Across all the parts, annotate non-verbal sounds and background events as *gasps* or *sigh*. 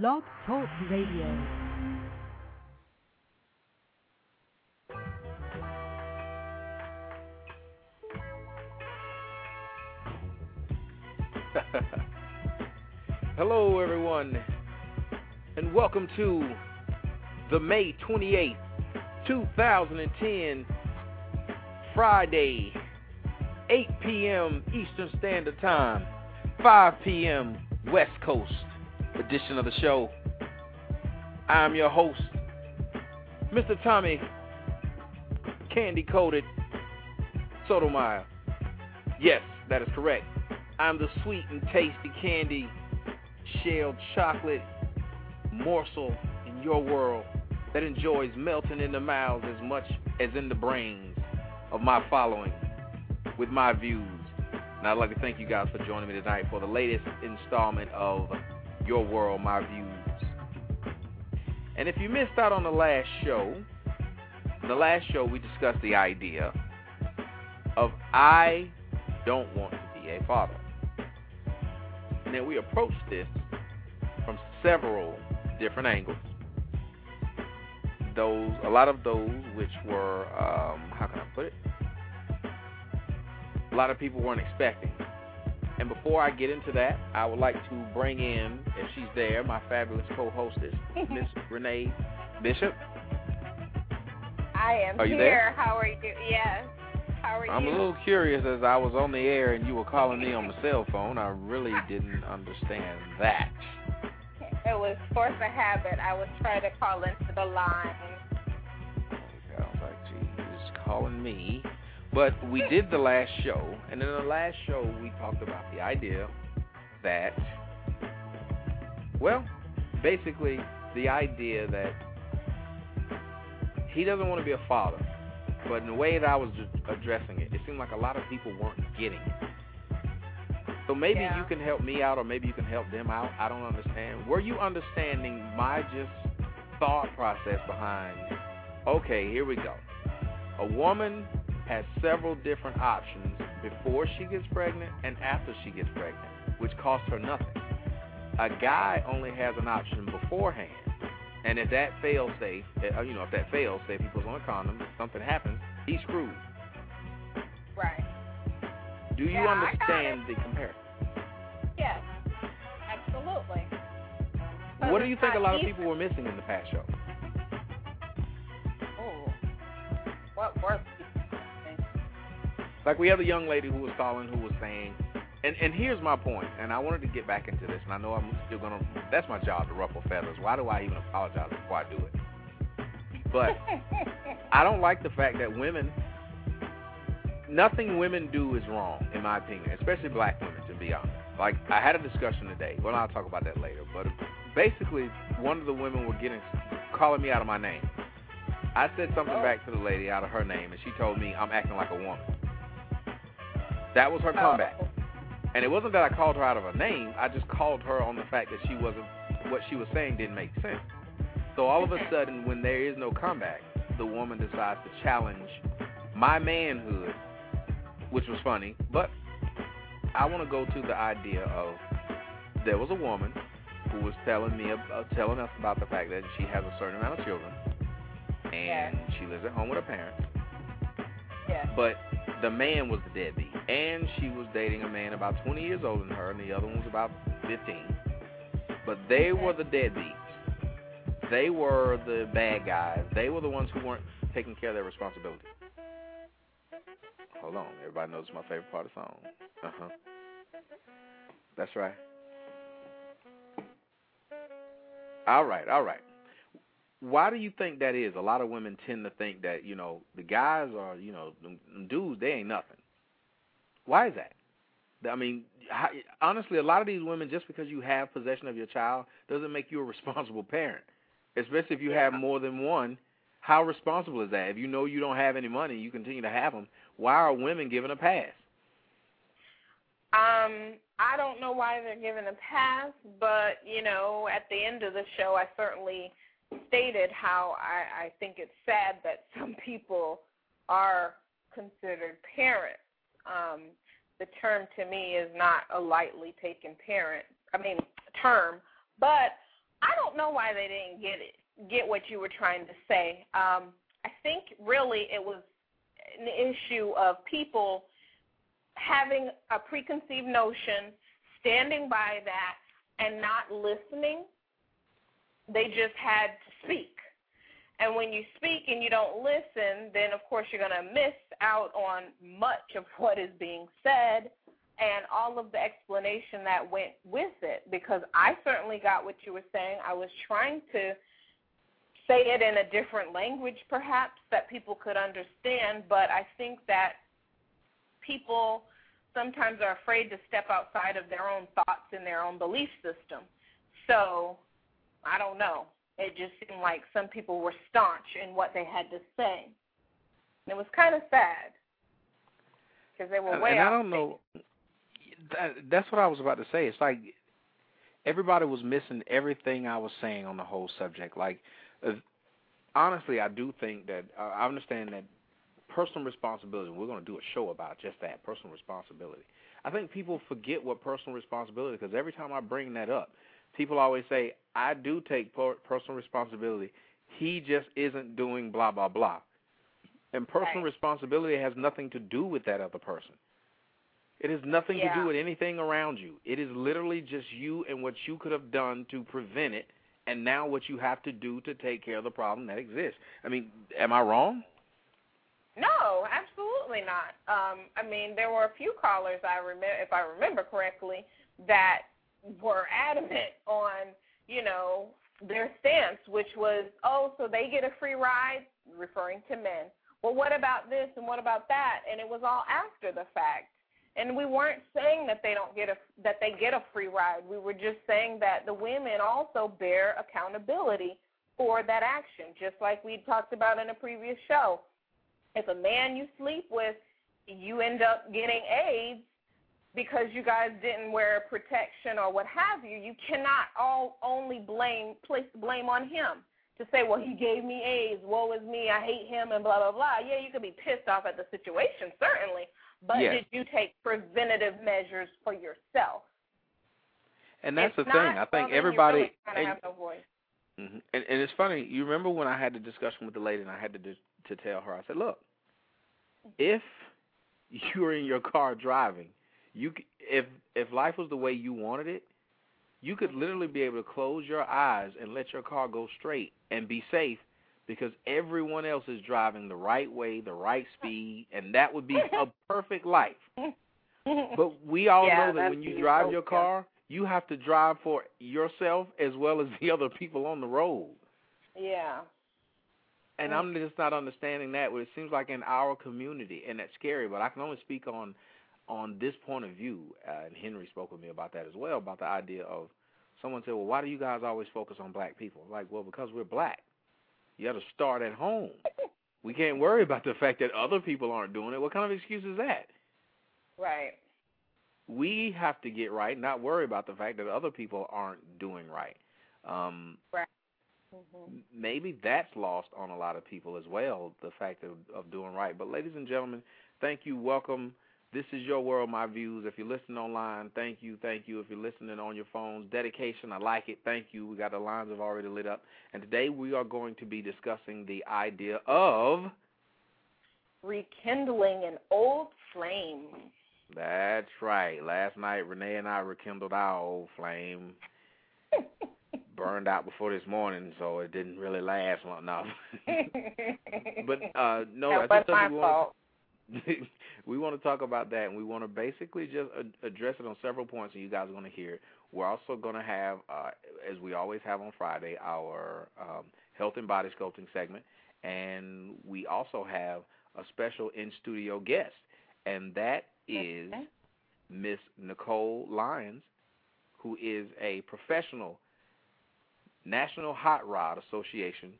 Blog Talk Radio. *laughs* Hello, everyone, and welcome to the May 28th, 2010, Friday, 8 p.m. Eastern Standard Time, 5 p.m. West Coast edition of the show. I'm your host, Mr. Tommy Candy Coated Sotomayor. Yes, that is correct. I'm the sweet and tasty candy shelled chocolate morsel in your world that enjoys melting in the mouths as much as in the brains of my following with my views. And I'd like to thank you guys for joining me tonight for the latest installment of Your World, My Views. And if you missed out on the last show, the last show we discussed the idea of I don't want to be a father. Now we approached this from several different angles. Those, a lot of those, which were, um, how can I put it? A lot of people weren't expecting. And before I get into that, I would like to bring in, if she's there, my fabulous co-hostess, *laughs* Miss Renee Bishop. I am Are you here. there? How are you? Yes. How are you? I'm a little curious as I was on the air and you were calling me on the cell phone. I really didn't understand that. *laughs* It was force of habit. I was trying to call into the line. I was like, gee, he's calling me. But we did the last show, and in the last show, we talked about the idea that, well, basically, the idea that he doesn't want to be a father. But in the way that I was addressing it, it seemed like a lot of people weren't getting it. So maybe Yeah. you can help me out, or maybe you can help them out. I don't understand. Were you understanding my just thought process behind? Okay, here we go. A woman has several different options before she gets pregnant and after she gets pregnant, which costs her nothing. A guy only has an option beforehand, and if that fails safe, uh, you know, if that fails, say if he puts on a condom, if something happens, he's screwed. Right. Do you Yeah, understand the comparison? Yes. Absolutely. What do you think a lot of people were missing in the past show? Ooh. What were? Like we have a young lady who was calling who was saying, and and here's my point, and I wanted to get back into this, and I know I'm still gonna. That's my job to ruffle feathers. Why do I even apologize before I do it? But *laughs* I don't like the fact that women. Nothing women do is wrong, in my opinion, especially black women, to be honest. Like I had a discussion today. Well, I'll talk about that later. But basically, one of the women were getting calling me out of my name. I said something Oh. back to the lady out of her name, and she told me I'm acting like a woman. That was her comeback. Oh. And it wasn't that I called her out of her name. I just called her on the fact that she wasn't what she was saying didn't make sense. So all of a sudden, when there is no comeback, the woman decides to challenge my manhood, which was funny. But I want to go to the idea of there was a woman who was telling me, uh, telling us about the fact that she has a certain amount of children, and she lives at home with her parents. Yes. But the man was the deadbeat, and she was dating a man about 20 years older than her, and the other one was about 15. But they were the deadbeats. They were the bad guys. They were the ones who weren't taking care of their responsibility. Hold on, everybody knows my favorite part of the song. Uh huh. That's right. All right, all right. Why do you think that is? A lot of women tend to think that you know the guys are you know dudes they ain't nothing. Why is that? I mean, honestly, a lot of these women just because you have possession of your child doesn't make you a *laughs* responsible parent. Especially if you have more than one. How responsible is that? If you know you don't have any money, you continue to have them. Why are women given a pass? Um, I don't know why they're given a pass, but you know, at the end of the show, I certainly stated how I, I think it's sad that some people are considered parents. Um, the term to me is not a lightly taken parent. I mean term, but I don't know why they didn't get it, get what you were trying to say. Um, I think really it was an issue of people having a preconceived notion, standing by that, and not listening. They just had to speak. And when you speak and you don't listen, then of course you're going to miss out on much of what is being said and all of the explanation that went with it because I certainly got what you were saying. I was trying to say it in a different language perhaps that people could understand, but I think that people sometimes are afraid to step outside of their own thoughts and their own belief system. So, I don't know. It just seemed like some people were staunch in what they had to say. And it was kind of sad because they were way and I don't know. That, that's what I was about to say. It's like everybody was missing everything I was saying on the whole subject. Like, uh, honestly, I do think that uh, I understand that personal responsibility. We're going to do a show about just that personal responsibility. I think people forget what personal responsibility because every time I bring that up, people always say, "I do take personal responsibility. He just isn't doing blah blah blah." And personal right. responsibility has nothing to do with that other person. It has nothing yeah. to do with anything around you. It is literally just you and what you could have done to prevent it, and now what you have to do to take care of the problem that exists. I mean, am I wrong? No, absolutely not. Um, I mean, there were a few callers I remember, if I remember correctly, that were adamant on, you know, their stance, which was, oh, so they get a free ride, referring to men. Well, what about this and what about that? And it was all after the fact. And we weren't saying that they don't get a that they get a free ride. We were just saying that the women also bear accountability for that action, just like we talked about in a previous show if a man you sleep with, you end up getting AIDS because you guys didn't wear protection or what have you, you cannot all only blame place the blame on him to say, well, he gave me AIDS, woe is me, I hate him, and blah blah blah. Yeah, you could be pissed off at the situation certainly, but yes. did you take preventative measures for yourself? And that's it's the thing. I think everybody. Really and, have no voice. Mm-hmm. And, and it's funny. You remember when I had the discussion with the lady, and I had to to tell her. I said, "Look, if *laughs* you're in your car driving, you if if life was the way you wanted it, you could literally be able to close your eyes and let your car go straight and be safe because everyone else is driving the right way, the right *laughs* speed, and that would be a perfect life. *laughs* But we all yeah, know that when you drive oh, your car, you have to drive for yourself as well as *laughs* the other people on the road. Yeah. And mm. I'm just not understanding that. It seems like in our community, and that's scary. But I can only speak on on this point of view. Uh, and Henry spoke with me about that as well, about the idea of someone said, "Well, why do you guys always focus on black people?" Like, well, because we're black. You got to start at home. We can't worry *laughs* about the fact that other people aren't doing it. What kind of excuse is that? Right. We have to get right, not worry about the fact that other people aren't doing right. Um, right. Mm-hmm. Maybe that's lost on a lot of people as well, the fact of, of doing right. But, ladies and gentlemen, thank you. Welcome. This is your world, my views. If you're listening online, thank you, thank you. If you're listening on your phones, dedication, I like it. Thank you. We got the lines have already lit up, and today we are going to be discussing the idea of rekindling an old flame. That's right. Last night, Renee and I rekindled our old flame. *laughs* burned out before this morning, so it didn't really last long enough. *laughs* but uh no, that's my we fault. *laughs* We want to talk about that, and we want to basically just address it on several points, and you guys are going to hear. We're also going to have, uh, as we always have on Friday, our um, health and body sculpting segment, and we also have a special in studio guest, and that is Miss Nicole Lyons, who is a professional National Hot Rod Association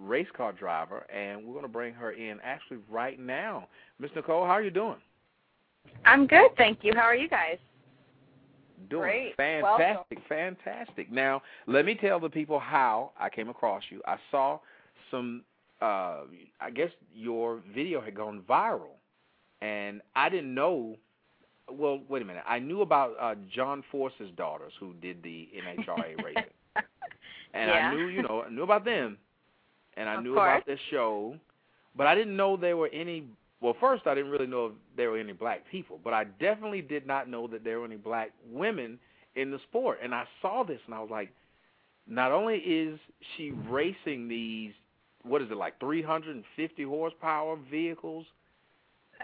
race car driver, and we're going to bring her in actually right now. Miss Nicole, how are you doing? I'm good, thank you. How are you guys? Doing Great. fantastic, Welcome. fantastic. Now, let me tell the people how I came across you. I saw some, uh, I guess your video had gone viral, and I didn't know. Well, wait a minute. I knew about uh, John Force's daughters who did the NHRA *laughs* racing. and yeah. I knew, you know, I knew about them, and I Of knew course. about this show, but I didn't know there were any. Well, first I didn't really know if there were any black people, but I definitely did not know that there were any black women in the sport. And I saw this, and I was like, not only is she racing these, what is it like, 350 horsepower vehicles?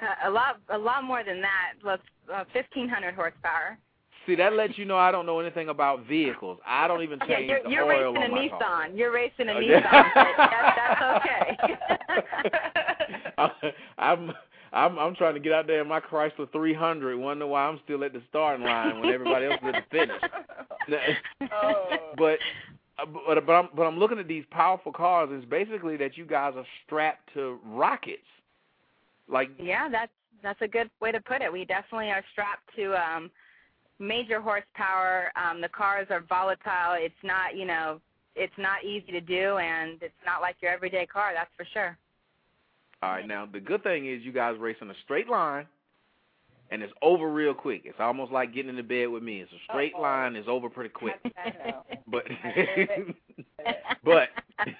Uh, a lot, a lot more than that. Well, uh, 1,500 horsepower. See, that lets you know I don't know anything about vehicles. I don't even change you're, the you're oil racing a my Nissan. car. You're racing a Oh, Nissan. that, that's okay. *laughs* I'm I'm I'm trying to get out there in my Chrysler 300. Wonder why I'm still at the starting line when everybody else is at the finish. *laughs* oh. *laughs* but uh, but but I'm but I'm looking at these powerful cars. It's basically that you guys are strapped to rockets. Like Yeah, that's that's a good way to put it. We definitely are strapped to um major horsepower. Um the cars are volatile. It's not, you know, it's not easy to do and it's not like your everyday car, that's for sure. all right, now the good thing is you guys race in a straight line, and it's over real quick. It's almost like getting into bed with me. It's a straight Uh-oh. line. It's over pretty quick. *laughs* But *laughs* but *laughs*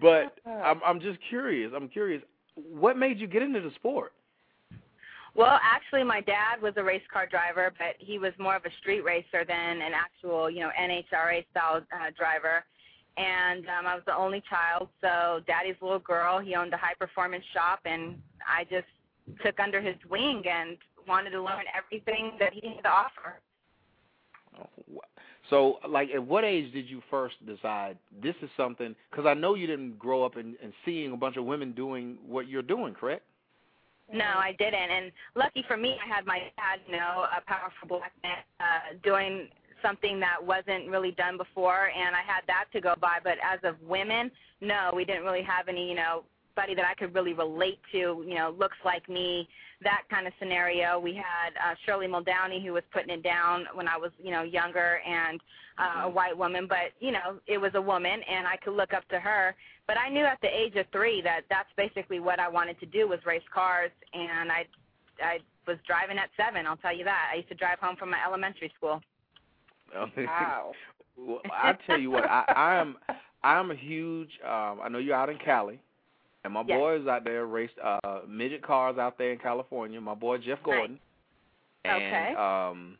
but I'm I'm just curious. I'm curious. What made you get into the sport? Well, actually, my dad was a race car driver, but he was more of a street racer than an actual, you know, NHRA style uh, driver. And um, I was the only child, so daddy's little girl. He owned a high performance shop, and I just took under his wing and wanted to learn everything that he had to offer. So, like, at what age did you first decide this is something? Because I know you didn't grow up and, and seeing a bunch of women doing what you're doing, correct? No, I didn't. And lucky for me, I had my dad, you know, a powerful black man, uh, doing something that wasn't really done before, and I had that to go by. But as of women, no, we didn't really have any, you know, buddy that I could really relate to, you know, looks like me, that kind of scenario. We had uh, Shirley Muldowney who was putting it down when I was, you know, younger, and uh, a white woman, but you know, it was a woman, and I could look up to her. But I knew at the age of three that that's basically what I wanted to do was race cars, and I, I was driving at seven. I'll tell you that. I used to drive home from my elementary school. *laughs* Wow. well, I tell you what, I, I am I'm a huge. Um, I know you're out in Cali, and my Yes. boys out there raced uh, midget cars out there in California. My boy Jeff Gordon. And, Okay. Um,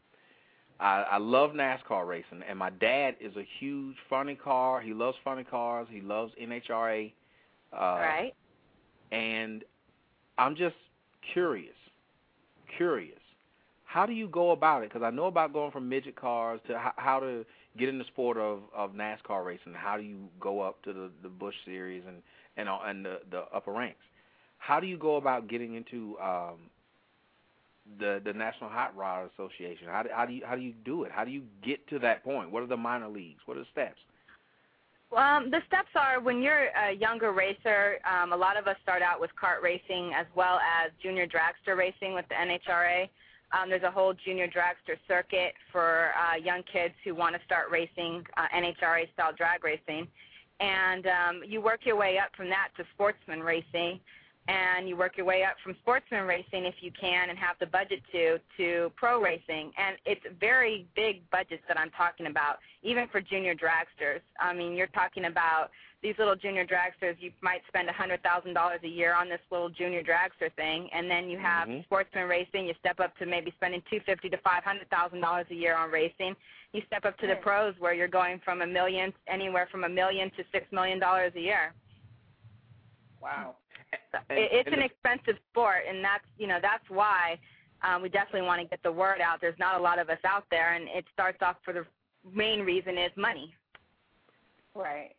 I, I love NASCAR racing, and my dad is a huge funny car. He loves funny cars. He loves NHRA. Uh, right. And I'm just curious, curious. How do you go about it? Because I know about going from midget cars to how, how to get in the sport of of NASCAR racing. How do you go up to the the Busch Series and and and the the upper ranks? How do you go about getting into um, the the National Hot Rod Association? How do, how do you how do you do it? How do you get to that point? What are the minor leagues? What are the steps? Well, um, the steps are when you're a younger racer, um, a lot of us start out with kart racing as well as junior dragster racing with the NHRA. Um, there's a whole junior dragster circuit for uh, young kids who want to start racing uh, NHRA style drag racing. And um, you work your way up from that to sportsman racing. And you work your way up from sportsman racing if you can and have the budget to to pro racing. And it's very big budgets that I'm talking about, even for junior dragsters. I mean, you're talking about these little junior dragsters. You might spend a hundred thousand dollars a year on this little junior dragster thing, and then you have Mhm. sportsman racing. You step up to maybe spending two fifty to five hundred thousand dollars a year on racing. You step up to the pros where you're going from a million, anywhere from a million to six million dollars a year. Wow. And- It, it's and an the- expensive sport, and that's you know that's why um, we definitely want to get the word out. There's not a lot of us out there, and it starts off for the main reason is money. Right.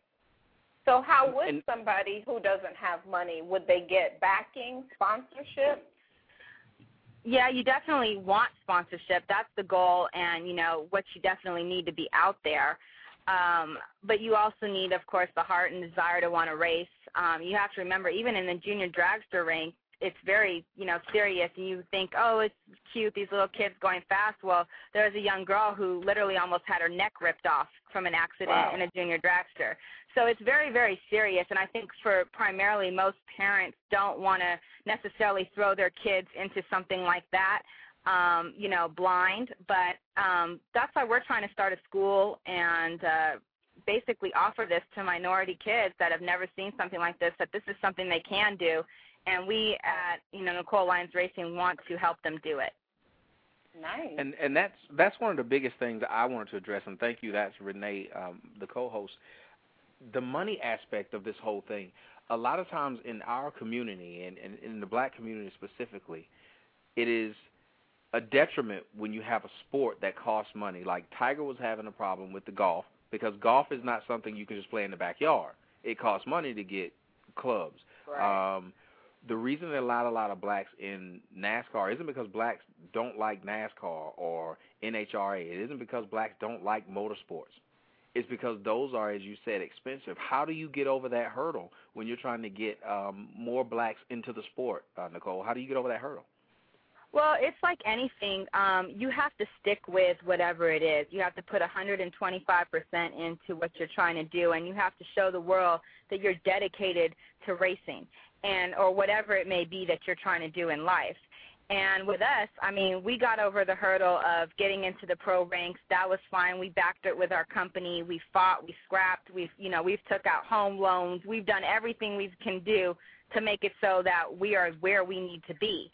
So how would And- somebody who doesn't have money would they get backing, sponsorship? Yeah, you definitely want sponsorship. That's the goal, and you know what you definitely need to be out there. Um, but you also need, of course, the heart and desire to want to race. Um, you have to remember, even in the junior dragster rank, it's very, you know, serious. And you think, oh, it's cute, these little kids going fast. Well, there was a young girl who literally almost had her neck ripped off from an accident Wow. in a junior dragster. So it's very, very serious. And I think for primarily most parents don't want to necessarily throw their kids into something like that um, you know, blind. But um, that's why we're trying to start a school and uh, basically offer this to minority kids that have never seen something like this that this is something they can do and we at you know Nicole Lyons Racing want to help them do it. Nice. And and that's that's one of the biggest things I wanted to address. And thank you. That's Renee, um, the co-host. The money aspect of this whole thing. A lot of times in our community and, and in the black community specifically, it is a detriment when you have a sport that costs money. Like Tiger was having a problem with the golf because golf is not something you can just play in the backyard. It costs money to get clubs. Right. Um, the reason that a lot, a lot of blacks in NASCAR isn't because blacks don't like NASCAR or NHRA. It isn't because blacks don't like motorsports. It's because those are, as you said, expensive. How do you get over that hurdle when you're trying to get um, more blacks into the sport, uh, Nicole? How do you get over that hurdle? Well, it's like anything. Um, you have to stick with whatever it is. You have to put 125% into what you're trying to do, and you have to show the world that you're dedicated to racing and or whatever it may be that you're trying to do in life. And with us, I mean, we got over the hurdle of getting into the pro ranks. That was fine. We backed it with our company. We fought. We scrapped. We've, you know, we've took out home loans. We've done everything we can do to make it so that we are where we need to be.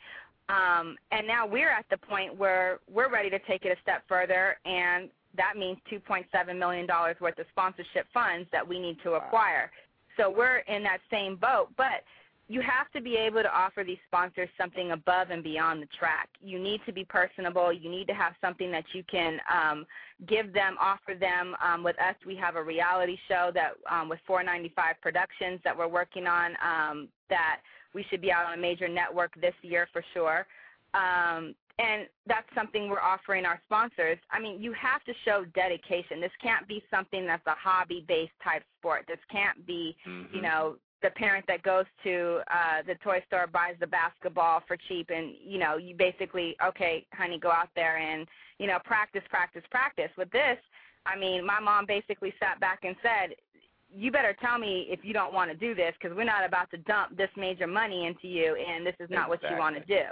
Um, and now we're at the point where we're ready to take it a step further, and that means $2.7 million worth of sponsorship funds that we need to acquire. So we're in that same boat. But you have to be able to offer these sponsors something above and beyond the track. You need to be personable. You need to have something that you can um, give them, offer them. Um, with us, we have a reality show that um, with 495 Productions that we're working on um, that we should be out on a major network this year for sure. Um, and that's something we're offering our sponsors. I mean, you have to show dedication. This can't be something that's a hobby-based type sport. This can't be, mm-hmm. you know, the parent that goes to uh the toy store buys the basketball for cheap and you know you basically okay honey go out there and you know practice practice practice with this i mean my mom basically sat back and said you better tell me if you don't want to do this because we're not about to dump this major money into you and this is not exactly. what you want to do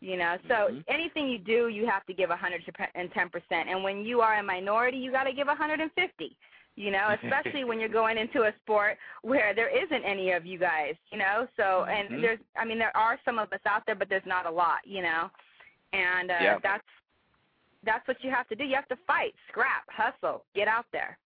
you know so mm-hmm. anything you do you have to give a hundred and ten percent and when you are a minority you got to give a hundred and fifty you know, especially *laughs* when you're going into a sport where there isn't any of you guys, you know. So, and mm-hmm. there's, I mean, there are some of us out there, but there's not a lot, you know. And uh, yeah. that's that's what you have to do. You have to fight, scrap, hustle, get out there.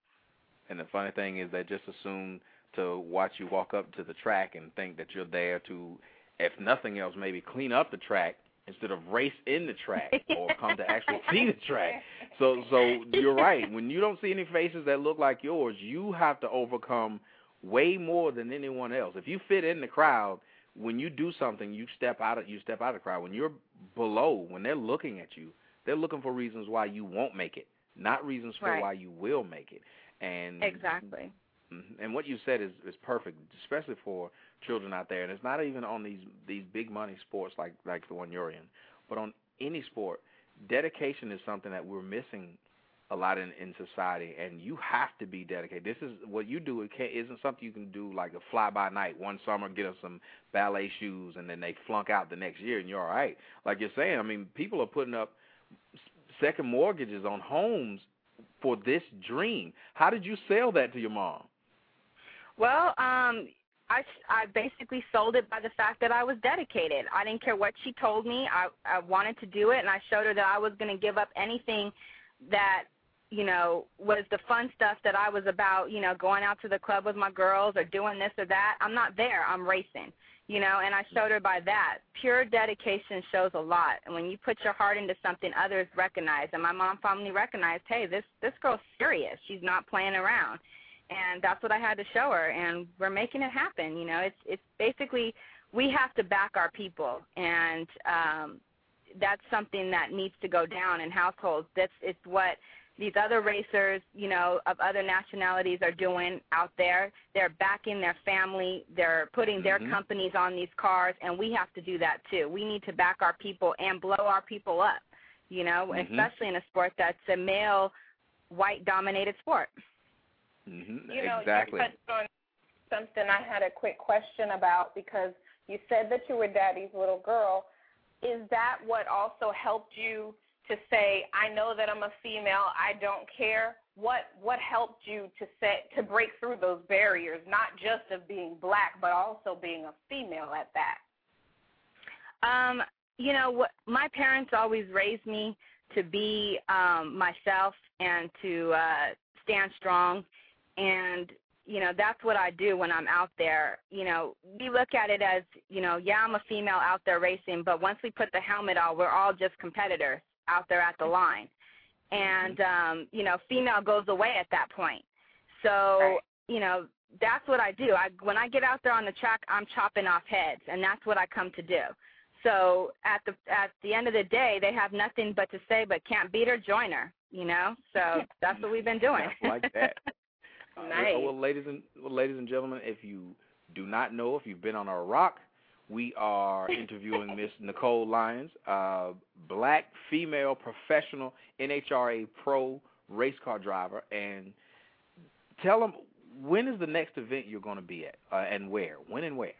And the funny thing is, they just assume to watch you walk up to the track and think that you're there to, if nothing else, maybe clean up the track instead of race in the track *laughs* or come to actually see the track. So so *laughs* you're right. When you don't see any faces that look like yours, you have to overcome way more than anyone else. If you fit in the crowd, when you do something, you step out of you step out of the crowd. When you're below, when they're looking at you, they're looking for reasons why you won't make it, not reasons for right. why you will make it. And exactly. Mm-hmm. And what you said is is perfect, especially for children out there. And it's not even on these these big money sports like like the one you're in, but on any sport, dedication is something that we're missing a lot in in society. And you have to be dedicated. This is what you do. It can't, isn't something you can do like a fly by night. One summer, get us some ballet shoes, and then they flunk out the next year, and you're all right. Like you're saying, I mean, people are putting up second mortgages on homes for this dream. How did you sell that to your mom? Well, um, I I basically sold it by the fact that I was dedicated. I didn't care what she told me. I I wanted to do it, and I showed her that I was going to give up anything that you know was the fun stuff that I was about. You know, going out to the club with my girls or doing this or that. I'm not there. I'm racing. You know, and I showed her by that. Pure dedication shows a lot, and when you put your heart into something, others recognize. And my mom finally recognized, hey, this this girl's serious. She's not playing around and that's what I had to show her and we're making it happen you know? It's it's basically we have to back our people and um that's something that needs to go down in households. That's it's what these other racers you know of other nationalities are doing out there. They're backing their family they're putting mm-hmm. their companies on these cars and we have to do that too. We need to back our people and blow our people up you know? Mm-hmm. especially in a sport that's a male white dominated sport Mm-hmm. You know, exactly. you touched on something I had a quick question about because you said that you were daddy's little girl. Is that what also helped you to say, I know that I'm a female, I don't care what what helped you to set to break through those barriers, not just of being black, but also being a female at that? Um, you know, what my parents always raised me to be um myself and to uh stand strong and you know that's what I do when I'm out there. You know, we look at it as you know, yeah, I'm a female out there racing, but once we put the helmet on, we're all just competitors out there at the line, and Mm-hmm. um, you know, female goes away at that point. So Right. you know, that's what I do. I when I get out there on the track, I'm chopping off heads, and that's what I come to do. So at the at the end of the day, they have nothing but to say, but can't beat her, join her. You know, so that's what we've been doing. Like that. *laughs* Uh, well, ladies and well, ladies and gentlemen, if you do not know, if you've been on our rock, we are *laughs* interviewing Miss Nicole Lyons, uh, black female professional NHRA pro race car driver, and tell them when is the next event you're going to be at uh, and where, when and where.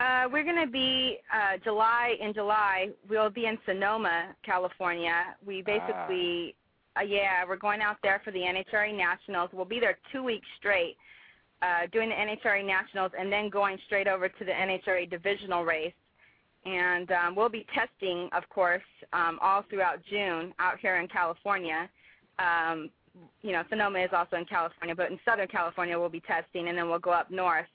Uh, we're going to be uh, July in July. We'll be in Sonoma, California. We basically, uh, yeah, we're going out there for the NHRA Nationals. We'll be there two weeks straight, uh, doing the NHRA Nationals, and then going straight over to the NHRA Divisional race. And um, we'll be testing, of course, um, all throughout June out here in California. Um, you know, Sonoma is also in California, but in Southern California we'll be testing, and then we'll go up north.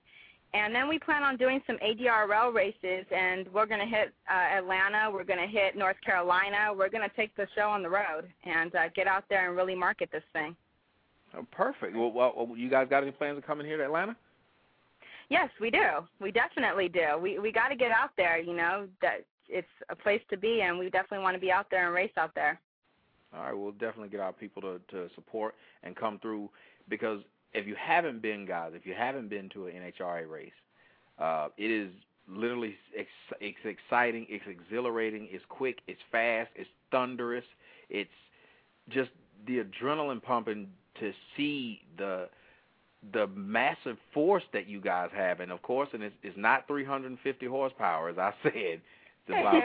And then we plan on doing some ADRL races, and we're going to hit uh, Atlanta. We're going to hit North Carolina. We're going to take the show on the road and uh, get out there and really market this thing. Oh, perfect. Well, well, you guys got any plans of coming here to Atlanta? Yes, we do. We definitely do. We we got to get out there. You know that it's a place to be, and we definitely want to be out there and race out there. All right, we'll definitely get our people to to support and come through because if you haven't been, guys, if you haven't been to an NHRA race, uh, it is literally ex- it's exciting, it's exhilarating, it's quick, it's fast, it's thunderous, it's just the adrenaline pumping to see the the massive force that you guys have, and of course, and it's, it's not 350 horsepower, as I *laughs* said. About,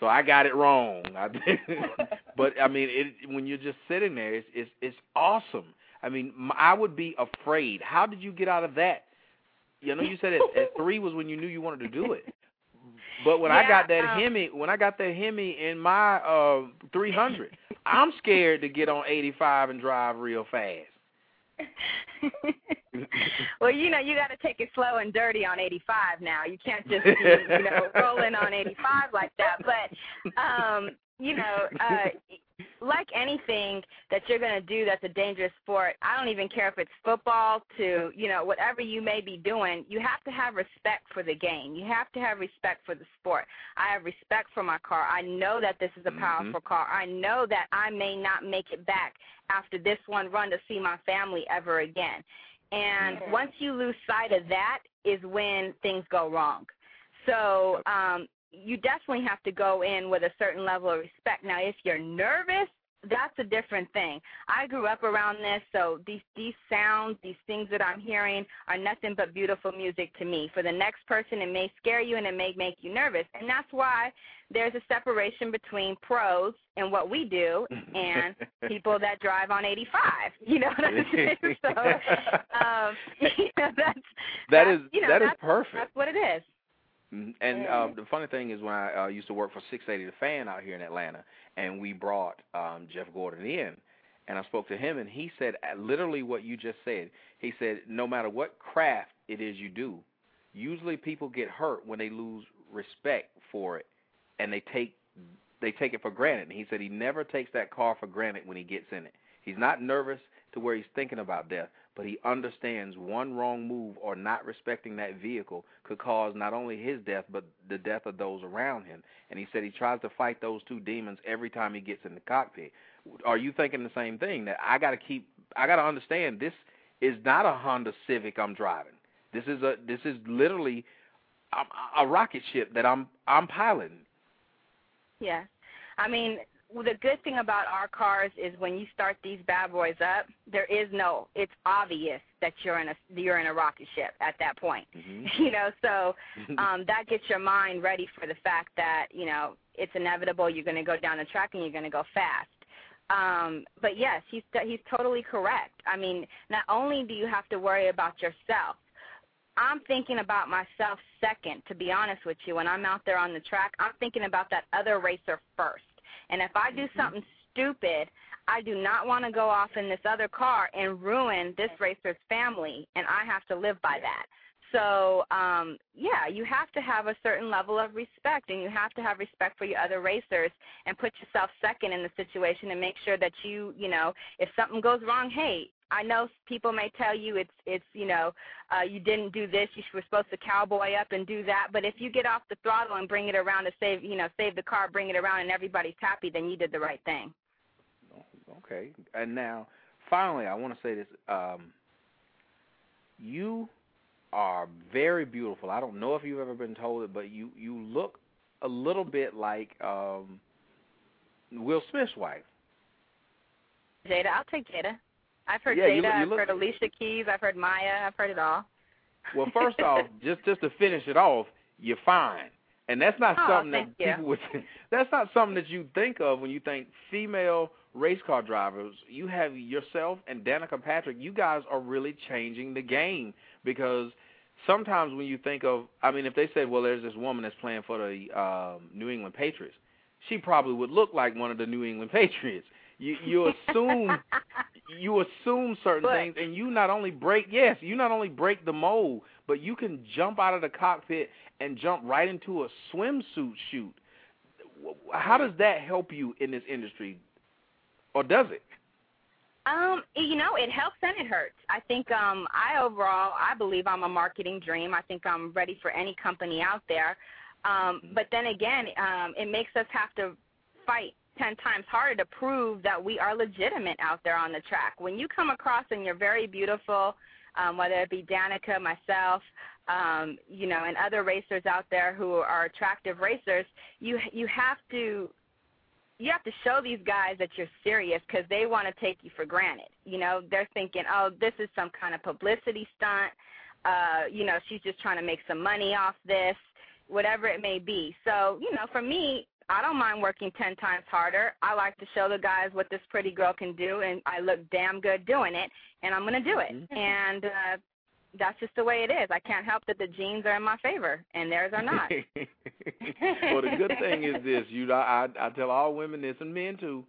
so I got it wrong. *laughs* But I mean, it, when you're just sitting there, it's it's, it's awesome. I mean, I would be afraid. How did you get out of that? You know, you said at, at *laughs* three was when you knew you wanted to do it. But when I got that um, Hemi, when I got that Hemi in my uh 300, I'm scared to get on 85 and drive real fast. *laughs* well, you know, you got to take it slow and dirty on 85 now. You can't just be, you know, *laughs* rolling on 85 like that. But, um, you know, *laughs* uh, like anything that you're going to do that's a dangerous sport, I don't even care if it's football to, you know, whatever you may be doing, you have to have respect for the game. You have to have respect for the sport. I have respect for my car. I know that this is a Mhm. powerful car. I know that I may not make it back after this one run to see my family ever again. And once you lose sight of that is when things go wrong. So um, you definitely have to go in with a certain level of respect. Now, if you're nervous, that's a different thing. I grew up around this, so these these sounds, these things that I'm hearing are nothing but beautiful music to me. For the next person, it may scare you and it may make you nervous, and that's why there's a separation between pros and what we do *laughs* and people that drive on 85. You know what I'm *laughs* saying? so, um, *laughs* you know, that's That that's, is you know, that is perfect. That's what it is. Mhm. And um, the funny thing is, when I uh, used to work for 680 The Fan out here in Atlanta, and we brought um, Jeff Gordon in, and I spoke to him, and he said uh, literally what you just said. He said, no matter what craft it is you do, usually people get hurt when they lose respect for it, and they take they take it for granted. And he said he never takes that car for granted when he gets in it. He's not nervous to where he's thinking about death, but he understands one wrong move or not respecting that vehicle could cause not only his death but the death of those around him. And he said he tries to fight those two demons every time he gets in the cockpit. Are you thinking the same thing that I got to keep I got to understand this is not a Honda Civic I'm driving. This is a this is literally a, a rocket ship that I'm I'm piloting. Yeah. I mean, the good thing about our cars is when you start these bad boys up, there is no. It's obvious that you're in a you're in a rocket ship at that point. Mhm. *laughs* You know, so *laughs* um, that gets your mind ready for the fact that you know it's inevitable. You're going to go down the track and you're going to go fast. Um, but yes, he's he's totally correct. I mean, not only do you have to worry about yourself, I'm thinking about myself second. To be honest with you, when I'm out there on the track, I'm thinking about that other racer first. And if I do mm-hmm. something stupid, I do not want to go off in this other car and ruin this racer's family, and I have to live by that. So, um, yeah, you have to have a certain level of respect, and you have to have respect for your other racers and put yourself second in the situation and make sure that you, you know, if something goes wrong, hey, I know people may tell you it's it's you know uh, you didn't do this, you were supposed to cowboy up and do that, but if you get off the throttle and bring it around to save you know save the car, bring it around, and everybody's happy, then you did the right thing. Okay, and now finally, I want to say this: um, you are very beautiful. I don't know if you've ever been told it, but you you look a little bit like um Will Smith's wife. Jada, I'll take Jada. I've heard yeah, Jada, I've look, heard Alicia Keys, I've heard Maya, I've heard it all. *laughs* Well, first *laughs* off, just just to finish it off, you're fine. And that's not oh, something that you. people would *laughs* that's not something that you think of when you think female race car drivers. You have yourself and Danica Patrick, you guys are really changing the game because sometimes when you think of, I mean, if they said, well, there's this woman that's playing for the um, New England Patriots, she probably would look like one of the New England Patriots. You you assume you assume certain but, things, and you not only break yes, you not only break the mold, but you can jump out of the cockpit and jump right into a swimsuit shoot. How does that help you in this industry, or does it? Um, you know, it helps and it hurts. I think um I overall I believe I'm a marketing dream. I think I'm ready for any company out there. Um, mm-hmm. but then again, um, it makes us have to fight ten times harder to prove that we are legitimate out there on the track. When you come across and you're very beautiful, um, whether it be Danica, myself, um, you know, and other racers out there who are attractive racers, you you have to you have to show these guys that you're serious because they want to take you for granted. You know, they're thinking, oh, this is some kind of publicity stunt. Uh, you know, she's just trying to make some money off this, whatever it may be. So, you know, for me, I don't mind working 10 times harder. I like to show the guys what this pretty girl can do, and I look damn good doing it, and I'm going to do it. Mm-hmm. And uh, that's just the way it is. I can't help that the genes are in my favor and theirs are not. *laughs* well, the good thing is this: you, I, I tell all women this and men too.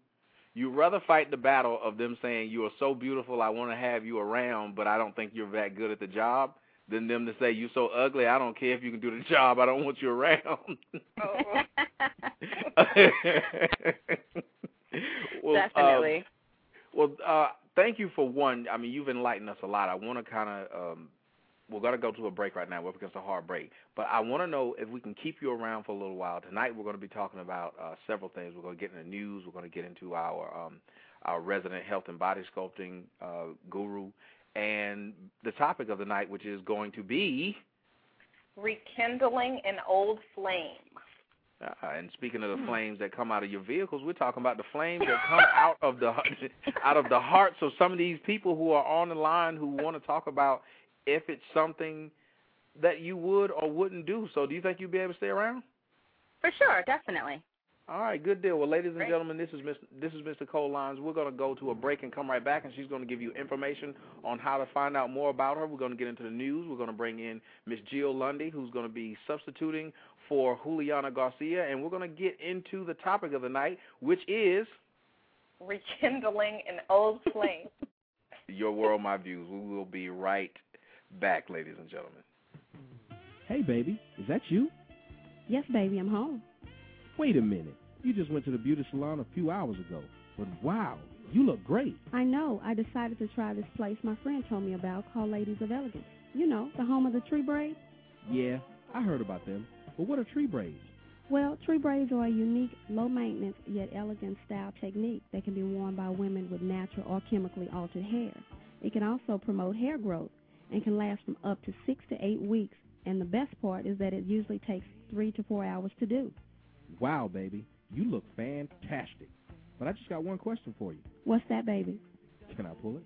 You rather fight the battle of them saying you are so beautiful, I want to have you around, but I don't think you're that good at the job, than them to say you're so ugly. I don't care if you can do the *laughs* job. I don't want you around. oh. *laughs* well, Definitely. Uh, well, uh, thank you for one. I mean, you've enlightened us a lot. I want to kind of. Um, we're going to go to a break right now. We're against a hard break. But I want to know if we can keep you around for a little while. Tonight we're going to be talking about uh, several things. We're going to get into the news. We're going to get into our um, our resident health and body sculpting uh, guru, and the topic of the night, which is going to be rekindling an old flame. Uh, and speaking of the hmm. flames that come out of your vehicles, we're talking about the flames that *laughs* come out of the out of the hearts of some of these people who are on the line who want to talk about if it's something that you would or wouldn't do. So, do you think you'd be able to stay around? For sure, definitely. All right, good deal. Well, ladies and Great. gentlemen, this is Mr. this is Mr. Cole Lines. We're going to go to a break and come right back, and she's going to give you information on how to find out more about her. We're going to get into the news. We're going to bring in Miss Jill Lundy, who's going to be substituting for Juliana Garcia, and we're going to get into the topic of the night, which is rekindling an old flame. *laughs* Your world, my views. We will be right back, ladies and gentlemen. Hey, baby, is that you? Yes, baby, I'm home. Wait a minute. You just went to the beauty salon a few hours ago. But wow, you look great. I know. I decided to try this place my friend told me about called Ladies of Elegance. You know, the home of the tree braids. Yeah, I heard about them. But what are tree braids? Well, tree braids are a unique, low maintenance yet elegant style technique that can be worn by women with natural or chemically altered hair. It can also promote hair growth and can last from up to six to eight weeks. And the best part is that it usually takes three to four hours to do. Wow, baby. You look fantastic. But I just got one question for you. What's that, baby? Can I pull it?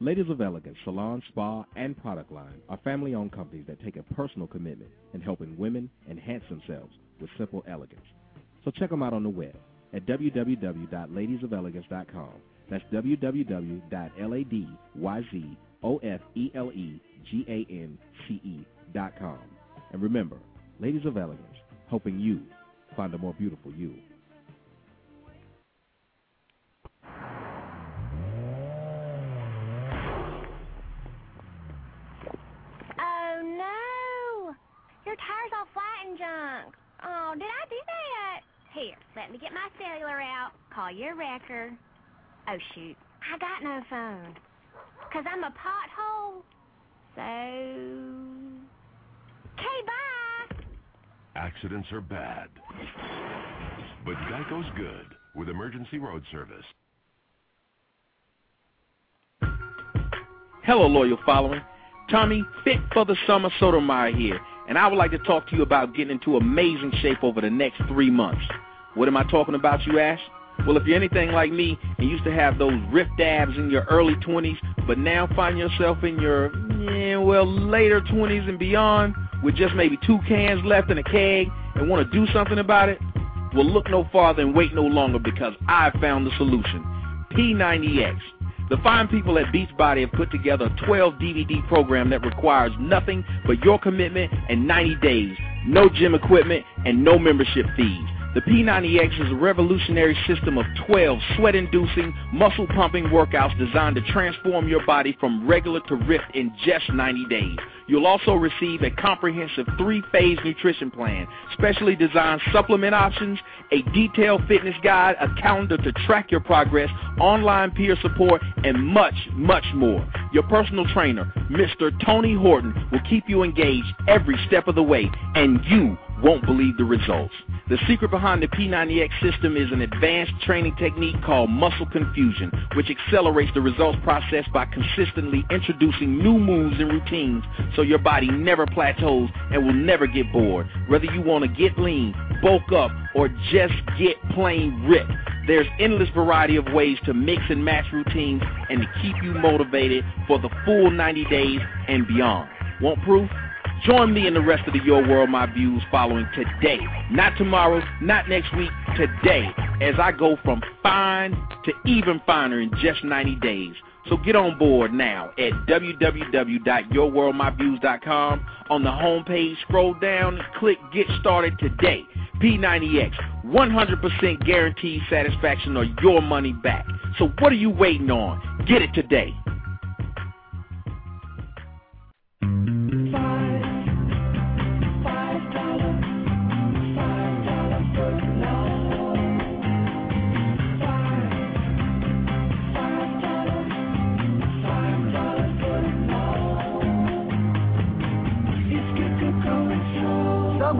Ladies of Elegance Salon, Spa, and Product Line are family-owned companies that take a personal commitment in helping women enhance themselves with simple elegance. So check them out on the web. at www.ladiesofelegance.com. That's www.ladiesofelegance.com. And remember, Ladies of Elegance, helping you find a more beautiful you. Oh no! Your tire's all flat and junk. Oh, did I do that? Here, let me get my cellular out. Call your wrecker. Oh shoot, I got no phone. Cause I'm a pothole. So... Okay, bye! Accidents are bad. But Geico's good with emergency road service. Hello, loyal following. Tommy, fit for the summer Sotomayor here, and I would like to talk to you about getting into amazing shape over the next three months. What am I talking about, you ask? Well, if you're anything like me and used to have those ripped abs in your early 20s, but now find yourself in your, yeah, well, later 20s and beyond with just maybe two cans left in a keg and want to do something about it, well, look no farther and wait no longer because I've found the solution. P90X. The fine people at Beachbody have put together a 12 DVD program that requires nothing but your commitment and 90 days, no gym equipment, and no membership fees. The P90X is a revolutionary system of 12 sweat-inducing, muscle-pumping workouts designed to transform your body from regular to ripped in just 90 days. You'll also receive a comprehensive three-phase nutrition plan, specially designed supplement options, a detailed fitness guide, a calendar to track your progress, online peer support, and much, much more. Your personal trainer, Mr. Tony Horton, will keep you engaged every step of the way, and you won't believe the results. The secret behind the P90X system is an advanced training technique called muscle confusion, which accelerates the results process by consistently introducing new moves and routines so your body never plateaus and will never get bored. Whether you want to get lean, bulk up, or just get plain ripped, there's endless variety of ways to mix and match routines and to keep you motivated for the full 90 days and beyond. Want proof? Join me and the rest of the Your World My Views following today. Not tomorrow, not next week, today, as I go from fine to even finer in just 90 days. So get on board now at www.yourworldmyviews.com. On the homepage, scroll down click Get Started Today. P90X, 100% guaranteed satisfaction or your money back. So what are you waiting on? Get it today.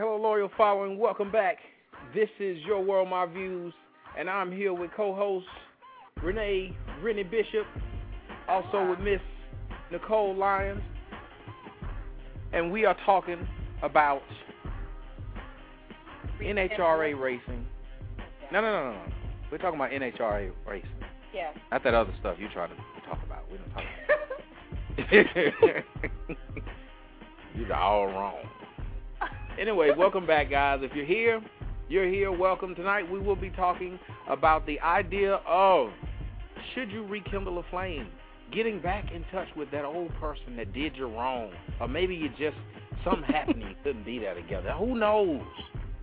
Hello, loyal following. Welcome back. This is Your World, My Views, and I'm here with co-host Renee Rennie Bishop, also with Miss Nicole Lyons, and we are talking about NHRA racing. No, no, no, no, no. We're talking about NHRA racing. Yeah. Not that other stuff you're trying to talk about. We don't talk about. *laughs* *laughs* You're all wrong. Anyway, welcome back, guys. If you're here, you're here. Welcome. Tonight we will be talking about the idea of should you rekindle a flame? Getting back in touch with that old person that did you wrong. Or maybe you just, something happened and you couldn't be there together. Who knows?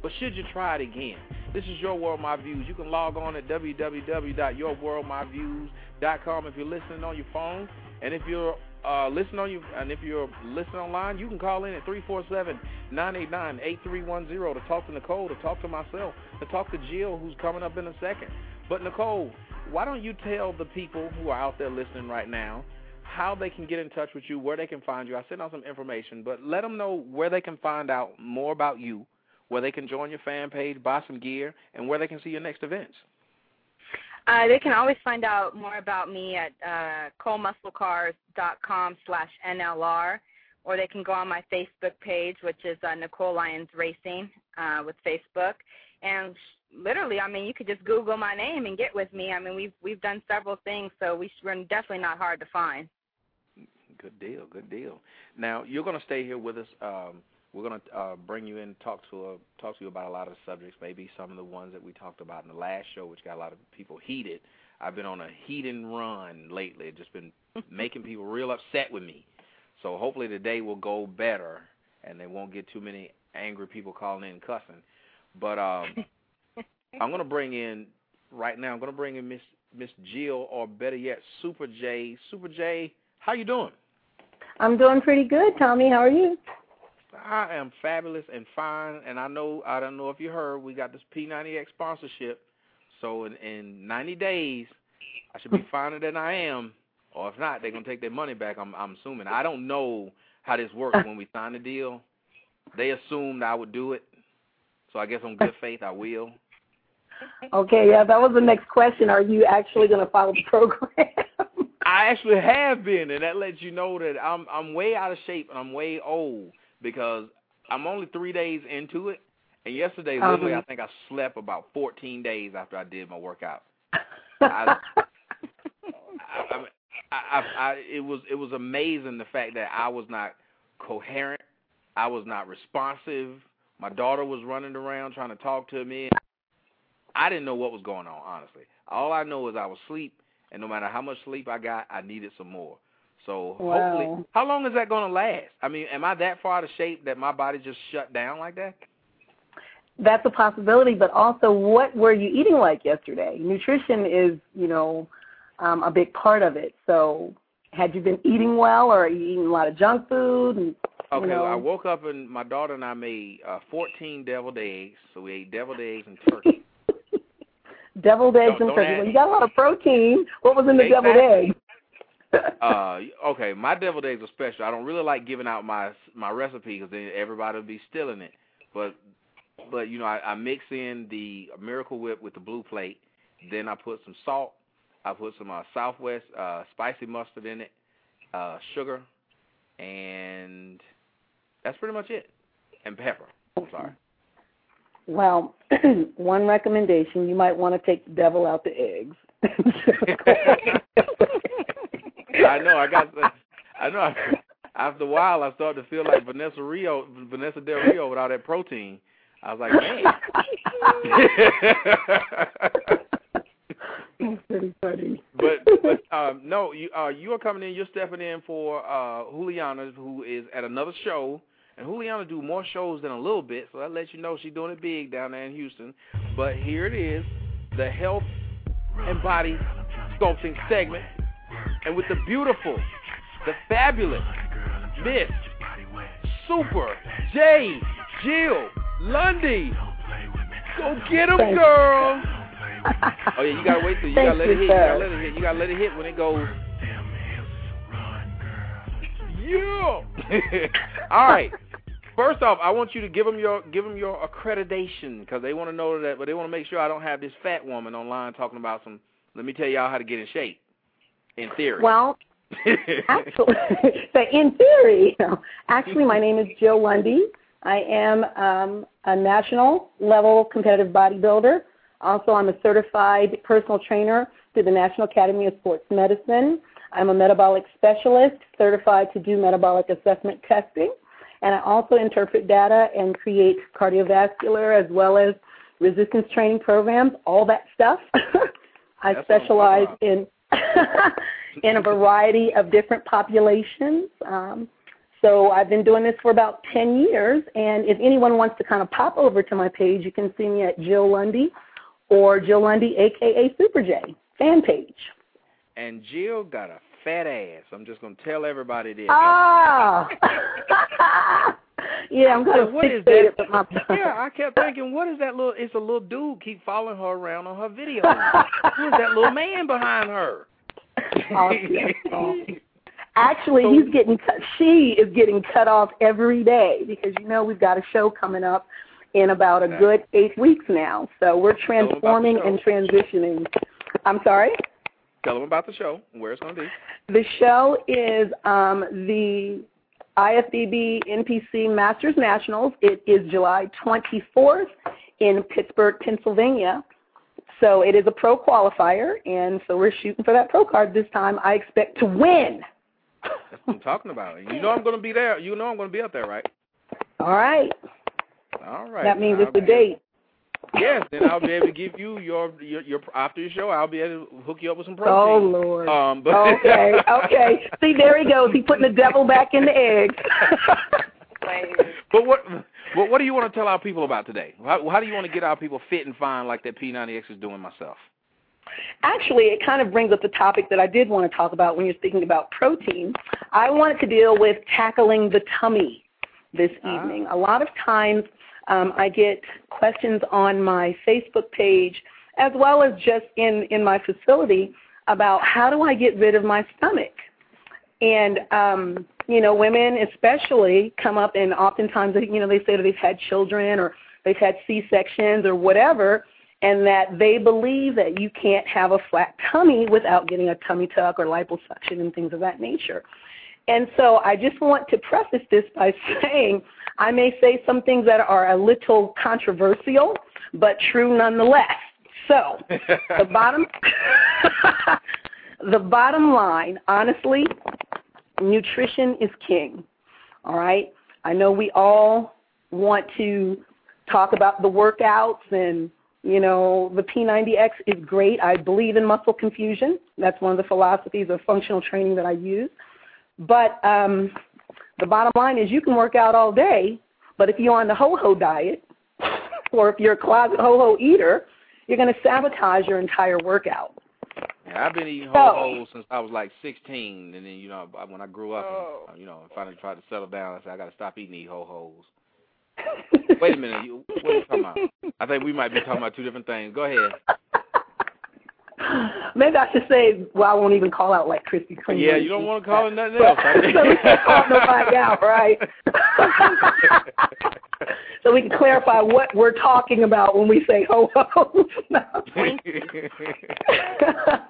But should you try it again? This is Your World, My Views. You can log on at www.yourworldmyviews.com if you're listening on your phone. And if you're uh, listen on you, and if you're listening online, you can call in at 347-989-8310 to talk to Nicole, to talk to myself, to talk to Jill, who's coming up in a second. But Nicole, why don't you tell the people who are out there listening right now how they can get in touch with you, where they can find you. I sent out some information, but let them know where they can find out more about you, where they can join your fan page, buy some gear, and where they can see your next events. Uh, they can always find out more about me at uh, colemusclecars.com slash NLR, or they can go on my Facebook page, which is uh, Nicole Lyons Racing uh, with Facebook. And literally, I mean, you could just Google my name and get with me. I mean, we've we've done several things, so we, we're definitely not hard to find. Good deal, good deal. Now you're going to stay here with us. Um, we're going to uh, bring you in, talk to uh, talk to you about a lot of subjects, maybe some of the ones that we talked about in the last show, which got a lot of people heated. I've been on a heating run lately, just been *laughs* making people real upset with me. So hopefully today will go better, and they won't get too many angry people calling in cussing. But um, *laughs* I'm going to bring in right now. I'm going to bring in Miss Miss Jill, or better yet, Super J. Super J, how you doing? I'm doing pretty good, Tommy. How are you? I am fabulous and fine, and I know I don't know if you heard we got this P90X sponsorship. So in in 90 days, I should be *laughs* finer than I am, or if not, they're gonna take their money back. I'm I'm assuming. I don't know how this works when we sign the deal. They assumed I would do it, so I guess on good faith I will. Okay, yeah, that was the next question. Are you actually going to follow the program? I actually have been, and that lets you know that I'm I'm way out of shape and I'm way old because I'm only three days into it. And yesterday, Um, literally, I think I slept about 14 days after I did my workout. I, I, I, I, I, it was it was amazing the fact that I was not coherent, I was not responsive. My daughter was running around trying to talk to me. I didn't know what was going on, honestly. All I know is I was asleep, and no matter how much sleep I got, I needed some more. So hopefully, how long is that going to last? I mean, am I that far out of shape that my body just shut down like that? That's a possibility, but also, what were you eating like yesterday? Nutrition is, you know, um, a big part of it. So, had you been eating well, or are you eating a lot of junk food? And, Okay, you know, I woke up and my daughter and I made uh, 14 deviled eggs. So we ate deviled eggs and turkey. *laughs* deviled eggs Don't- and don't turkey. Well, you got a lot of protein. What was in the deviled Exactly. egg? Uh, okay, my deviled eggs are special. I don't really like giving out my my recipe because then everybody will be stealing it. But but you know, I, I mix in the Miracle Whip with the blue plate. Then I put some salt. I put some uh, Southwest uh, spicy mustard in it, uh, sugar, and that's pretty much it. And pepper. I'm sorry. Well, *clears throat* one recommendation: you might want to take the devil out the eggs. *laughs* *laughs* I know. I got. I know. After a while, I started to feel like Vanessa Rio, Vanessa Del Rio, with all that protein. I was like, man. *laughs* pretty funny. but but um, no, you uh, you are coming in. You're stepping in for uh, Juliana, who is at another show. And Juliana do more shows than a little bit, so that lets you know she's doing it big down there in Houston. But here it is, the health and body sculpting segment, and with the beautiful, the fabulous Miss Super J Jill Lundy. Go get 'em, Thank girl. *laughs* Oh yeah, you gotta wait till you gotta let it hit. You gotta let it hit. You gotta let it hit when it goes. Yeah. *laughs* All right. First off, I want you to give them your give them your accreditation because they want to know that, but they want to make sure I don't have this fat woman online talking about some. Let me tell y'all how to get in shape. In theory. Well, *laughs* actually, so *laughs* in theory, actually, my name is Jill Lundy. I am um, a national level competitive bodybuilder. Also, I'm a certified personal trainer through the National Academy of Sports Medicine. I'm a metabolic specialist certified to do metabolic assessment testing. And I also interpret data and create cardiovascular as well as resistance training programs, all that stuff. *laughs* I That's specialize in in a variety of different populations. Um, so I've been doing this for about 10 years, and if anyone wants to kind of pop over to my page, you can see me at Jill Lundy or Jill Lundy, aka Super J, fan page. and Jill got a fat ass. I'm just gonna tell everybody this. Ah! *laughs* yeah, I'm kind of What is that? my yeah, I kept thinking, what is that little? It's a little dude keep following her around on her video. Who is that little man behind her? *laughs* Oh. *laughs* Actually, he's getting cut. She is getting cut off every day because you know we've got a show coming up, in about a good eight weeks now. So we're transforming and transitioning. I'm sorry? Tell them about the show, where it's going to be. The show is um, the IFBB NPC Masters Nationals. It is July 24th in Pittsburgh, Pennsylvania. So it is a pro qualifier, and so we're shooting for that pro card this time. I expect to win. That's what I'm talking about. You know I'm going to be there. You know I'm going to be up there, right? All right. All right. That means I'll it's a be- date. Yes, then I'll be able to give you your your, your after your show. I'll be able to hook you up with some Oh protein. Lord. Um, but okay, okay. See, there he goes. He's putting the devil back in the eggs. *laughs* *laughs* but what what what do you want to tell our people about today? How, how do you want to get our people fit and fine like that P90X is doing myself? Actually, it kind of brings up the topic that I did want to talk about when you're speaking about protein. I wanted to deal with tackling the tummy this evening. A lot of times um, I get questions on my Facebook page as well as just in, in my facility about how do I get rid of my stomach? And um, you know, women especially come up and oftentimes you know they say that they've had children or they've had C-sections or whatever, and that they believe that you can't have a flat tummy without getting a tummy tuck or liposuction and things of that nature. And so I just want to preface this by *laughs* saying I may say some things that are a little controversial, but true nonetheless. So the *laughs* bottom *laughs* the bottom line, honestly, nutrition is king. All right? I know we all want to talk about the workouts and you know, the P90X is great. I believe in muscle confusion. That's one of the philosophies of functional training that I use. But um, the bottom line is you can work out all day, but if you're on the ho-ho diet, *laughs* or if you're a closet ho-ho eater, you're going to sabotage your entire workout. Yeah, I've been eating So- ho hos since I was like 16, and then you know when I grew up, Oh. and, you know, finally tried to settle down. I said I got to stop eating these ho hos. *laughs* Wait a minute, you, what are you talking about? I think we might be talking about two different things. Go ahead. Maybe I should say, well, I won't even call out like Krispy Kreme. Yeah, you don't want to call it nothing else. I so we can't call nobody out, right? *laughs* so we can clarify what we're talking about when we say ho ho. *laughs*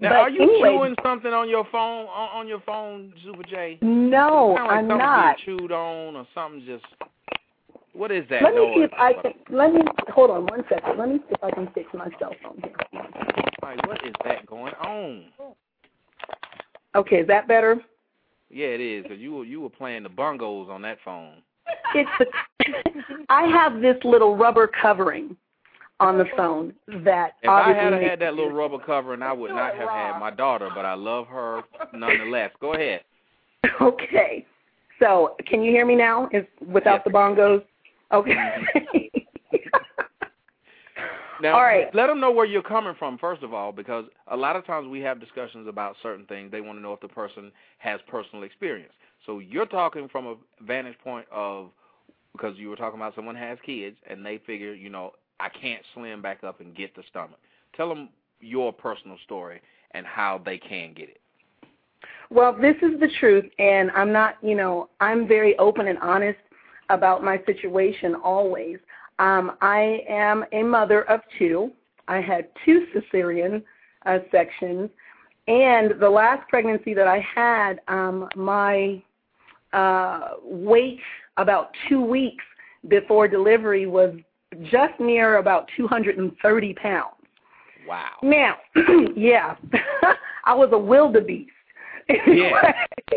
Now, But are you anyway- chewing something on your phone? On, on your phone, Super J? No, like I'm not. Chewed on or something just. What is that Let me noise? see if I can. Let me hold on one second. Let me see if I can fix my cell phone here. Like, what is that going on? Okay, is that better? Yeah, it is. Cause you were you were playing the bongos on that phone. It's the, I have this little rubber covering on the phone that If I had had that little rubber cover, and I would not have had my daughter, but I love her nonetheless. Go ahead. *laughs* Okay. So, can you hear me now? Is without the bongos? Okay. Mm-hmm. *laughs* Now, All right. let them know where you're coming from, first of all, because a lot of times we have discussions about certain things. They want to know if the person has personal experience. So you're talking from a vantage point of, because you were talking about someone has kids and they figure, you know, I can't slim back up and get the stomach. Tell them your personal story and how they can get it. Well, this is the truth, and I'm not, you know, I'm very open and honest about my situation always. Um, I am a mother of two. I had two cesarean uh, sections, and the last pregnancy that I had, um, my uh, weight about two weeks before delivery was just near about 230 pounds. Wow. Now, *clears throat* yeah, *laughs* I was a wildebeest. Yeah. *laughs*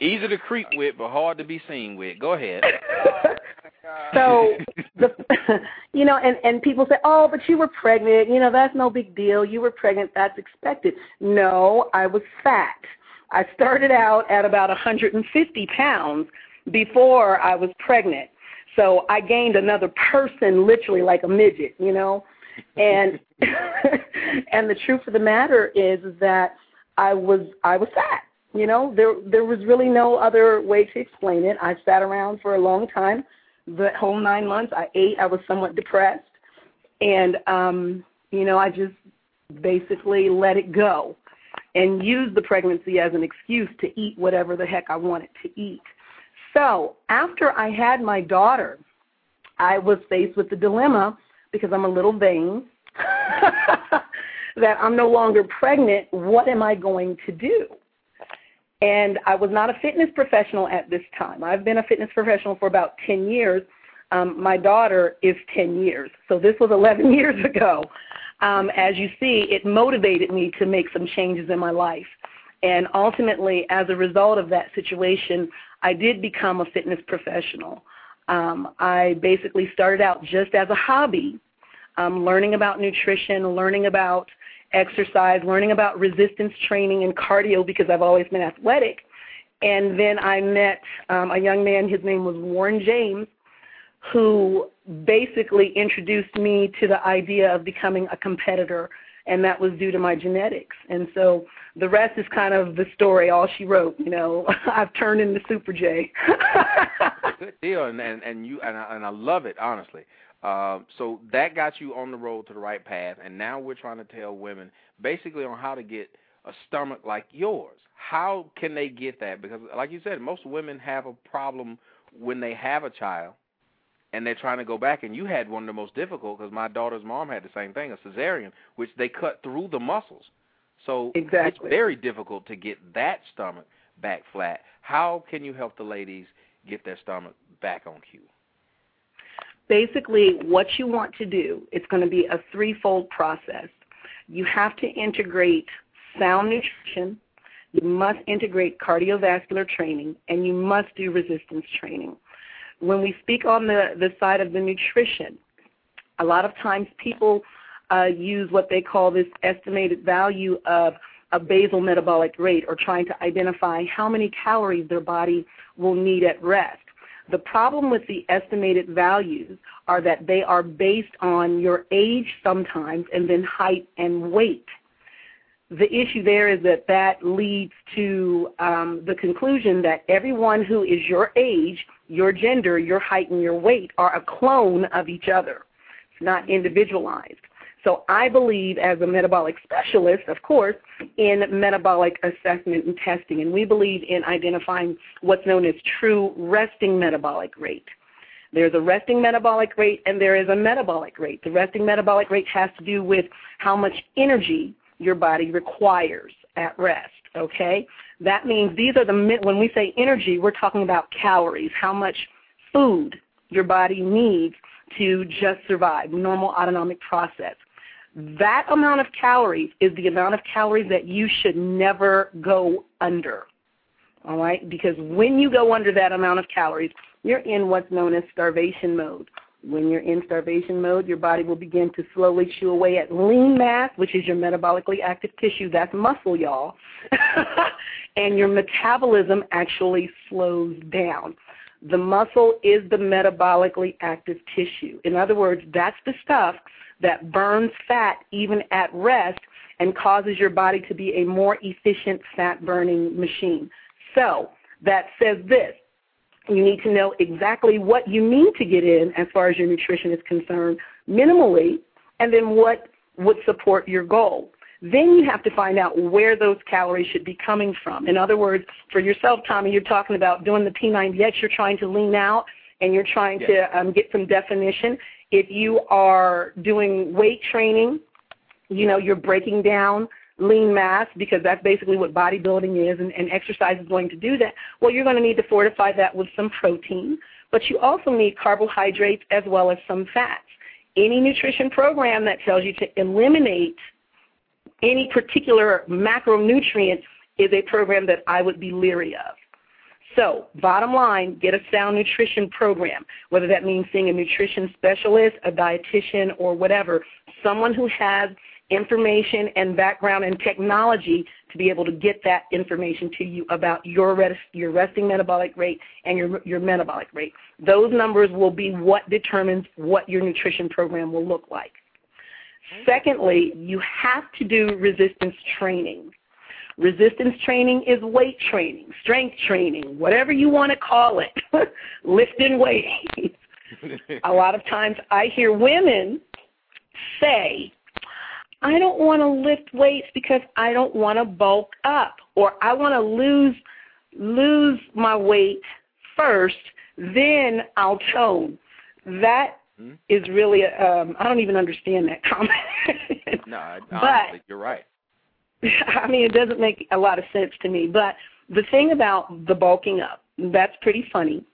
Easy to creep with, but hard to be seen with. Go ahead. *laughs* so the you know and and people say oh but you were pregnant you know that's no big deal you were pregnant that's expected no i was fat i started out at about 150 pounds before i was pregnant so i gained another person literally like a midget you know and *laughs* and the truth of the matter is that i was i was fat you know there there was really no other way to explain it i sat around for a long time the whole nine months I ate. I was somewhat depressed, and um, you know I just basically let it go and used the pregnancy as an excuse to eat whatever the heck I wanted to eat. So after I had my daughter, I was faced with the dilemma because I'm a little vain *laughs* that I'm no longer pregnant. What am I going to do? And I was not a fitness professional at this time. I've been a fitness professional for about 10 years. Um, my daughter is 10 years. So this was 11 *laughs* years ago. Um, as you see, it motivated me to make some changes in my life. And ultimately, as a result of that situation, I did become a fitness professional. Um, I basically started out just as a hobby, um, learning about nutrition, learning about exercise, learning about resistance training and cardio because I've always been athletic. And then I met um, a young man, his name was Warren James, who basically introduced me to the idea of becoming a competitor, and that was due to my genetics. And so the rest is kind of the story, all she wrote. You know, *laughs* I've turned into Super J. *laughs* Good deal, and and, and you and I, and I love it honestly. Uh, so that got you on the road to the right path, and now we're trying to tell women basically on how to get a stomach like yours. How can they get that? Because, like you said, most women have a problem when they have a child and they're trying to go back. And you had one of the most difficult because my daughter's mom had the same thing, a cesarean, which they cut through the muscles. So exactly. it's very difficult to get that stomach back flat. How can you help the ladies get their stomach back on cue? Basically, what you want to do, it's going to be a threefold process. You have to integrate sound nutrition, you must integrate cardiovascular training, and you must do resistance training when we speak on the, the side of the nutrition, a lot of times people uh, use what they call this estimated value of a basal metabolic rate or trying to identify how many calories their body will need at rest. The problem with the estimated values are that they are based on your age sometimes and then height and weight the issue there is that that leads to um, the conclusion that everyone who is your age, your gender, your height, and your weight are a clone of each other. It's not individualized. So I believe as a metabolic specialist, of course, in metabolic assessment and testing, and we believe in identifying what's known as true resting metabolic rate. There's a resting metabolic rate and there is a metabolic rate. The resting metabolic rate has to do with how much energy your body requires at rest, okay? That means these are the, when we say energy, we're talking about calories, how much food your body needs to just survive, normal autonomic process. That amount of calories is the amount of calories that you should never go under, all right? Because when you go under that amount of calories, you're in what's known as starvation mode. When you're in starvation mode, your body will begin to slowly chew away at lean mass, which is your metabolically active tissue. That's muscle, y'all. *laughs* and your metabolism actually slows down. The muscle is the metabolically active tissue. In other words, that's the stuff that burns fat even at rest and causes your body to be a more efficient fat burning machine. So that says this you need to know exactly what you need to get in as far as your nutrition is concerned, minimally, and then what would support your goal. Then you have to find out where those calories should be coming from. In other words, for yourself, Tommy, you're talking about doing the P90X, you're trying to lean out and you're trying yes. to um, get some definition. If you are doing weight training, you know, you're breaking down lean mass because that's basically what bodybuilding is and, and exercise is going to do that, well, you're going to need to fortify that with some protein, but you also need carbohydrates as well as some fats. Any nutrition program that tells you to eliminate any particular macronutrient is a program that I would be leery of. So, bottom line, get a sound nutrition program, whether that means seeing a nutrition specialist, a dietitian, or whatever, someone who has information and background and technology to be able to get that information to you about your rest, your resting metabolic rate and your your metabolic rate. Those numbers will be what determines what your nutrition program will look like. Secondly, you have to do resistance training. Resistance training is weight training, strength training, whatever you want to call it, *laughs* lifting weights. *laughs* a lot of times I hear women say, I don't want to lift weights because I don't want to bulk up or I want to lose lose my weight first, then I'll tone. That Hmm? is really um I don't even understand that *laughs* comment. No, I, But- you're right. *laughs* I mean, it doesn't make a lot of sense to me. But the thing about the bulking up, that's pretty funny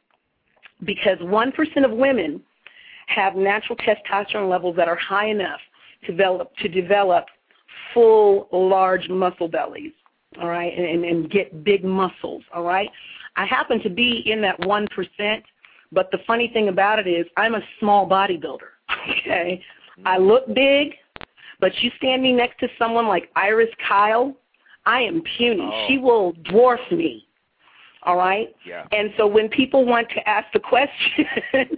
because 1% of women have natural testosterone levels that are high enough develop, to develop full, large muscle bellies, all right, and, and, get big muscles, all right? I happen to be in that 1%, but the funny thing about it is I'm a small bodybuilder, *laughs* okay? I look big, but you stand me next to someone like Iris Kyle, I am puny. Oh. She will dwarf me. All right? Yeah. And so when people want to ask the question *laughs*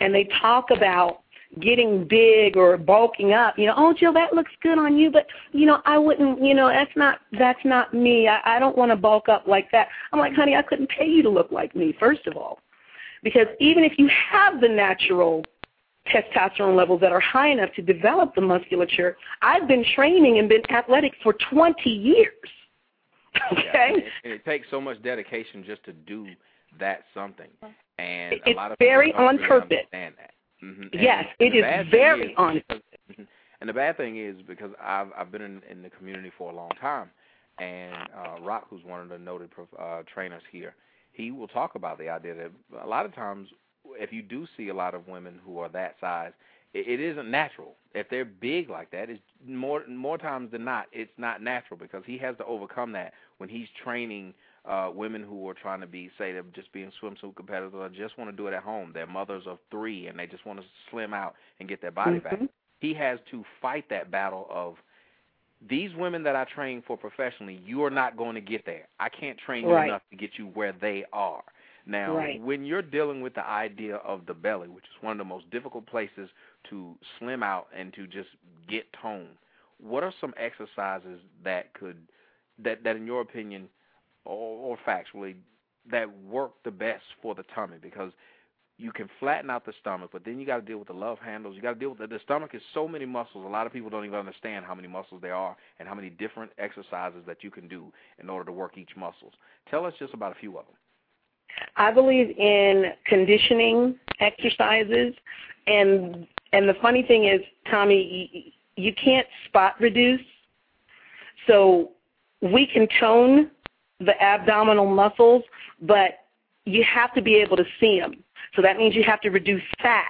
and they talk about getting big or bulking up, you know, oh Jill, that looks good on you, but you know, I wouldn't, you know, that's not that's not me. I, I don't want to bulk up like that. I'm like, honey, I couldn't pay you to look like me, first of all. Because even if you have the natural testosterone levels that are high enough to develop the musculature, I've been training and been athletic for 20 years. Okay? Yeah, and, it, and it takes so much dedication just to do that something, and a It's lot of very on purpose. Understand that. Hmm Yes, it is very on purpose. And the bad thing is because I've I've been in, in the community for a long time, and uh, Rock, who's one of the noted prof, uh, trainers here, he will talk about the idea that a lot of times, if you do see a lot of women who are that size, it, it isn't natural. If they're big like that, it's more more times than not, it's not natural because he has to overcome that when he's training uh women who are trying to be say they're just being swimsuit competitors or just want to do it at home. They're mothers of three and they just want to slim out and get their body back. Mhm. He has to fight that battle of these women that I train for professionally, you are not going to get there. I can't train you Right. enough to get you where they are. Now, Right. when you're dealing with the idea of the belly, which is one of the most difficult places to slim out and to just get tone, what are some exercises that could that that in your opinion or, or factually that work the best for the tummy because you can flatten out the stomach, but then you got to deal with the love handles. You got to deal with the, the stomach is so many muscles. A lot of people don't even understand how many muscles there are and how many different exercises that you can do in order to work each muscles. Tell us just about a few of them. I believe in conditioning exercises, and and the funny thing is, Tommy, you, you can't spot reduce. So we can tone the abdominal muscles, but you have to be able to see them. So that means you have to reduce fat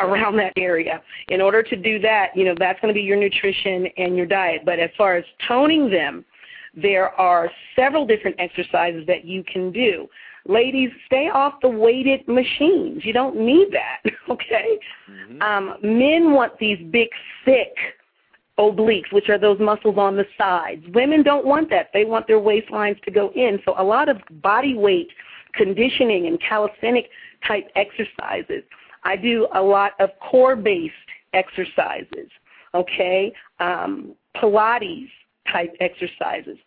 around that area. In order to do that, you know, that's going to be your nutrition and your diet. But as far as toning them, there are several different exercises that you can do. Ladies, stay off the weighted machines. You don't need that, *laughs* okay? Mm-hmm. Um, men want these big, thick obliques, which are those muscles on the sides. Women don't want that. They want their waistlines to go in. So a lot of body weight conditioning and calisthenic type exercises. I do a lot of core-based exercises, okay? Um, Pilates type exercises,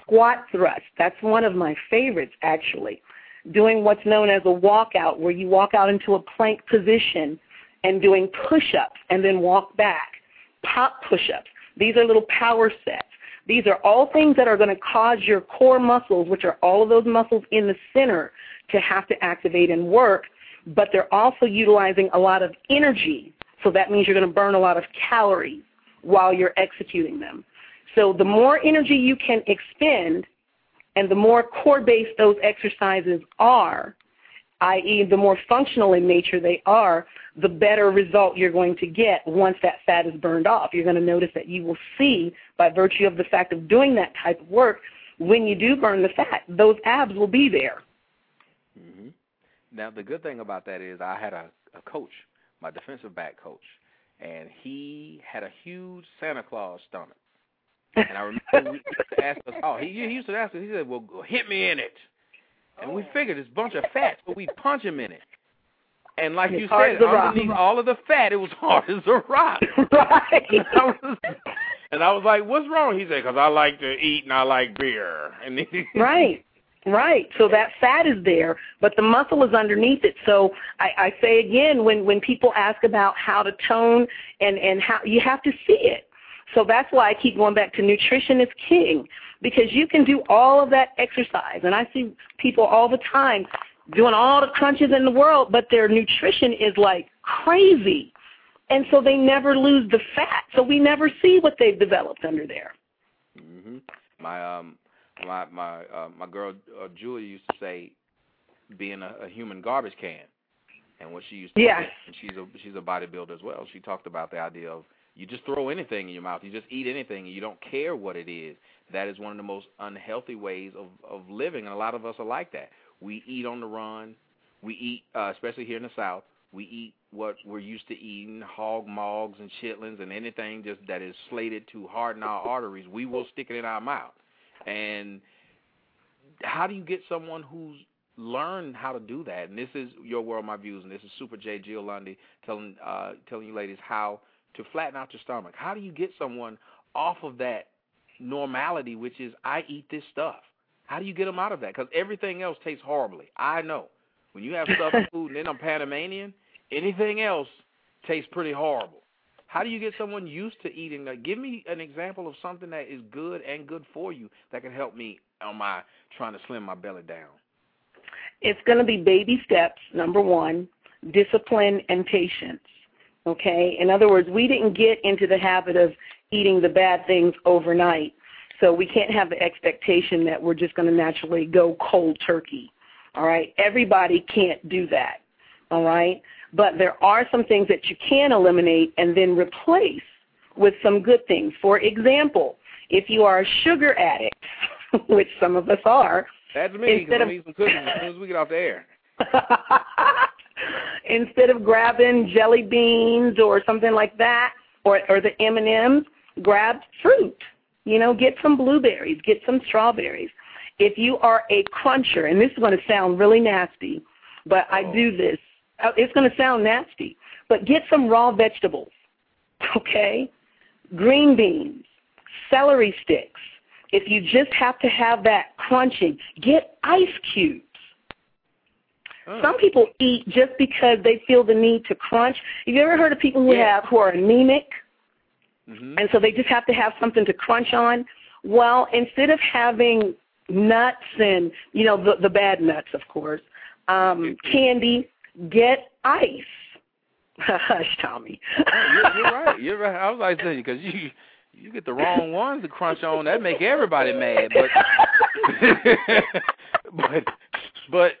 squat thrust. That's one of my favorites, actually. Doing what's known as a walkout, where you walk out into a plank position and doing push-ups and then walk back. Pop push-ups. These are little power sets. These are all things that are going to cause your core muscles, which are all of those muscles in the center, to have to activate and work, but they're also utilizing a lot of energy. So that means you're going to burn a lot of calories while you're executing them. So the more energy you can expend and the more core-based those exercises are, i.e. the more functional in nature they are, the better result you're going to get once that fat is burned off. You're going to notice that you will see, by virtue of the fact of doing that type of work, when you do burn the fat, those abs will be there. hmm Now the good thing about that is I had a, a coach, my defensive back coach, and he had a huge Santa Claus stomach. And I remember we used to ask us, oh, he, he used to ask us, he said, well, hit me in it. And we oh. figured it's a bunch of fat, so we punch him in it. And like It's you said, rock. underneath all of the fat, it was hard as a rock. right. *laughs* *laughs* And I was, and I was like, "What's wrong?" He said, "Cause I like to eat and I like beer." *laughs* And he, Right. Right. So that fat is there, but the muscle is underneath it. So I, I say again, when when people ask about how to tone and and how you have to see it. So that's why I keep going back to nutrition is king because you can do all of that exercise. And I see people all the time doing all the crunches in the world, but their nutrition is like crazy. And so they never lose the fat. So we never see what they've developed under there. Mm-hmm. My um my my uh, my girl uh, Julie used to say being a, a human garbage can. And what she used to Yes. say, and she's a she's a bodybuilder as well. She talked about the idea of you just throw anything in your mouth, you just eat anything, you don't care what it is. That is one of the most unhealthy ways of of living, and a lot of us are like that. We eat on the run. We eat, uh, especially here in the South. We eat what we're used to eating: hog mogs and chitlins, and anything just that is slated to harden our arteries. We will stick it in our mouth. And how do you get someone who's learned how to do that? And this is your world, my views, and this is Super J Lundy telling uh, telling you ladies how to flatten out your stomach. How do you get someone off of that normality, which is I eat this stuff? How do you get them out of that? Because everything else tastes horribly. I know. When you have stuff in food and then I'm Panamanian, anything else tastes pretty horrible. How do you get someone used to eating? Like, give me an example of something that is good and good for you that can help me on my trying to slim my belly down. It's going to be baby steps, number one, discipline and patience. Okay? In other words, we didn't get into the habit of eating the bad things overnight. So we can't have the expectation that we're just going to naturally go cold turkey. All right? Everybody can't do that. All right? But there are some things that you can eliminate and then replace with some good things. For example, if you are a sugar addict, *laughs* which some of us are, That's me Instead of- as soon as we get off the air. *laughs* instead of grabbing jelly beans or something like that, or or the M and M's, grab fruit. You know, get some blueberries, get some strawberries. If you are a cruncher, and this is going to sound really nasty, but I do this. uh, It's going to sound nasty, but get some raw vegetables. Okay, green beans, celery sticks. If you just have to have that crunching, get ice cubes. Some people eat just because they feel the need to crunch. Have you ever heard of people who Yeah. have who are anemic hmm and so they just have to have something to crunch on? Well, instead of having nuts and you know the the bad nuts, of course, um, candy, get ice. *laughs* Hush, Tommy. you're, you're *laughs* right. You're right. I was like saying because you you get the wrong ones to crunch on. That make everybody mad. But *laughs* but but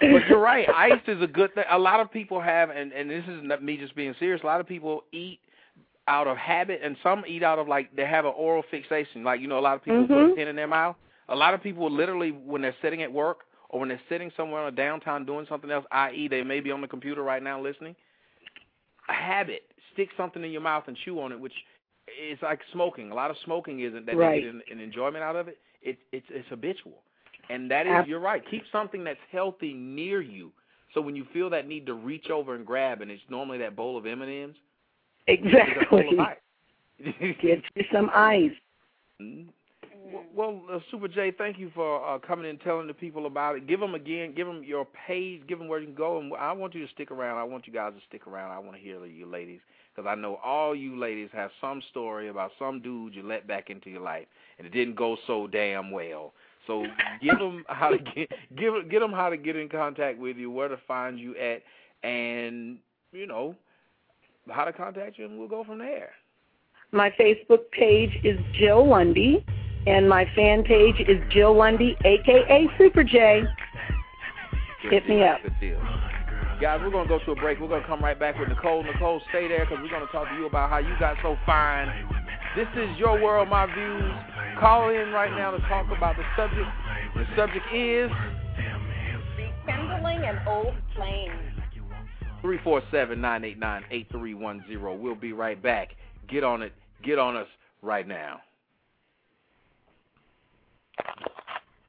but you're right. Ice is a good thing. A lot of people have, and and this is not me just being serious. A lot of people eat out of habit, and some eat out of like they have an oral fixation. Like you know, a lot of people put mm-hmm. a pin in their mouth. A lot of people literally, when they're sitting at work or when they're sitting somewhere on a downtown doing something else, i.e., they may be on the computer right now listening. A habit: stick something in your mouth and chew on it, which is like smoking. A lot of smoking isn't that Right. they get an, an enjoyment out of it. It it's it's habitual, and that is you're right. Keep something that's healthy near you, so when you feel that need to reach over and grab, and it's normally that bowl of M and M's. Exactly. *laughs* Get you some ice. Mm. Well, uh, Super J, thank you for uh, coming and telling the people about it. Give them again, give them your page, give them where you can go, and I want you to stick around. I want you guys to stick around. I want to hear you ladies because I know all you ladies have some story about some dude you let back into your life and it didn't go so damn well. So give them how to get give get them how to get in contact with you, where to find you at, and you know how to contact you, and we'll go from there. My Facebook page is Jill Lundy, and my fan page is Jill Lundy, aka Super J. Hit me up. Guys, we're going to go to a break. We're going to come right back with Nicole. Nicole, stay there because we're going to talk to you about how you got so fine. This is Your World, My Views. Call in right now to talk about the subject. The subject is Rekindling an old flame. 347-989-8310. We'll be right back. Get on it. Get on us right now.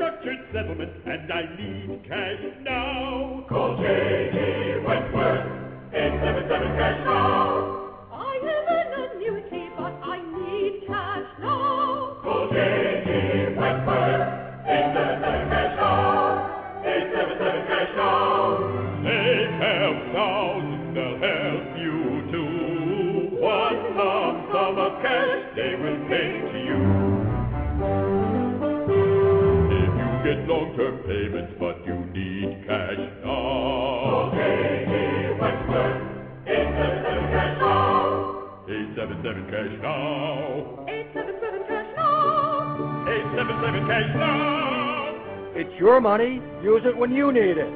Structured settlement, and I need cash now. Call J.G. Wentworth, 877 cash now. Get payments, but you need cash now. J.G. Wentworth, 877 cash now. 877 cash now. 877 cash now. 877 cash now. It's your money. Use it when you need it.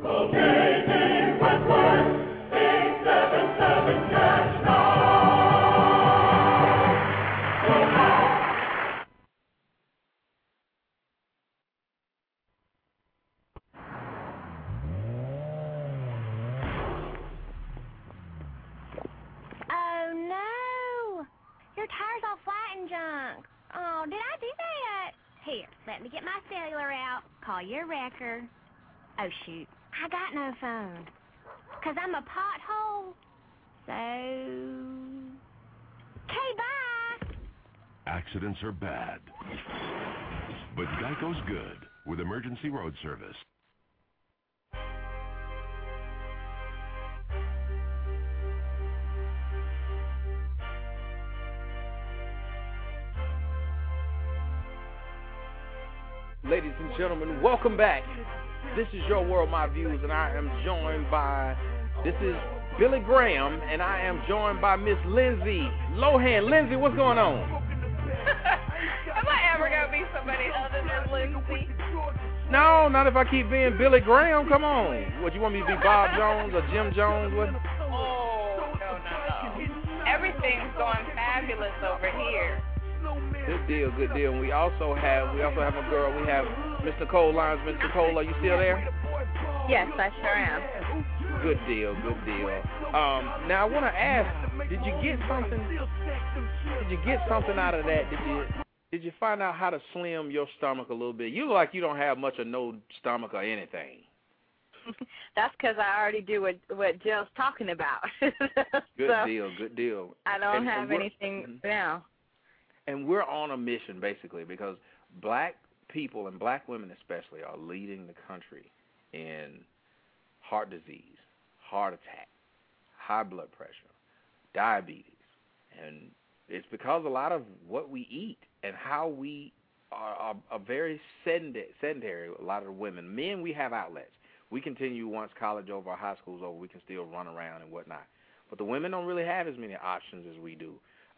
Call J.G. Wentworth, 877 cash now. Oh, did I do that? Here, let me get my cellular out. Call your wrecker. Oh shoot, I got no phone. Cause I'm a pothole. So. Okay, bye. Accidents are bad. But Geico's good with emergency road service. And gentlemen, welcome back. This is Your World, My Views, and I am joined by, this is Billy Graham, and I am joined by Miss Lindsay Lohan. Lindsay, what's going on? *laughs* Am I ever gonna be somebody other than Lindsay? No, not if I keep being Billy Graham. Come on. What, you want me to be Bob *laughs* Jones or Jim Jones? What? Oh no no no! Everything's going fabulous over here. Good deal, good deal. And we also have, we also have a girl. We have Miss Nicole Lines. Miss Nicole, are you still there? Yes, I sure am. Good deal, good deal. Um, now I want to ask, did you get something? Did you get something out of that? Did you did you find out how to slim your stomach a little bit? You look like you don't have much or no stomach or anything. *laughs* That's because I already do what what Jill's talking about. *laughs* Good So, deal, good deal. I don't And- and have we're- anything now. and we're on a mission basically because black people and black women especially are leading the country in heart disease, heart attack, high blood pressure, diabetes, and it's because a lot of what we eat and how we are, are, are very sedentary. A lot of women, men, we have outlets. We continue once college over, high school's over, we can still run around and whatnot. But the women don't really have as many options as we do.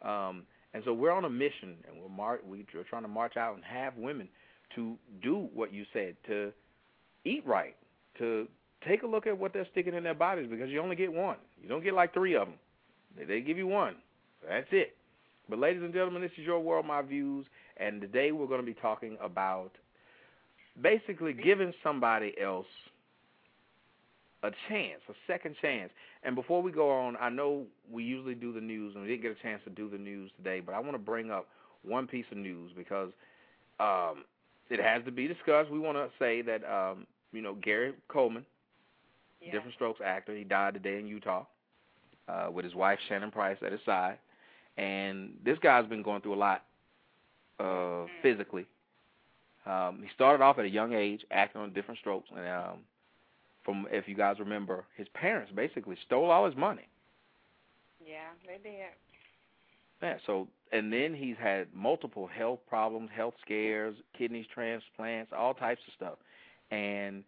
Um, and so we're on a mission, and we're mar- we're trying to march out and have women to do what you said, to eat right, to take a look at what they're sticking in their bodies because you only get one. You don't get like three of them. They, give you one. That's it. But ladies and gentlemen, this is your world, my views, and today we're going to be talking about basically giving somebody else a chance, a second chance. And before we go on, I know we usually do the news, and we didn't get a chance to do the news today, but I want to bring up one piece of news because um, it has to be discussed. We want to say that um, you know Gary Coleman, Diff'rent Strokes actor, he died today in Utah uh, with his wife Shannon Price at his side, and this guy's been going through a lot uh, physically. Um, he started off at a young age acting on Diff'rent Strokes, and um, from if you guys remember, his parents basically stole all his money. Yeah, they did. Yeah, so and then he's had multiple health problems, health scares, kidneys transplants, all types of stuff. And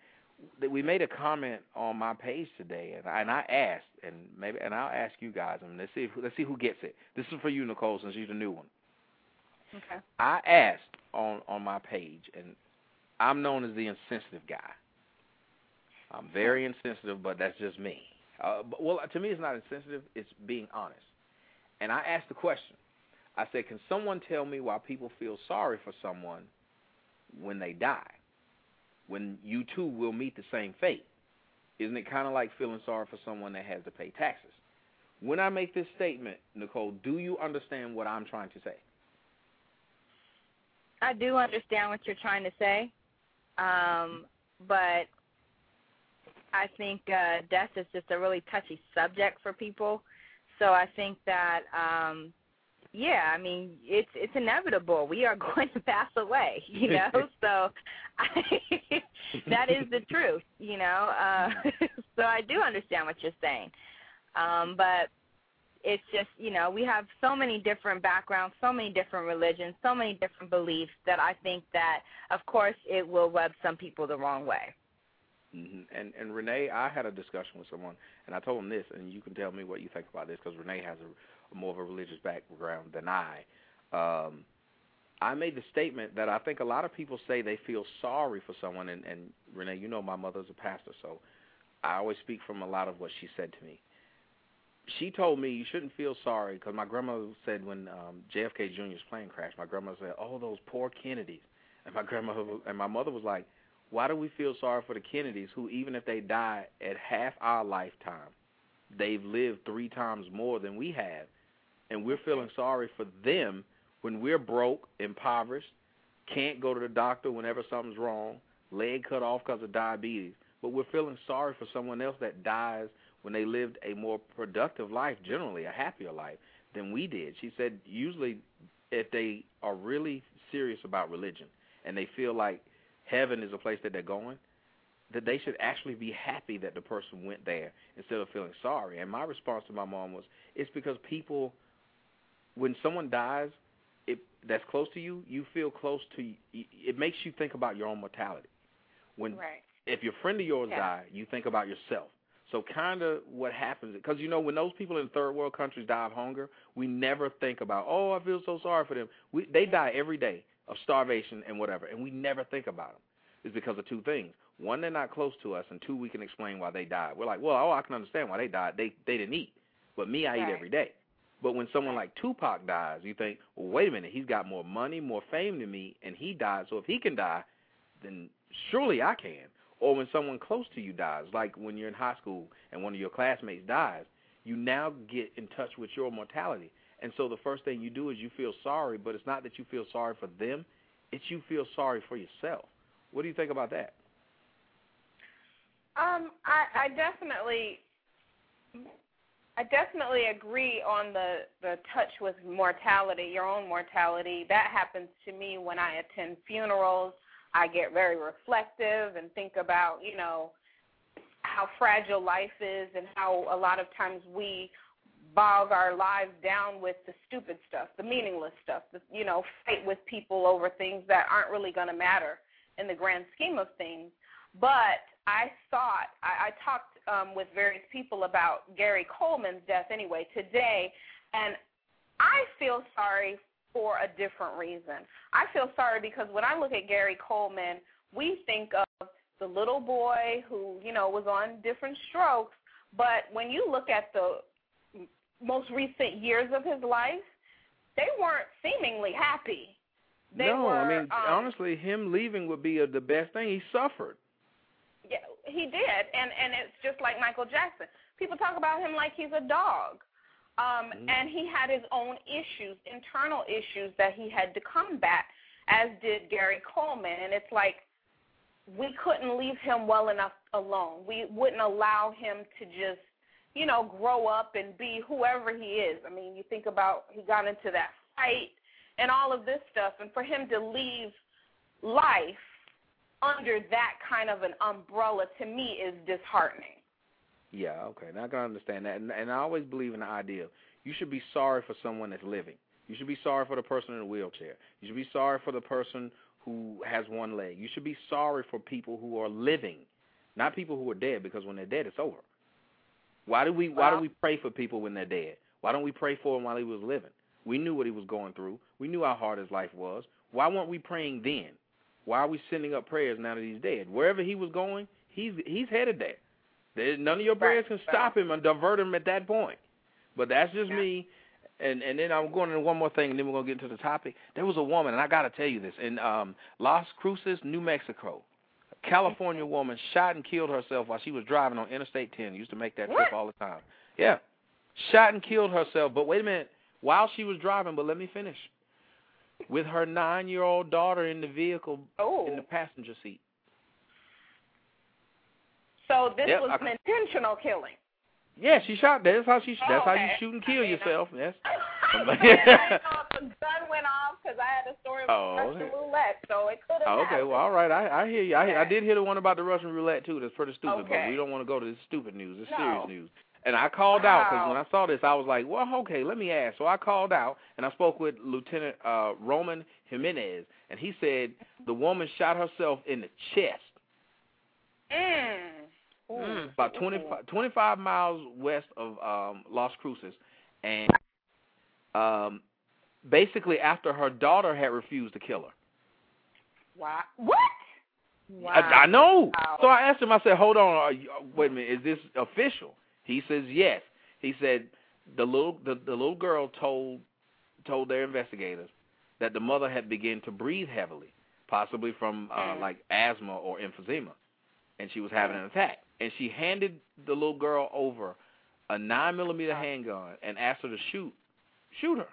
th- we made a comment on my page today, and I, and I asked, and maybe, and I'll ask you guys, and let's see, if, let's see who gets it. This is for you, Nicole, since you're the new one. Okay. I asked on on my page, and I'm known as the insensitive guy. I'm very insensitive, but that's just me. Uh, but, well, to me, it's not insensitive; it's being honest. And I asked the question. I said, "Can someone tell me why people feel sorry for someone when they die? When you too will meet the same fate? Isn't it kind of like feeling sorry for someone that has to pay taxes?" When I make this statement, Nicole, do you understand what I'm trying to say? I do understand what you're trying to say. Um, but I think uh, death is just a really touchy subject for people. So I think that um, yeah, I mean it's it's inevitable. We are *laughs* going to pass away, you know. *laughs* so I, *laughs* that is the truth, you know. Uh, so I do understand what you're saying, um, but it's just you know we have so many different backgrounds, so many different religions, so many different beliefs that I think that of course it will rub some people the wrong way. Mm-hmm. And and Renee, I had a discussion with someone, and I told him this, and you can tell me what you think about this because Renee has a, more of a religious background than I. Um, I made the statement that I think a lot of people say they feel sorry for someone, and, and Renee, you know my mother's a pastor, so I always speak from a lot of what she said to me. She told me you shouldn't feel sorry because my grandmother said when um, JFK Jr.'s plane crashed, my grandmother said, "Oh, those poor Kennedys," and my grandmother and my mother was like, why do we feel sorry for the Kennedys who, even if they die at half our lifetime, they've lived three times more than we have? And we're feeling sorry for them when we're broke, impoverished, can't go to the doctor whenever something's wrong, leg cut off because of diabetes. But we're feeling sorry for someone else that dies when they lived a more productive life, generally a happier life, than we did. She said usually if they are really serious about religion and they feel like heaven is a place that they're going, that they should actually be happy that the person went there instead of feeling sorry. And my response to my mom was, it's because people, when someone dies, it that's close to you, you feel close to. It makes you think about your own mortality. When right. if your friend of yours yeah. die, you think about yourself. So kind of what happens, because you know when those people in third world countries die of hunger, we never think about, oh, I feel so sorry for them. We they die every day of starvation and whatever, and we never think about them. Is because of two things. One, they're not close to us, and two, we can explain why they died. We're like, well, oh, I can understand why they died. They they didn't eat, but me, I right. eat every day. But when someone like Tupac dies, you think, well, wait a minute, he's got more money, more fame than me, and he died. So if he can die, then surely I can. Or when someone close to you dies, like when you're in high school and one of your classmates dies, you now get in touch with your mortality. And so the first thing you do is you feel sorry, but it's not that you feel sorry for them, it's you feel sorry for yourself. What do you think about that? Um, I, I definitely, I definitely agree on the the touch with mortality, your own mortality. That happens to me when I attend funerals. I get very reflective and think about, you know, how fragile life is and how a lot of times we bog our lives down with the stupid stuff, the meaningless stuff, the, you know, fight with people over things that aren't really going to matter in the grand scheme of things. But I thought I, I talked um, with various people about Gary Coleman's death anyway today, and I feel sorry for a different reason. I feel sorry because when I look at Gary Coleman, we think of the little boy who you know was on different strokes, but when you look at the most recent years of his life, they weren't seemingly happy. They no, were, I mean um, honestly, him leaving would be a, the best thing. He suffered. Yeah, he did, and and it's just like Michael Jackson. People talk about him like he's a dog, um, mm-hmm. and he had his own issues, internal issues that he had to combat, as did Gary Coleman. And it's like we couldn't leave him well enough alone. We wouldn't allow him to just, you know, grow up and be whoever he is. I mean, you think about he got into that fight and all of this stuff, and for him to leave life under that kind of an umbrella to me is disheartening. Yeah, okay. Now I can understand that, and, and I always believe in the idea you should be sorry for someone that's living. You should be sorry for the person in a wheelchair. You should be sorry for the person who has one leg. You should be sorry for people who are living, not people who are dead, because when they're dead, it's over. Why do we Why do we pray for people when they're dead? Why don't we pray for him while he was living? We knew what he was going through. We knew how hard his life was. Why weren't we praying then? Why are we sending up prayers now that he's dead? Wherever he was going, he's he's headed there. There's, none of your prayers can stop him and divert him at that point. But that's just me. And and then I'm going into one more thing, and then we're gonna get into the topic. There was a woman, and I got to tell you this, in um, Las Cruces, New Mexico, California woman shot and killed herself while she was driving on Interstate 10. Used to make that trip all the time. Yeah, shot and killed herself. But wait a minute, while she was driving, but let me finish. With her nine-year-old daughter in the vehicle oh. in the oh. passenger seat. So this Yep, was I- an intentional killing. Yeah, she shot. That's how she. That's how you shoot and kill yourself. Yes. *laughs* I didn't know if the gun went off because I had a story Oh, about Russian okay. roulette, so it could have Oh, okay, well, all right. I I hear you. I, I did hear the one about the Russian roulette too. That's pretty stupid, but we don't want to go to this stupid news. It's No. serious news. And I called out because when I saw this, I was like, well, okay, let me ask. So I called out and I spoke with Lieutenant uh, Roman Jimenez, and he said the woman shot herself in the chest. Mm. Mm, about 25, 25 miles west of um, Las Cruces, and um, basically after her daughter had refused to kill her. Wow. What? Wow. I, I know. Wow. So I asked him. I said, "Hold on. You, wait a minute. Is this official?" He says, "Yes." He said the little the, the little girl told told their investigators that the mother had begun to breathe heavily, possibly from uh, Mm. like asthma or emphysema, and she was having an attack. And she handed the little girl over a nine millimeter handgun and asked her to shoot shoot her.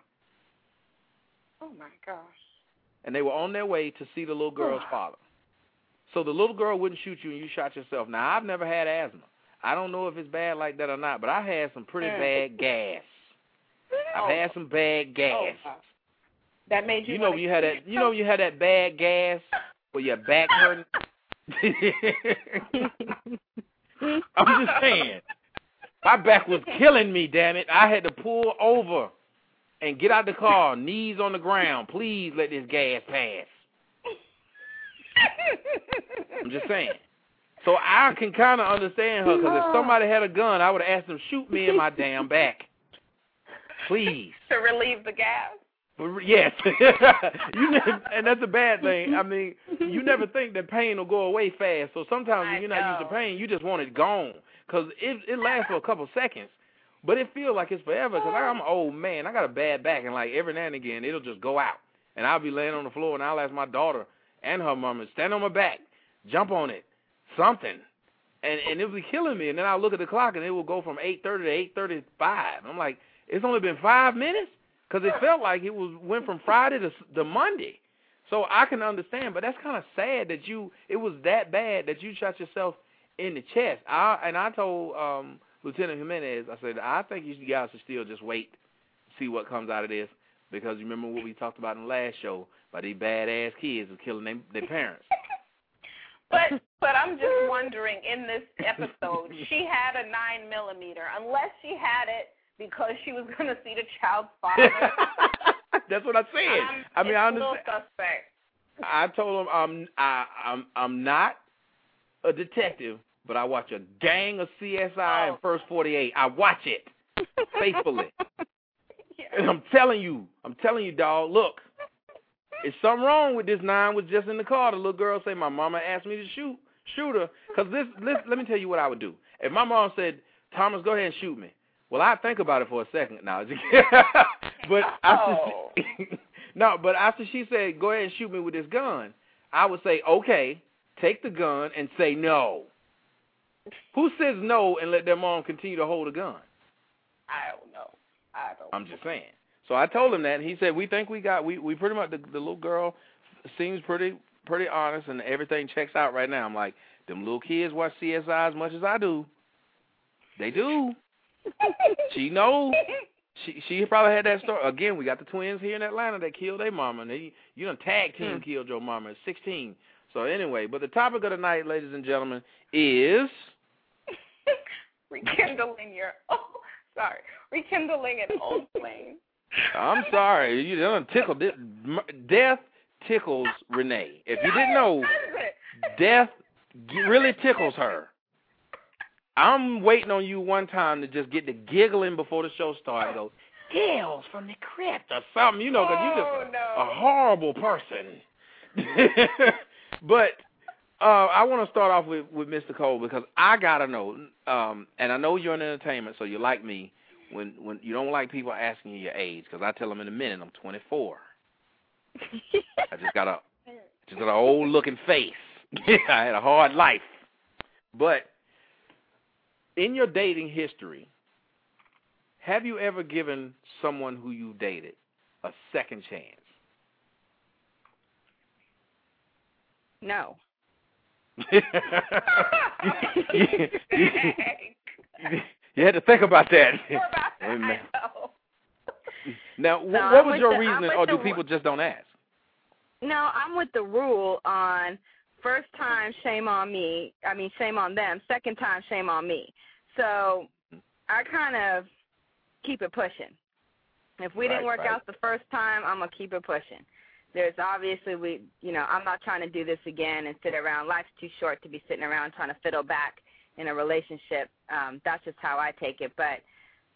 Oh my gosh. and they were on their way to see the little girl's father. So the little girl wouldn't shoot you and you shot yourself. Now I've never had asthma. I don't know if it's bad like that or not, but I had some pretty Mm. bad gas. I've had some bad gas. Oh, That made you. You know you had that you know you had that bad gas where your back hurting. *laughs* *laughs* I'm just saying. My back was killing me, damn it. I had to pull over and get out the car, knees on the ground. Please let this gas pass. I'm just saying. So I can kind of understand her because if somebody had a gun, I would have asked them shoot me in my damn back. Please. to relieve the gas. But yes, *laughs* you never, and that's a bad thing. I mean, you never think that pain will go away fast. So sometimes when you're not used to pain, you just want it gone because it it lasts for a couple seconds, but it feels like it's forever. Because I'm an old man, I got a bad back, and like every now and again, it'll just go out, and I'll be laying on the floor, and I'll ask my daughter and her mom mama stand on my back, jump on it, something, and and it'll be killing me. And then I'll look at the clock, and it will go from 8:30 to 8:35. I'm like, it's only been five minutes because it felt like it was went from Friday to to Monday. So I can understand, but that's kind of sad that you it was that bad that you shot yourself in the chest. I and I told um Lieutenant Jimenez, I said I think you guys should still just wait, to see what comes out of this because you remember what we talked about in the last show about these badass kids who killing their their parents. *laughs* But but I'm just wondering in this episode, *laughs* she had a nine millimeter. Unless she had it because she was going to see the child's *laughs* father. That's what I said. Um, I mean, I understand. suspect. I told him I'm I, I'm I'm not a detective, but I watch a gang of CSI and oh. First 48. I watch it faithfully, *laughs* and I'm telling you, I'm telling you, dog. Look, it's something wrong with this nine was just in the car. The little girl say, "My mama asked me to shoot shoot her." Cause this, this let me tell you what I would do. If my mom said, "Thomas, go ahead and shoot me," well, I'd think about it for a second. Now, *laughs* but after *laughs* she, oh. no, but after she said, "Go ahead and shoot me with this gun," I would say, "Okay, take the gun and say no." Who says no and let their mom continue to hold a gun? I don't know. I don't. I'm just saying. So I told him that, and he said, "We think we got we we pretty much the, the little girl seems pretty pretty honest, and everything checks out right now." I'm like, "Them little kids watch CSI as much as I do. They do. she knows. She she probably had that story. Again, we got the twins here in Atlanta that killed their mama, and they you done tag team hmm. killed your mama at 16. So anyway, but the topic of the night, ladies and gentlemen, is Rekindling your *laughs* oh sorry, rekindling an old flame. I'm sorry, you don't tickle Death tickles Renee. If you didn't know, death really tickles her. I'm waiting on you one time to just get the giggling before the show starts. and Go, Tales from the crypt or something, you know, because you're just oh, a, a horrible person. *laughs* but uh, I want to start off with, with Mr. Cole because I gotta know, um, and I know you're in entertainment, so you like me when when you don't like people asking you your age because I tell them in a minute I'm 24. *laughs* I just got a just got an old looking face. *laughs* I had a hard life, but in your dating history, have you ever given someone who you dated a second chance? No. *laughs* you, had to think about that. *laughs* now, No, what was your the- I'm reasoning, or do the- people just don't ask? No, I'm with the rule on first time shame on me. I mean shame on them. Second time shame on me. So I kind of keep it pushing. If we didn't work right. out the first time, I'm gonna keep it pushing. There's obviously we, you know, I'm not trying to do this again and sit around. Life's too short to be sitting around trying to fiddle back in a relationship. Um, that's just how I take it. But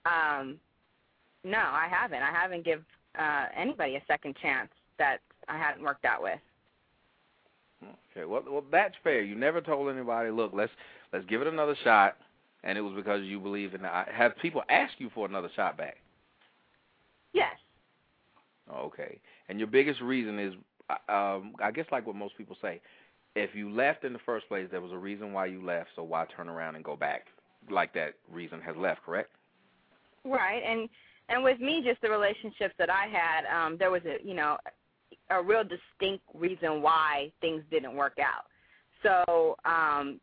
um, no, I haven't. I haven't give uh, anybody a second chance that I hadn't worked out with. Okay, well, well, that's fair. You never told anybody, look, let's let's give it another shot, and it was because you believe in. I have people ask you for another shot back. Yes. Okay, and your biggest reason is, uh, um, I guess, like what most people say, if you left in the first place, there was a reason why you left. So why turn around and go back? Like that reason has left, correct? Right, and and with me, just the relationships that I had, um, there was a you know a real distinct reason why things didn't work out. So um,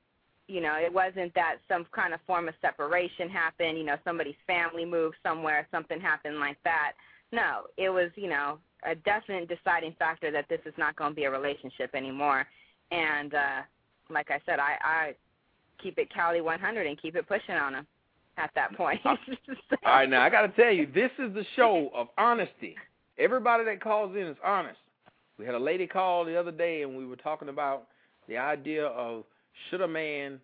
you know, it wasn't that some kind of form of separation happened. You know, somebody's family moved somewhere, something happened like that. No, it was you know a definite deciding factor that this is not going to be a relationship anymore. And uh, like I said, I, I keep it Cali 100 and keep it pushing on him at that point. *laughs* All right, now I got to tell you, this is the *laughs* show of honesty. Everybody that calls in is honest. We had a lady call the other day, and we were talking about the idea of should a man,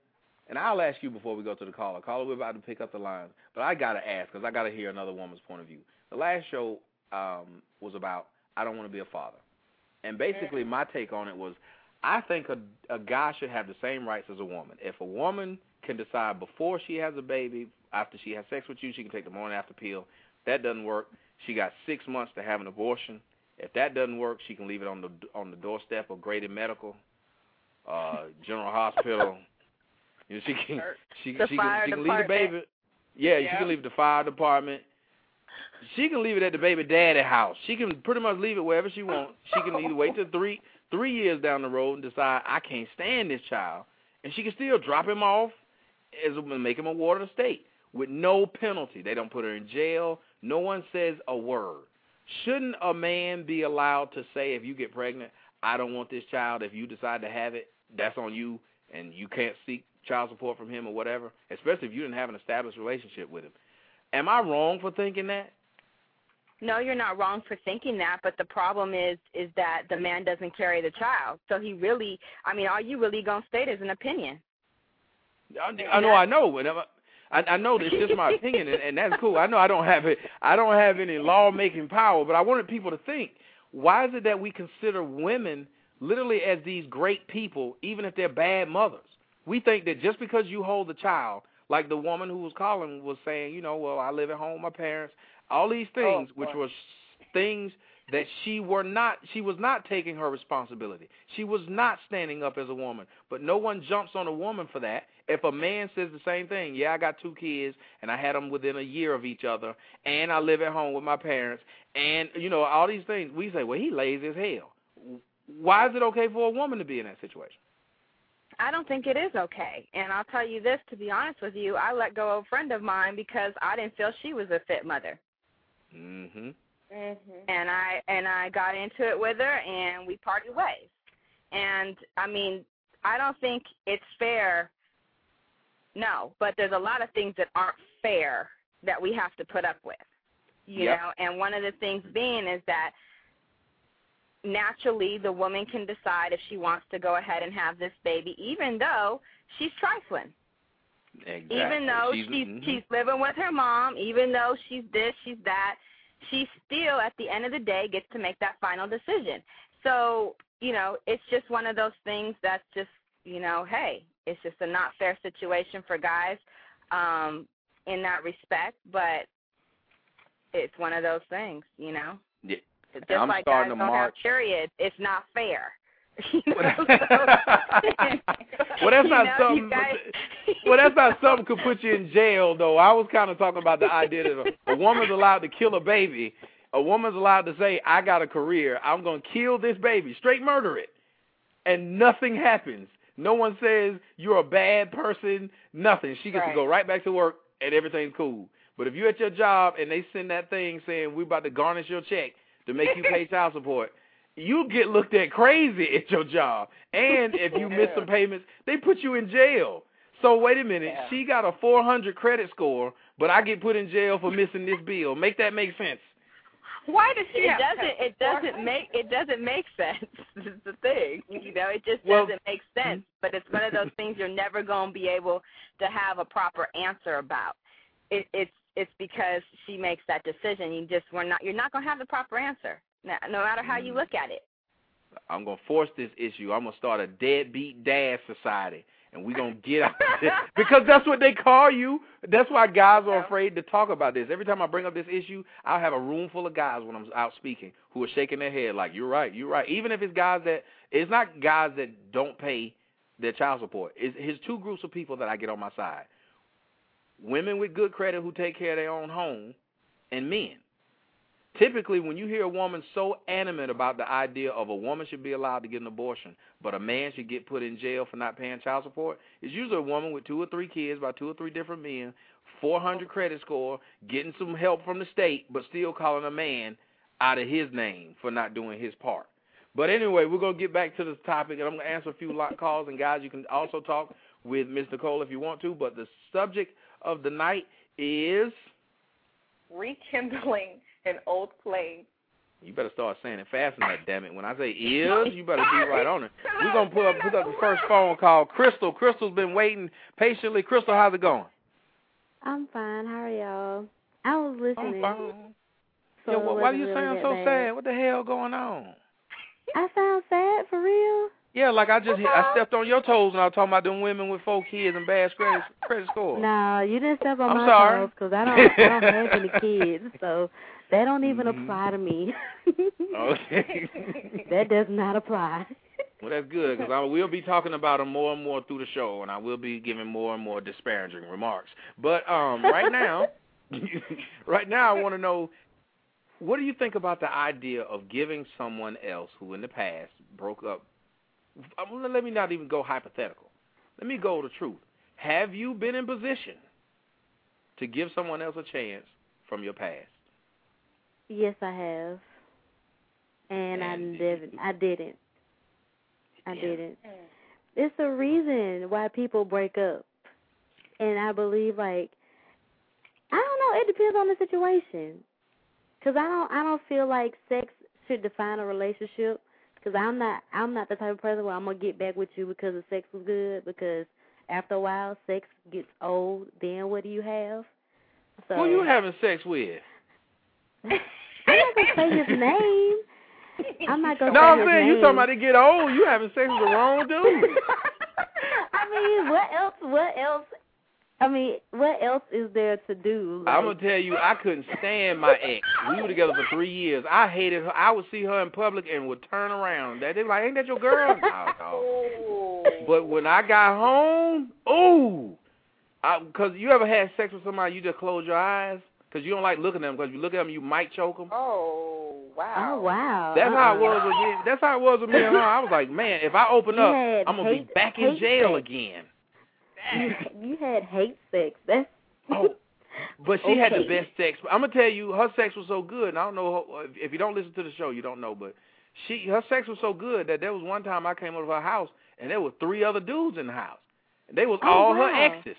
and I'll ask you before we go to the caller. Caller, we're about to pick up the line, but I got to ask because I got to hear another woman's point of view. The last show um, was about I don't want to be a father, and basically my take on it was I think a, a guy should have the same rights as a woman. If a woman can decide before she has a baby, after she has sex with you, she can take the morning after pill. If that doesn't work, she got six months to have an abortion. If that doesn't work, she can leave it on the on the doorstep of Grady Medical, uh, *laughs* General Hospital. You know, she can she The she can she can leave the baby. Yeah, she can leave the fire department. She can leave it at the baby daddy house. She can pretty much leave it wherever she wants. She can either wait till three three years down the road and decide I can't stand this child, and she can still drop him off as make him a ward of the state with no penalty. They don't put her in jail. No one says a word. Shouldn't a man be allowed to say if you get pregnant, I don't want this child. If you decide to have it, that's on you, and you can't seek child support from him or whatever. Especially if you didn't have an established relationship with him. Am I wrong for thinking that? No, you're not wrong for thinking that, but the problem is is that the man doesn't carry the child. So he really, I mean, are you really going to state as an opinion? I, I know, I know, I, I know it's just my opinion, and, and that's cool. I know I don't have it. I don't have any law-making power, but I wanted people to think: Why is it that we consider women literally as these great people, even if they're bad mothers? We think that just because you hold the child, like the woman who was calling was saying, you know, well, I live at home with my parents, all these oh, things, which were things that she were not she was not taking her responsibility. She was not standing up as a woman. But no one jumps on a woman for that. If a man says the same thing, yeah, I got two kids and I had them within a year of each other and I live at home with my parents and you know all these things, we say, well, he lazy as hell. Why is it okay for a woman to be in that situation? I don't think it is okay. And I'll tell you this, to be honest with you, I let go of a friend of mine because I didn't feel she was a fit mother. Mhm. and I and I got into it with her and we parted ways. And I mean, I don't think it's fair. No, but there's a lot of things that aren't fair that we have to put up with. You Yep. know, and one of the things being is that naturally the woman can decide if she wants to go ahead and have this baby even though she's trifling. Exactly. Even though she's, she's mhm. she's living with her mom, even though she's this, she's that, she still at the end of the day gets to make that final decision. So, you know, it's just one of those things that's just, you know, hey, it's just a not fair situation for guys um in that respect, but it's one of those things, you know. Yeah. Just I'm like guys don't to have march. periods, it's not fair. *laughs* You know, *laughs* well, that's you not know, something. guys- *laughs* well, that's not something could put you in jail, though. I was kind of talking about the idea that a, a woman's allowed to kill a baby. A woman's allowed to say, "I got a career. I'm going to kill this baby, straight murder it," and nothing happens. No one says you're a bad person. Nothing. She gets Right. to go right back to work and everything's cool. But if you're at your job and they send that thing saying we're about to garnish your check to make you pay child support, you get looked at crazy at your job. And if you miss some payments, they put you in jail. So wait a minute, Yeah. she got a 400 credit score, but I get put in jail for missing this bill. Make that make sense? Why does she It doesn't. It doesn't make. It doesn't make sense. *laughs* Is the thing. You know, it just Well- doesn't make sense. But it's one of those things you're never going to be able to have a proper answer about. It, it's it's because she makes that decision. You just we're not. You're not going to have the proper answer, no, no matter how you mm. look at it. I'm gonna force this issue. I'm gonna start a deadbeat dad society, and we're gonna get out there *laughs* because that's what they call you. That's why guys are afraid to talk about this. Every time I bring up this issue, I'll have a room full of guys when I'm out speaking who are shaking their head like, "You're right, you're right." Even if it's guys that it's not guys that don't pay their child support. It's, it's two groups of people that I get on my side: women with good credit who take care of their own home, and men typically when you hear a woman so animate about the idea of a woman should be allowed to get an abortion, but a man should get put in jail for not paying child support, it's usually a woman with two or three kids by two or three different men, 400 credit score, getting some help from the state, but still calling a man out of his name for not doing his part. But anyway, we're going to get back to this topic, and I'm going to answer a few lot calls. And guys, you can also talk with Miss Nicole if you want to. But the subject of the night is rekindling an old flame. You better start saying it fast enough, damn it. When I say *laughs* is, you better be right on it. We're gonna put up put up the first *laughs* phone call. Crystal. Crystal's been waiting patiently. Crystal, how's it going? I'm fine. How are y'all? I was listening. I'm fine. So yeah, it why, why wasn't you really sound that so bad. sad? What the hell going on? I sound sad for real. Yeah, like I just I stepped on your toes and I was talking about them women with four kids and bad credit credit scores. No, you didn't step on I'm my sorry. toes because I don't. I don't have any *laughs* kids, so that don't even Mhm. apply to me. Okay. *laughs* that does not apply. Well, that's good because I will be talking about them more and more through the show, and I will be giving more and more disparaging remarks. But um, right now, *laughs* right now, I want to know what do you think about the idea of giving someone else who in the past broke up? um, Let me not even go hypothetical. Let me go the truth. Have you been in position to give someone else a chance from your past? Yes, I have, and I didn't. I didn't. I didn't. Mm. It's a reason why people break up, and I believe like I don't know. It depends on the situation, because I don't. I don't feel like sex should define a relationship. Because I'm not. I'm not the type of person where I'm gonna get back with you because the sex was good. Because after a while, sex gets old. Then what do you have? So Who you having sex with? *laughs* I'm not gonna say his name. I'm not gonna No, say I'm his saying you talking about it get old. You having sex with the wrong dude. *laughs* I mean, what else? What else? I mean, what else is there to do? I'm gonna tell you, I couldn't stand my ex. We were together for three years. I hated her. I would see her in public and would turn around. That they like, ain't that your girl? *laughs* No, no. But when I got home, ooh, because you ever had sex with somebody, you just close your eyes because you don't like looking at them. Because you look at them, you might choke them. Oh wow. Oh wow. That's how it Uh-uh. was with me. That's how it was with me and her. I was like, man, if I open You up, I'm gonna be back in jail sex. again. You, you had hate sex. That's *laughs* Oh, but she had the best sex. I'm gonna tell you, her sex was so good. And I don't know if you don't listen to the show, you don't know. But she, her sex was so good that there was one time I came over to her house and there were three other dudes in the house. And they was Oh, all her exes,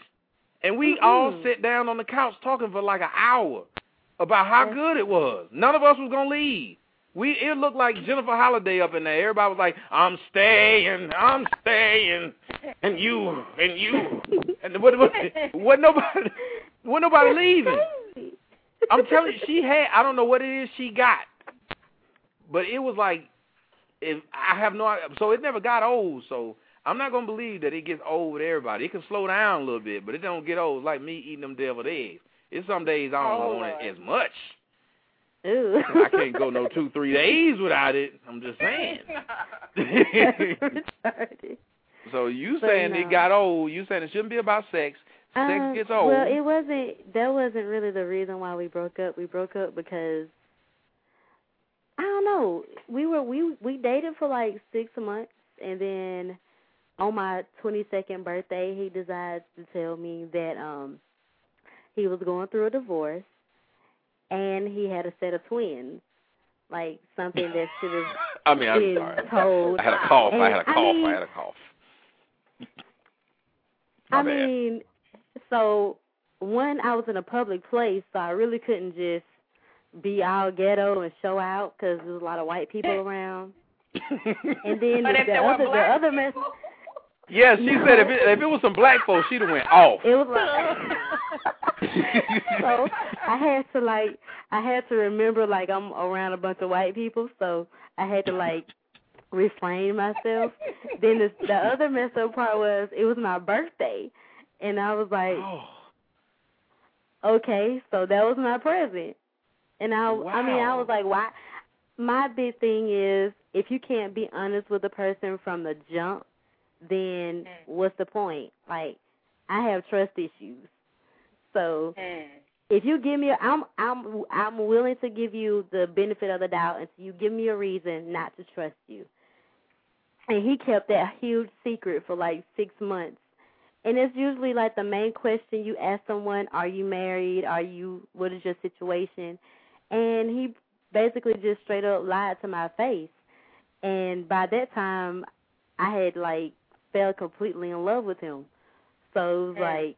and we all Mhm. sit down on the couch talking for like an hour about how good it was. None of us was gonna leave. We it looked like Jennifer Holliday up in there. Everybody was like, "I'm staying, I'm staying," and you and you *laughs* and what what what nobody what nobody leaving. I'm telling you, she had I don't know what it is she got, but it was like if I have no idea. So it never got old. So I'm not gonna believe that it gets old with everybody. It can slow down a little bit, but it don't get old It's like me eating them deviled eggs. It's some days I don't Oh, want it as much. Ooh. *laughs* I can't go no two three days without it. I'm just saying. *laughs* So you But saying no. it got old? You saying it shouldn't be about sex? Sex Um, gets old. Well, it wasn't. That wasn't really the reason why we broke up. We broke up because I don't know. We were we we dated for like six months, and then on my 22nd birthday, he decided to tell me that um he was going through a divorce and he had a set of twins. Like something that *laughs* should have I mean, I'm been sorry. told. I had a cough. And I had a cough. I, mean, had a cough. My I bad. mean, so one, I was in a public place, so I really couldn't just be all ghetto and show out because there was a lot of white people *laughs* around. *laughs* And then But the, if the were other, the black other mess. Yeah, she said if it if it was some black folks, she'd have went off. It was like *laughs* so I had to like I had to remember like I'm around a bunch of white people, so I had to like refrain myself. then the the other messed up part was it was my birthday, and I was like, oh. okay, so that was my present. And I I mean I was like, why? My big thing is if you can't be honest with a person from the jump, then mm. what's the point? Like I have trust issues. So mm. if you give me, a, I'm I'm I'm willing to give you the benefit of the doubt, until you give me a reason not to trust you. And he kept that huge secret for like six months. And it's usually like the main question you ask someone: Are you married? Are you? What is your situation? And he basically just straight up lied to my face. And by that time, I had like fell completely in love with him. So it was like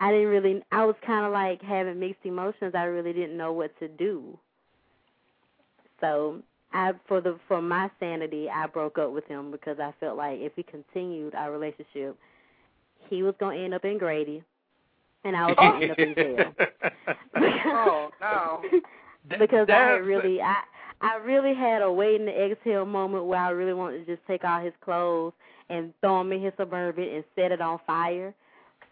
I didn't really I was kind of like having mixed emotions. I really didn't know what to do. So, I for the for my sanity, I broke up with him because I felt like if we continued our relationship, he was going to end up in Grady and I was going to end up in jail. *laughs* oh no. *laughs* because I had really I I really had a Waiting to Exhale moment where I really wanted to just take all his clothes and throw him in his suburban and set it on fire.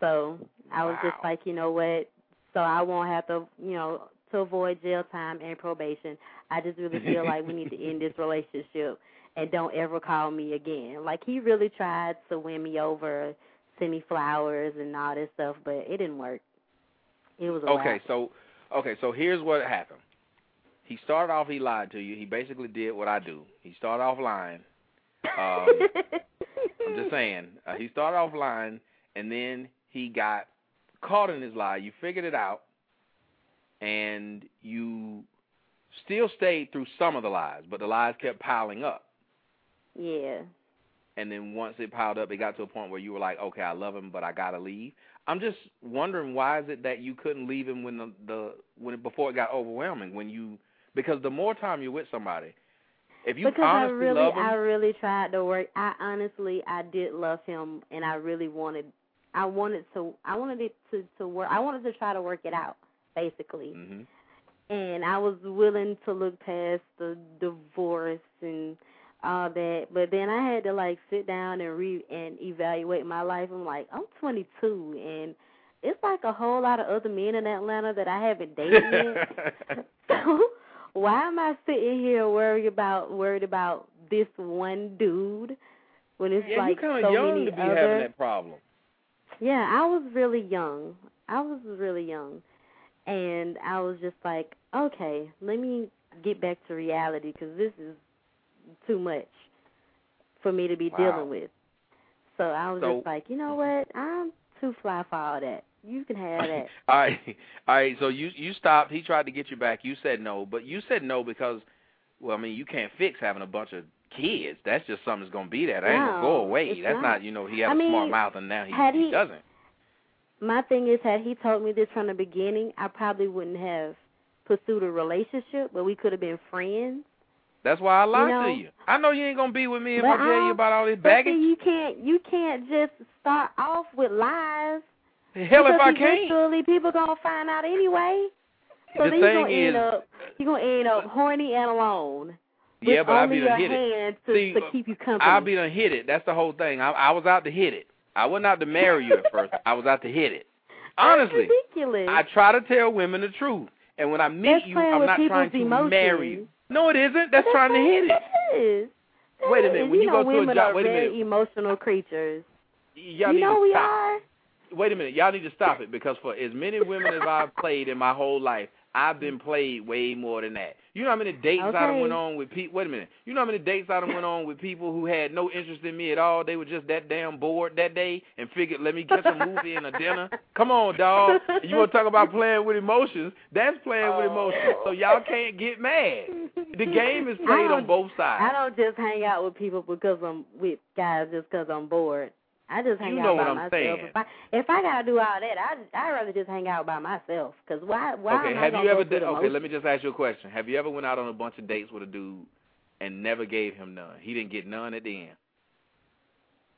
So I was just like, you know what? So I won't have to, you know, to avoid jail time and probation. I just really feel like we need to end this *laughs* relationship and don't ever call me again. Like he really tried to win me over, send me flowers and all this stuff, but it didn't work. It was a Okay, wrap. so okay, so here's what happened. He started off he lied to you. He basically did what I do. He started off lying. Um, *laughs* I'm just saying. Uh, he started off lying, and then he got caught in his lie. You figured it out, and you still stayed through some of the lies, but the lies kept piling up. Yeah. And then once it piled up, it got to a point where you were like, okay, I love him, but I gotta leave. I'm just wondering why is it that you couldn't leave him when the, the when it, before it got overwhelming when you because the more time you're with somebody, if you because I really, him, I really tried to work. I honestly, I did love him, and I really wanted, I wanted to, I wanted it to to work. I wanted to try to work it out, basically. Mhm. And I was willing to look past the divorce and all that, but then I had to like sit down and re and evaluate my life. I'm like, I'm 22, and it's like a whole lot of other men in Atlanta that I haven't dated yet. *laughs* *laughs* So why am I sitting here worried about worried about this one dude when it's yeah, like you're kind so of young many to be other? having that problem. Yeah, I was really young. I was really young, and I was just like, okay, let me get back to reality because this is too much for me to be Wow. dealing with. So I was So- just like, you know what? I'm too fly for all that. You can *laughs* have that. all right, all right. So you you stopped. He tried to get you back. You said no, but you said no because, well, I mean, you can't fix having a bunch of kids. That's just something that's gonna be there. That ain't gonna go away. That's not. not, you know, he had I a smart mouth and now he, had he he- doesn't. My thing is, had he told me this from the beginning, I probably wouldn't have pursued a relationship, but we could have been friends. That's why I lied know, to you. I know you ain't gonna be with me if I tell you about all this But see, baggage. you can't you can't just start off with lies. Hell, if because I can't. eventually people gonna find out anyway. So The then you're thing gonna end is- up you're gonna end up horny and alone. Yeah, but I only be done hit it. to, See, to keep you company. I'll be done hit it. That's the whole thing. I, I was out to hit it. I wasn't out to marry you at first. I was out to hit it. *laughs* Honestly, That's ridiculous. I try to tell women the truth, and when I meet That's you, I'm not trying to marry you. No, it isn't. That's trying to hit it. It is. Wait a minute. is. When you you know go to a job, wait a minute. emotional creatures. Y'all you know we stop. are. Wait a minute. Y'all need to stop it because for as many women as I've played in my whole life, I've been played way more than that. You know how many dates okay. I done went on with people. Wait a minute. You know how many dates I done went on with people who had no interest in me at all? They were just that damn bored that day and figured, let me get some movie and a dinner. Come on, dog. You want to talk about playing with emotions? That's playing oh. with emotions. So y'all can't get mad. The game is played on both sides. I don't just hang out with people because I'm with guys just because I'm bored. I just hang you out by myself. Saying. If I if I gotta do all that, I I rather just hang out by myself. Cause why why okay, am have I you ever did, okay? Let me just ask you a question. Have you ever went out on a bunch of dates with a dude and never gave him none? He didn't get none at the end.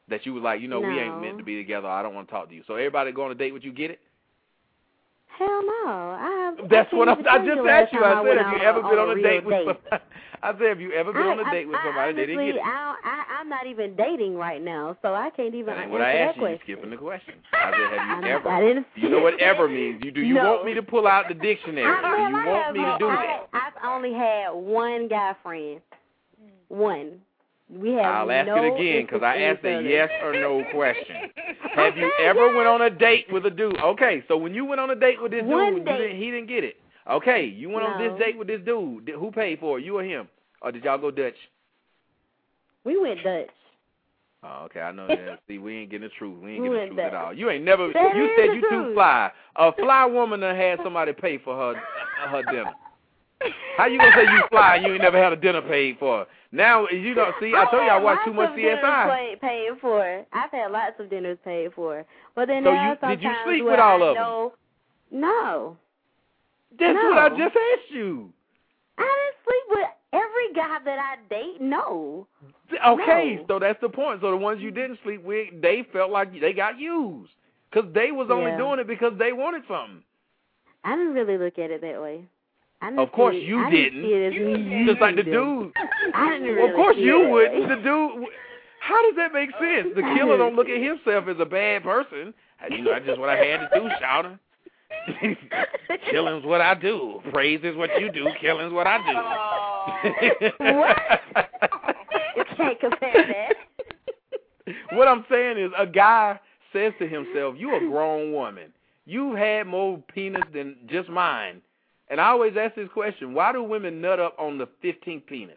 That you was like, you know, no. we ain't meant to be together. I don't want to talk to you. So everybody go on a date with you, get it? Hell no. I have, That's I what I, I just asked you. I said, have *laughs* you ever been on a date with somebody? I said, have you ever been on a date with somebody that didn't get it? I, I, I'm not even dating right now, so I can't even that answer what I asked that you. question. You skipping the question. *laughs* I said, have you ever? I didn't. You know what ever *laughs* means? You do you no. want me to pull out the dictionary? I, do you want me to do I, that? I've only had one guy friend. Hmm. One. We have I'll ask no it again because I asked a yes or no question. *laughs* Have you ever went on a date with a dude? Okay, so when you went on a date with this One dude, didn't, he didn't get it. Okay, you went on this date with this dude. Who paid for it? You or him? Or did y'all go Dutch? We went Dutch. Oh, okay, I know *laughs* that. See, we ain't getting the truth. We ain't We getting the truth at all. You ain't never. That you said you too fly. A fly woman done had somebody pay for her uh, her dinner. How you gonna say you fly and you ain't never had a dinner paid for? Now you don't see. I told you I watch too much Lots of dinners CSI. Paid, paid for. I've had lots of dinners paid for. But then So there you- are did you sometimes sleep with all I of know, No. That's No. what I just asked you. I didn't sleep with every guy that I date. No. Okay, No. so that's the point. So the ones you didn't sleep with, they felt like they got used because they was only Yeah. doing it because they wanted something. I didn't really look at it that way. Didn't Of course you I didn't. as me Just like the dude. I didn't Well, of course you wouldn't. The dude. How does that make sense? The killer don't look at himself as a bad person. You know, that's just what I had to do, shouting. *laughs* Killing's what I do. Praise is what you do. Killing's what I do. what? you can't compare that. *laughs* what I'm saying is, a guy says to himself, "You a grown woman. You had more penis than just mine." And I always ask this question: Why do women nut up on the 15th penis?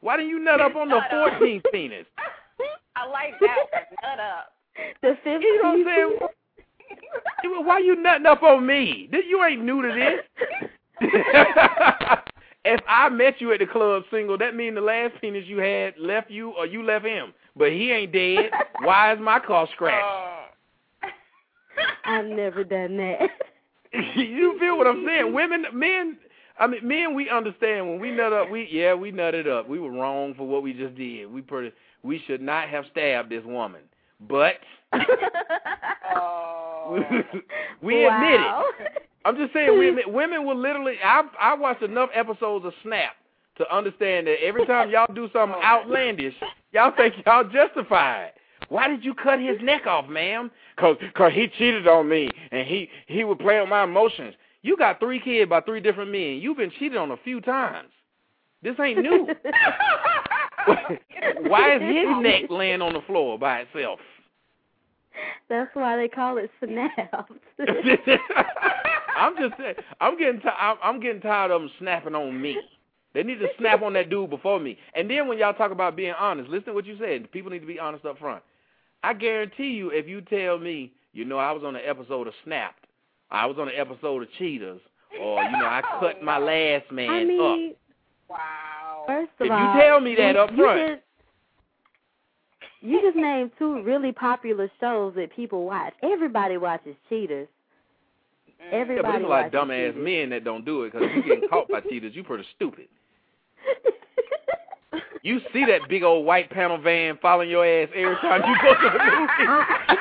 Why do you nut up on the 14th penis? *laughs* I like that one. Nut up. *laughs* The 15th. You know what I'm saying? *laughs* Why you nutting up on me? This- You ain't new to this. if I met you at the club single, that means the last penis you had left you or you left him. But he ain't dead. Why is my car scratched? Oh. I've never done that. *laughs* you feel what I'm saying? Women, men, I mean, men, we understand when we nut up. We yeah, we nutted up. We were wrong for what we just did. We pretty, we should not have stabbed this woman. But *laughs* *laughs* we admit Wow. it. I'm just saying, we admit, women will literally. I I watched enough episodes of Snap to understand that every time y'all do something oh outlandish, y'all think y'all justified. Why did you cut his neck off, ma'am? Cause, cause he cheated on me and he he would play on my emotions. You got three kids by three different men. You've been cheated on a few times. This ain't new. *laughs* Why is his neck laying on the floor by itself? That's why they call it snaps. *laughs* I'm just saying. I'm getting. T- I'm, I'm getting tired of them snapping on me. They need to snap on that dude before me. And then when y'all talk about being honest, listen to what you said. People need to be honest up front. I guarantee you, if you tell me, you know, I was on an episode of Snapped, I was on an episode of Cheaters, or you know, I cut my *laughs* last man I up. mean, wow. First of If you tell me that you- up you front. just- you just named two really popular shows that people watch. Everybody watches Cheaters. Mm. Yeah, but Everybody there's a lot of dumbass Cheaters. men that don't do it because you getting caught by *laughs* cheaters. You pretty stupid. *laughs* You see that big old white panel van following your ass every time you go to the *laughs* movie.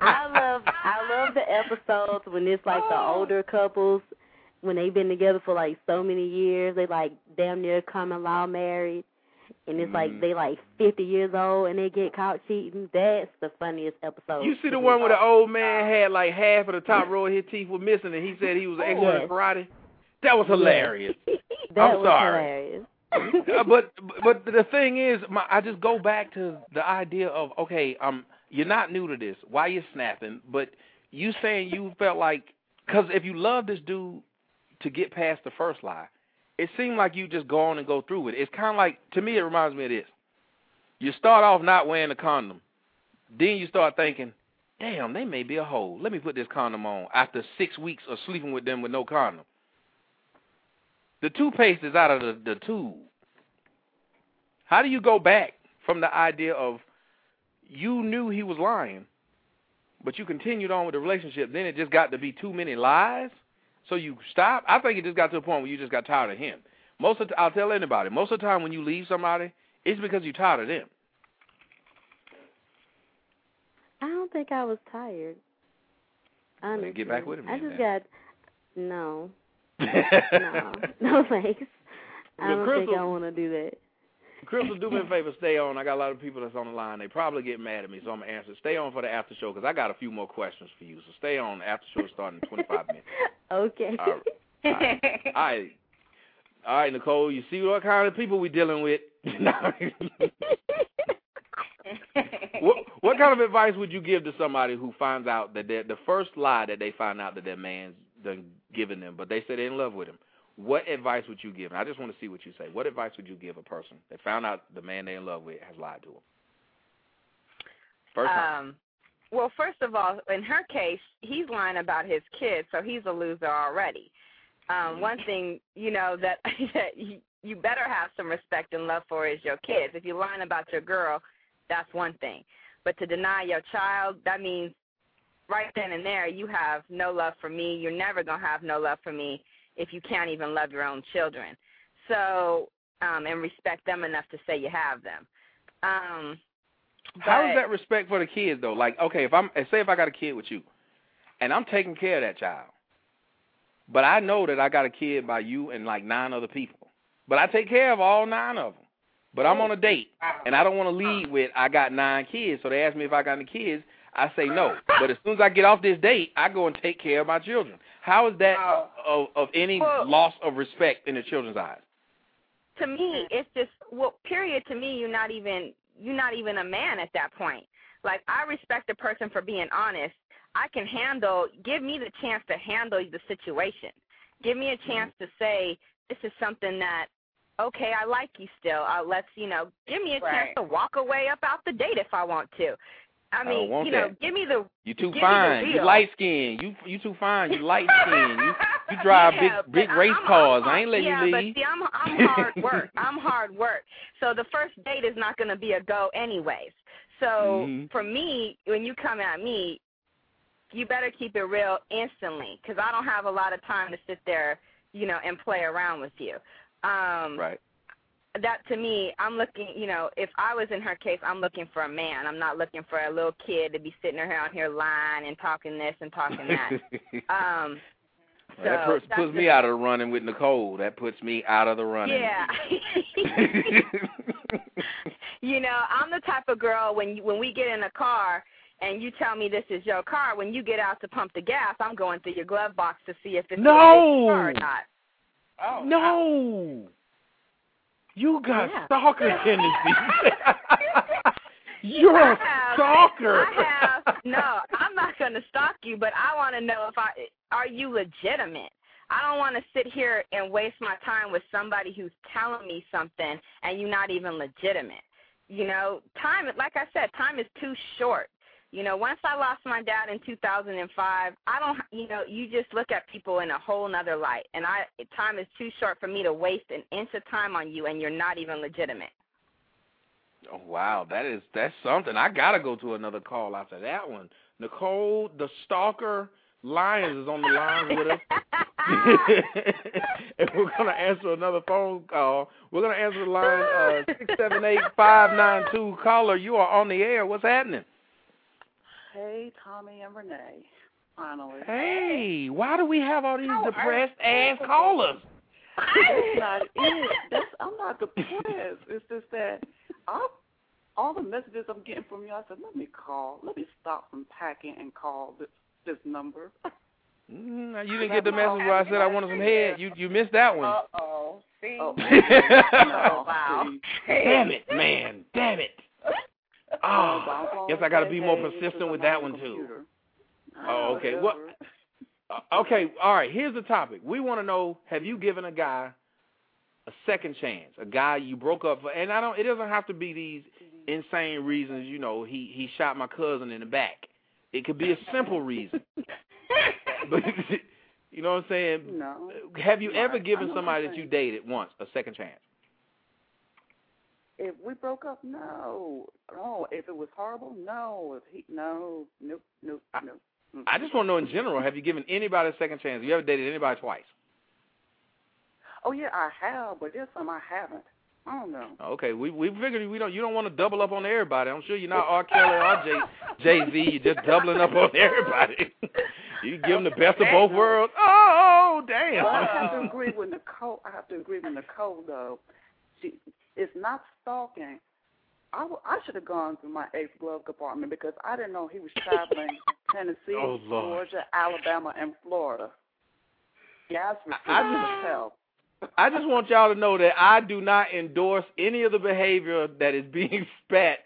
I love I love the episodes when it's like the oh. older couples when they've been together for like so many years. They like damn near common law married, and it's like mm-hmm. they like fifty years old and they get caught cheating. That's the funniest episode. You see the one where the old man had like half of the top row of his teeth were missing, and he said he was an expert in Yes. karate. That was hilarious. *laughs* that I'm was sorry. hilarious. Uh, but but the thing is, my, I just go back to the idea of okay, um, you're not new to this. Why you snapping? But you saying you felt like because if you love this dude to get past the first lie, it seemed like you just go on and go through it. It's kind of like to me, it reminds me of this. You start off not wearing a condom, then you start thinking, "Damn, they may be a hole. Let me put this condom on." After six weeks of sleeping with them with no condom, the toothpaste is out of the, the tube. How do you go back from the idea of you knew he was lying, but you continued on with the relationship? Then it just got to be too many lies, so you stop. I think it just got to a point where you just got tired of him. Most of the, I'll tell anybody. Most of the time when you leave somebody, it's because you're tired of them. I don't think I was tired. Honestly. Get back with him. I just man. got no, no, *laughs* *laughs* no thanks. I don't think I want to do that. Crystal, do me a *laughs* favor, stay on. I got a lot of people that's on the line. They probably get mad at me, so I'm gonna answer. Stay on for the after show because I got a few more questions for you. So stay on. The after show starting in 25 minutes. Okay. All right. All right. All right, Nicole. You see what kind of people we're dealing with? what what kind of advice would you give to somebody who finds out that the first lie that they find out that their man's done given them, but they say they're in love with him? What advice would you give? And I just want to see what you say. What advice would you give a person that found out the man they're in love with has lied to them? First time. Um, well, first of all, in her case, he's lying about his kids, so he's a loser already. Um, one thing you know that *laughs* that you, you better have some respect and love for is your kids. If you're lying about your girl, that's one thing. But to deny your child, that means right then and there you have no love for me. You're never gonna have no love for me if you can't even love your own children. So um, and respect them enough to say you have them. Um, How is that respect for the kids though? Like, okay, if I'm say if I got a kid with you, and I'm taking care of that child, but I know that I got a kid by you and like nine other people, but I take care of all nine of them. But I'm on a date, and I don't want to lead with I got nine kids. So they ask me if I got any kids. I say no. But as soon as I get off this date, I go and take care of my children. How is that of, of any loss of respect in the children's eyes? to me it's just well period to me you're not even you're not even a man at that point. Like i respect a person for being honest. I can handle give me the chance to handle the situation. Give me a chance to say this is something that okay i like you still. Uh, let's you know give me a chance to walk away up out the date if i want to i I mean want you know that. give me the You too give me the fine. You light skinned. You you too fine. You light skinned. You you *laughs* drive Yeah, big big race I'm- cars. I'm I ain't letting yeah, you but see, I'm I'm *laughs* hard work. I'm hard work. So the first date is not going to be a go, anyways. So Mhm. for me, when you come at me, you better keep it real instantly, because I don't have a lot of time to sit there, you know, and play around with you. Um, right. That to me, I'm looking, you know, if I was in her case, I'm looking for a man. I'm not looking for a little kid to be sitting around here lying and talking this and talking that. *laughs* um, Well, that puts, puts me out of the running with Nicole. That puts me out of the running. Yeah. *laughs* you know, I'm the type of girl when you, when we get in a car and you tell me this is your car, when you get out to pump the gas, I'm going through your glove box to see if it's No! your car or not. Oh, no. You got Yeah. stalker *laughs* tendencies. *laughs* You're I a have- stalker. I have no. I'm not going to stalk you, but I want to know if I are you legitimate. I don't want to sit here and waste my time with somebody who's telling me something and you're not even legitimate. You know, time. Like I said, time is too short. You know, once I lost my dad in 2005, I don't. You know, you just look at people in a whole nother light, and I time is too short for me to waste an inch of time on you, and you're not even legitimate. Oh, wow, that is that's something. I gotta go to another call after that one. Nicole, the stalker Lyons is on the line with us. *laughs* and we're gonna answer another phone call. We're gonna answer the line uh six seven eight five nine two caller. You are on the air. What's happening? Hey, Tommy and Renee. Finally. Hey, why do we have all these depressed ass callers? That's *laughs* not it. That's, I'm not depressed. It's just that I, all the messages I'm getting from you, I said, let me call. Let me stop from packing and call this this number. Mm, you didn't get the message where I said I wanted some head. You you missed that one. Uh *laughs* oh. See. Oh, Oh, wow. Damn it, man. Damn it. Oh, guess I got to be more persistent with that one too. Oh, okay. What? Uh, okay. All right. Here's the topic. We want to know: Have you given a guy a second chance. A guy you broke up for, and I don't. It doesn't have to be these insane reasons. You know, he he shot my cousin in the back. It could be a simple reason. *laughs* but *laughs* you know what I'm saying? No. Have you ever given somebody that you dated once a second chance? If we broke up, no. No. If it was horrible, no. If he, no, nope, nope, nope. Mm. I just want to know in general, have you given anybody a second chance? Have you ever dated anybody twice? Oh yeah, I have, but there's some I haven't. I don't know. Okay, we we figured we don't you don't want to double up on everybody. I'm sure you're not R. Kelly or Jay Jay Z. You're just doubling up on everybody. *laughs* you give them the best of both worlds. Oh damn! But I have to agree with Nicole. I have to agree with Nicole though. She, it's not stalking. I, w- I should have gone through my ex glove compartment because I didn't know he was traveling *laughs* Tennessee, Oh, Georgia, Alabama, and Florida. Yeah, I was I I tell. I just want y'all to know that I do not endorse any of the behavior that is being *laughs* spat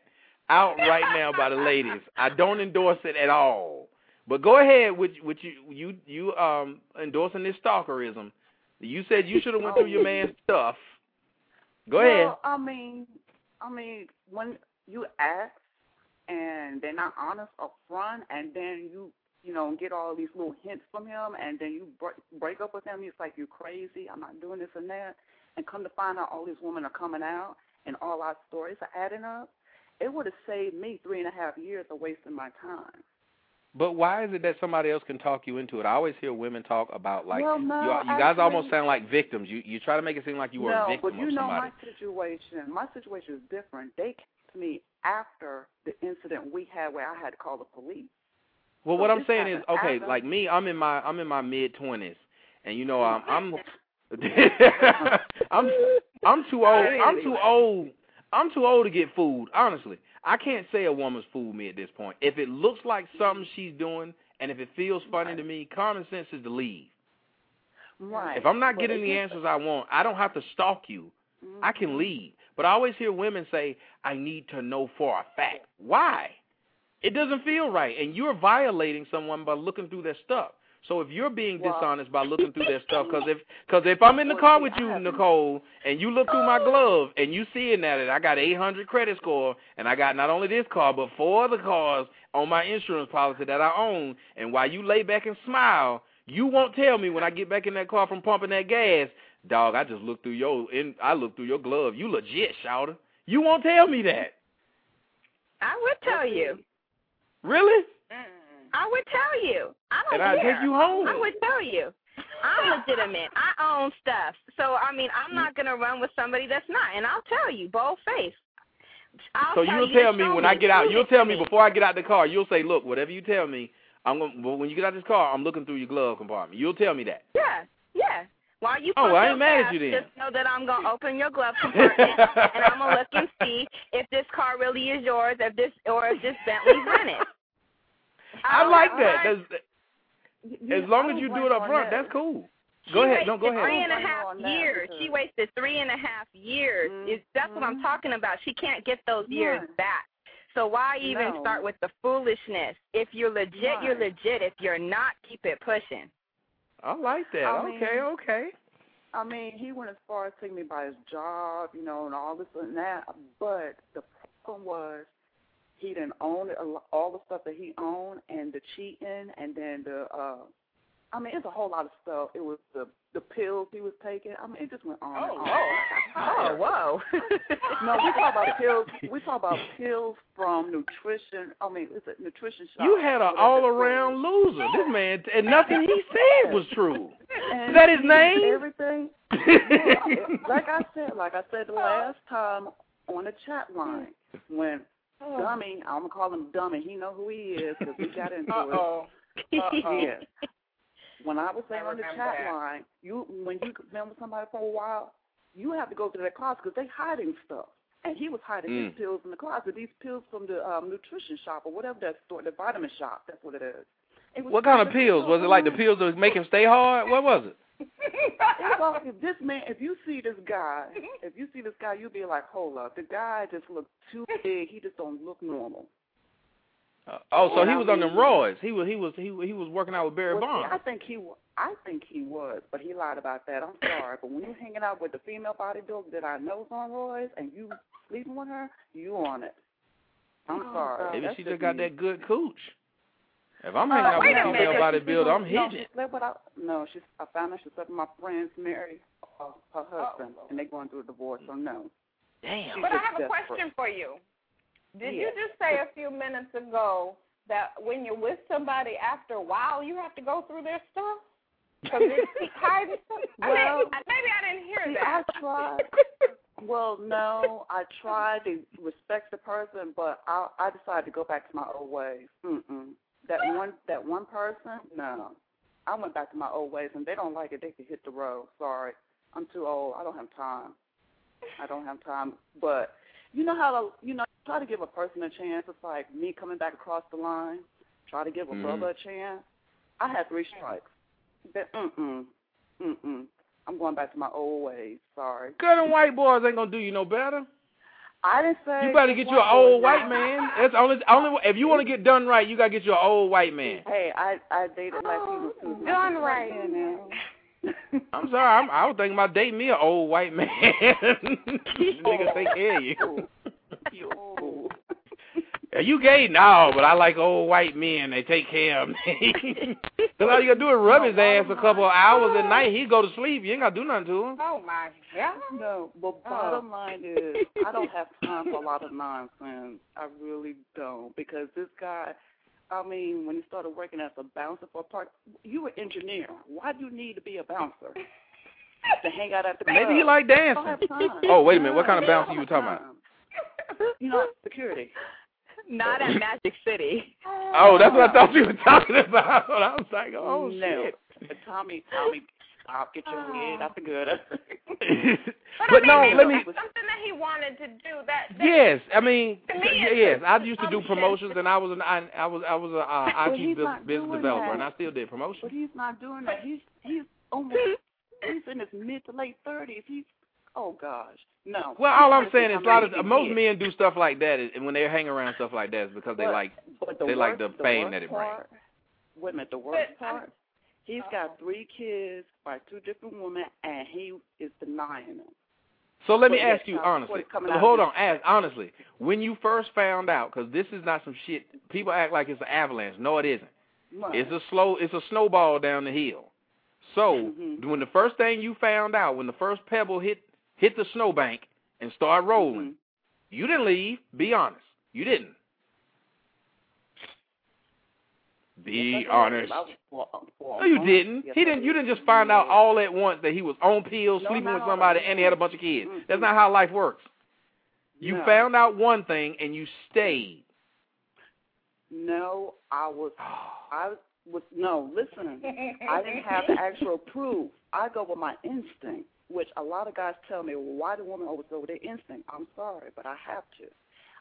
out right now by the ladies. I don't endorse it at all. But go ahead with with you you you um endorsing this stalkerism. You said you should have went through your man's stuff. Go ahead. Well, I mean, I mean, when you ask and they're not honest up front, and then you, you know, get all these little hints from him, and then you break, break up with him, he's like, "You're crazy. I'm not doing this and that." And come to find out, all these women are coming out, and all our stories are adding up. It would have saved me three and a half years of wasting my time. But why is it that somebody else can talk you into it? I always hear women talk about like Well, no, you, you guys almost sound like victims. You you try to make it seem like you were no, a victim but you of know somebody. my situation. My situation is different. They came to me after the incident we had where I had to call the police. Well, So what I'm saying is, okay, after- like me, I'm in my I'm in my mid twenties, and you know, um, I'm I'm *laughs* *laughs* I'm I'm too old. I'm too old. I'm too old to get fooled. Honestly, I can't say a woman's fooled me at this point. If it looks like something she's doing, and if it feels funny to me, common sense is to leave. Right. If I'm not But getting the answers I want, I don't have to stalk you. I can mm-hmm. leave. But I always hear women say, I need to know for a fact. Why? It doesn't feel right. And you're violating someone by looking through their stuff. So if you're being Well- dishonest by looking through their stuff, because if because if I'm in the car with you, Nicole, and you look through my oh. glove and you seeing that it, I got 800 credit score, and I got not only this car but four other cars on my insurance policy that I own, and while you lay back and smile, you won't tell me when I get back in that car from pumping that gas, dog. I just looked through your in, I looked through your glove. You legit, shouter. You won't tell me that. I would tell you. Really? I would tell you. I don't And care. take you home. I would tell you. I'm legitimate. I own stuff. So I mean, I'm not gonna run with somebody that's not, and I'll tell you, bold face. I'll so tell you'll you tell me when I get out. You'll tell me before I get out the car. You'll say, "Look, whatever you tell me, I'm going." Well, when you get out this car, I'm looking through your glove compartment. You'll tell me that. Yeah, yeah. While you Oh, well, I ain't mad at you then. Just know that I'm gonna open your glove compartment and I'm gonna look and see if this car really is yours, if this or if this Bentley's rented. I like that. Alright. That's, as long as you don't it blame up front, that's cool. She Go ahead. wasted No, go Three ahead. and a I don't half blame her on that years. She wasted three and a half years. Mm-hmm. It's, that's what I'm talking about. She can't get those years Right. back. So why even No. start with the foolishness? If you're legit, you're legit. If you're not, keep it pushing. I like that. I mean- okay, okay. I mean, he went as far as taking me by his job, you know, and all this and that. But the problem was he didn't own it, all the stuff that he owned, and the cheating, and then the. uh I mean, it's a whole lot of stuff. It was the the pills he was taking. I mean, it just went on and on. Oh, whoa. *laughs* No, we talk about pills. We talk about pills from nutrition. I mean, it's a nutrition shop. You had an all-around loser. This man, and nothing he said was true. And Is that his name? Everything. *laughs* like I said, like I said the last time on the chat line, when Dummy, I'm gonna call him Dummy. He know who he is because we got into Uh-oh. it. Uh-oh. *laughs* Yeah. When I was saying I on the chat that. line, you when you been with somebody for a while, you have to go to their closet because they hiding stuff. And he was hiding his Mm. pills in the closet. These pills from the um, nutrition shop or whatever that store, the vitamin shop. That's what it is. It What kind of it pills? Was it like the pills that make him stay hard? What was it? Well, if this man, if you see this guy, *laughs* if you see this guy, you'll be like, hold up, the guy just looks too big. He just don't look normal. Uh, oh, so And he I was on them mean- roids. He was he was he was- he was working out with Barry Well, see, Bonds. I think he, wa- I think he was, but he lied about that. I'm sorry, but when you're hanging out with the female bodybuilder that I know's on roids and you sleeping with her, you on it. I'm Oh, sorry. Maybe That's she just got me. that good cooch. If I'm Uh, hanging out with wait a a female minute. bodybuilder, I'm no, hitting she it. slept with I, no, she's I found out she slept with my friend's Mary, uh, her husband, Oh. and they're going through a divorce. So no. Damn. She's But I just have a question for you. Did Yes. you just say a few minutes ago that when you're with somebody after a while, you have to go through their stuff? Because they keep *laughs* hiding stuff? I Well, mean, maybe I didn't hear See, that. I tried. Well, no, I tried to respect the person, but I I decided to go back to my old ways. Mm-mm. That one that one person, no. I went back to my old ways, and they don't like it. They can hit the road. Sorry, I'm too old. I don't have time. I don't have time. But you know how to, you know try to give a person a chance. It's like me coming back across the line. Try to give a Mhm. brother a chance. I had three strikes. That mm-mm, mm-mm. I'm going back to my old ways. Sorry. Girl, them white boys ain't gonna do you no better. I didn't say. You better get you an old *laughs* white man. That's only only if you want to get done right, you gotta get you an old white man. Hey, I I dated Latinos too. Oh, *gasps* done right. Yeah, *laughs* now. I'm sorry, I'm, I was thinking about dating me an old white man. *laughs* Nigga take care of you. You old. Are you gay? No, but I like old white men. They take care of me. *laughs* Cause all you gotta do is rub his oh, ass a couple of hours at night. He go to sleep. You ain't gotta do nothing to him. Oh my God. No, but oh. bottom line is, I don't have time for a lot of nonsense. I really don't because this guy. I mean, when he started working as a bouncer for a park, you were engineer. Why do you need to be a bouncer? to hang out at the Maybe club. he like dancing. Don't have time. Oh, wait a minute. What kind of Yeah, bouncer you talking about? You know, security. Not at Magic City. Oh, that's what I thought you were talking about. I was like, oh no. shit. But Tommy, Tommy, stop, get your head out the gutter. But, But I no, mean, let me- something that he wanted to do. That, that Yes, I mean, To me, y- it's yes. I used to do promotions, and I was an I, I was I was a uh, IT he's business developer, that. and I still did promotions. But he's not doing that. He's he's almost *laughs* he's in his mid to late thirties. He's oh gosh, no. Well, all I'm saying is a lot of American most kid. men do stuff like that, and when they hang around stuff like that, is because they like the they like the worst- fame that it brings. Wait a minute, the worst part. He's got three kids by two different women, and he is denying them. So let me But ask you uh, honestly. what coming out Hold on, ask honestly. When you first found out, because this is not some shit. People act like it's an avalanche. No, it isn't. Right. It's a slow. It's a snowball down the hill. So Mhm. when the first thing you found out, when the first pebble hit hit the snowbank and start rolling, Mm-hmm. you didn't leave. Be honest. You didn't. Be honest. No, you didn't. He didn't. You didn't just find out all at once that he was on pills, sleeping with somebody, and he had a bunch of kids. That's not how life works. You No. found out one thing and you stayed. No, I was. *sighs* I was no. Listen, I didn't have the actual proof. I go with my instinct, which a lot of guys tell me, well, why do women always go with their instinct? I'm sorry, but I have to.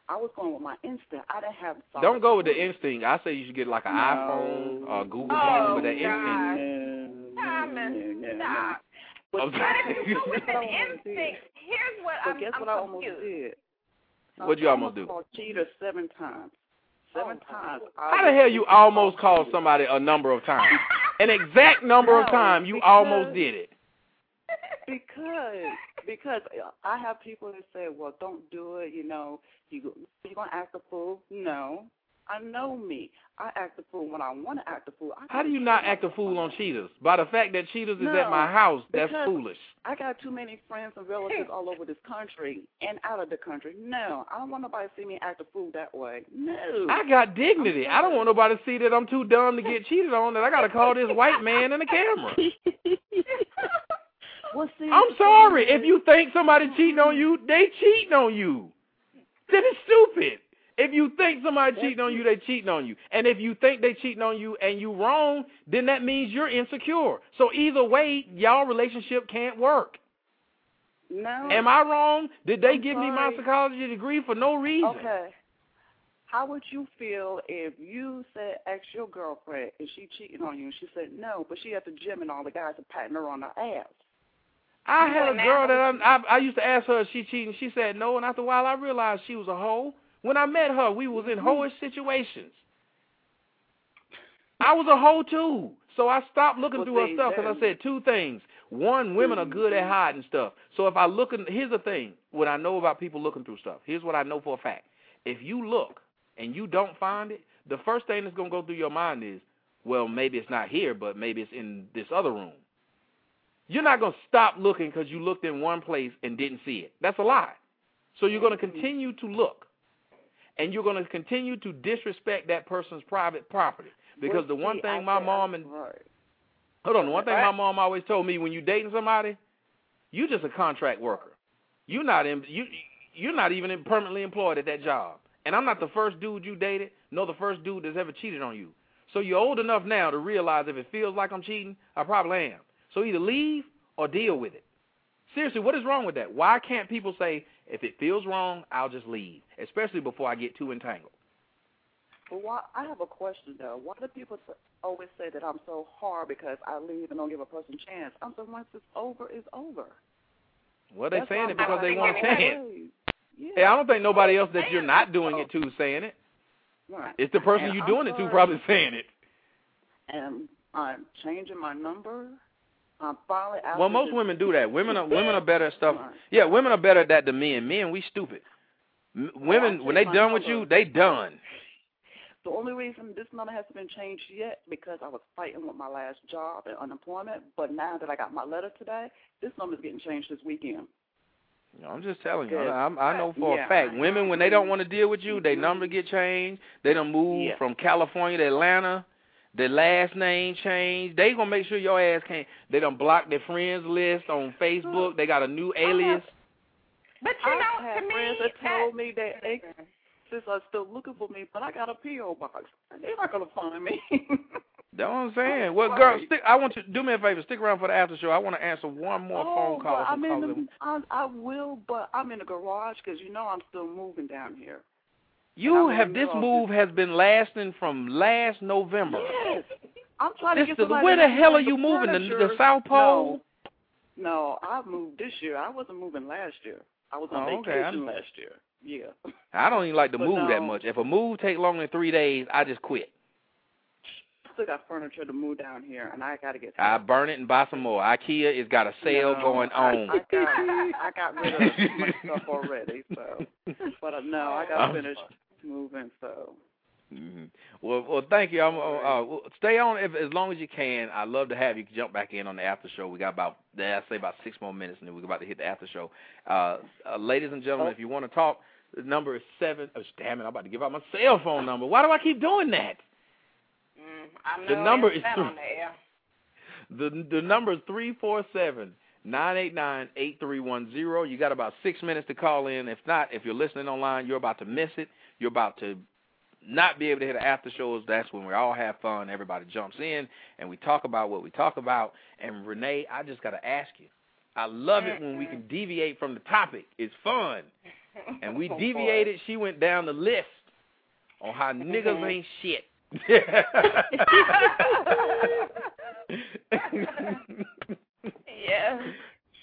I was going with my instinct. I didn't have. solid Don't go with the instinct. I say you should get like an No. iPhone or a oh, Google Oh, phone with that instinct. Thomas, stop. But, I'm But sorry. if you go with an instinct, here's what but I'm, guess I'm what I almost confused. did? What'd you I almost do? called cheater seven times. Seven oh, times. I How the hell you almost called somebody a number of times? *laughs* An exact number of times you almost did it. Because because uh, I have people that say, well, don't do it. You know, you you're gonna act a fool. No, I know me. I act a fool when I want to act a fool. I How do you not act a fool on cheaters? By the fact that cheaters is at my house, that's foolish. I got too many friends and relatives all over this country and out of the country. No, I don't want nobody to see me act a fool that way. No. I got dignity. I don't want nobody to see that I'm too dumb to get cheated on that I gotta call this white man in the *laughs* camera. *laughs* well, see, I'm sorry. If you think somebody cheating on you, they cheating on you. That is stupid. If you think somebody cheating on you, they cheating on you. And if you think they cheating on you and you wrong, then that means you're insecure. So either way, y'all relationship can't work. no. Am I wrong? Did they I'm give me my psychology degree for no reason? Okay. How would you feel if you said, ask your girlfriend, is she cheating on you? And she said, no, but she at the gym and all the guys are patting her on the ass. I had a girl that I, I I used to ask her if she cheating. She said no, and after a while I realized she was a hoe. When I met her, we was in Mm-hmm. hoish situations. I was a hoe too. So I stopped looking Well, through her stuff because I said two things. One, women are good Mm-hmm. at hiding stuff. So if I look, in, here's the thing: what I know about people looking through stuff. Here's what I know for a fact: if you look and you don't find it, the first thing that's gonna go through your mind is, well, maybe it's not here, but maybe it's in this other room. You're not gonna stop looking because you looked in one place and didn't see it. That's a lie. So you're gonna continue to look, and you're gonna continue to disrespect that person's private property. Because the one thing my mom and. Hold on. The one thing my mom always told me when you dating somebody, you're just a contract worker. You're not in you you're not even permanently employed at that job. And I'm not the first dude you dated, nor the first dude that's ever cheated on you. So you're old enough now to realize if it feels like I'm cheating, I probably am. So either leave or deal with it. Seriously, what is wrong with that? Why can't people say if it feels wrong, I'll just leave, especially before I get too entangled? Well, why, I have a question though. Why do people always say that I'm so hard because I leave and don't give a person a chance? I'm so once it's over, it's over. Well, they That's saying it because they want to saying say it. it. Yeah. Hey, I don't think nobody else that you're not doing it to is saying it. Right. It's the person And you're I'm doing it to sorry. probably saying it. And I'm changing my number. I'm finally out. Well, most women do that. Women are women are better at stuff. Yeah, women are better at that than men. Men, we stupid. M- women, when they done with you, they done. The only reason this number hasn't been changed yet because I was fighting with my last job and unemployment. But now that I got my letter today, this number is getting changed this weekend. You know, I'm just telling you. I, I know for Yeah. a fact, women when they don't want to deal with you, their number mm-hmm. get changed. They don't move Yeah. from California to Atlanta. Their last name changed. They gonna make sure your ass can't. They done block their friends list on Facebook. They got a new alias. But you I know, had to me, friends that that- told me that they are still looking for me, but I got a PO box. They're not gonna find me. *laughs* That's what I'm saying. Well, girl, stick. I want you do me a favor. Stick around for the after show. I want to answer one more oh, phone call. but from I'm in the, I, I will, but I'm in the garage because you know I'm still moving down here. You have this move has been lasting from last November. Yes, I'm trying This to get the- somebody where the hell are you moving? The- the. South Pole? No, no, I moved this year. I wasn't moving last year. I was on Oh, okay, vacation I'm- last year. Yeah. *laughs* I don't even like to But move that much. If a move take longer than three days, I just quit. I Still got furniture to move down here, and I got to get. I burn it and buy some more. IKEA has got a sale No, going on. I got, I got rid of *laughs* much stuff already. So, but uh, no, I got to finish moving. So. Mhm. Well, well, thank you. I'm, uh, well, stay on if, as long as you can. I'd love to have you jump back in on the after show. We got about, I say about six more minutes, and then we're about to hit the after show. Uh, uh, ladies and gentlemen, if you want to talk, the number is seven. Oh, damn it! I'm about to give out my cell phone number. Why do I keep doing that? Mm, I The number is three- on the air. The the number is three four seven nine eight nine eight three one zero. You got about six minutes to call in. If not, if you're listening online, you're about to miss it. You're about to not be able to hit the after shows. That's when we all have fun. Everybody jumps in and we talk about what we talk about. And Renee, I just got to ask you. I love it when we can deviate from the topic. It's fun. And we *laughs* Oh, deviated. She went down the list on how *laughs* niggas mm-hmm. ain't shit. yeah. *laughs*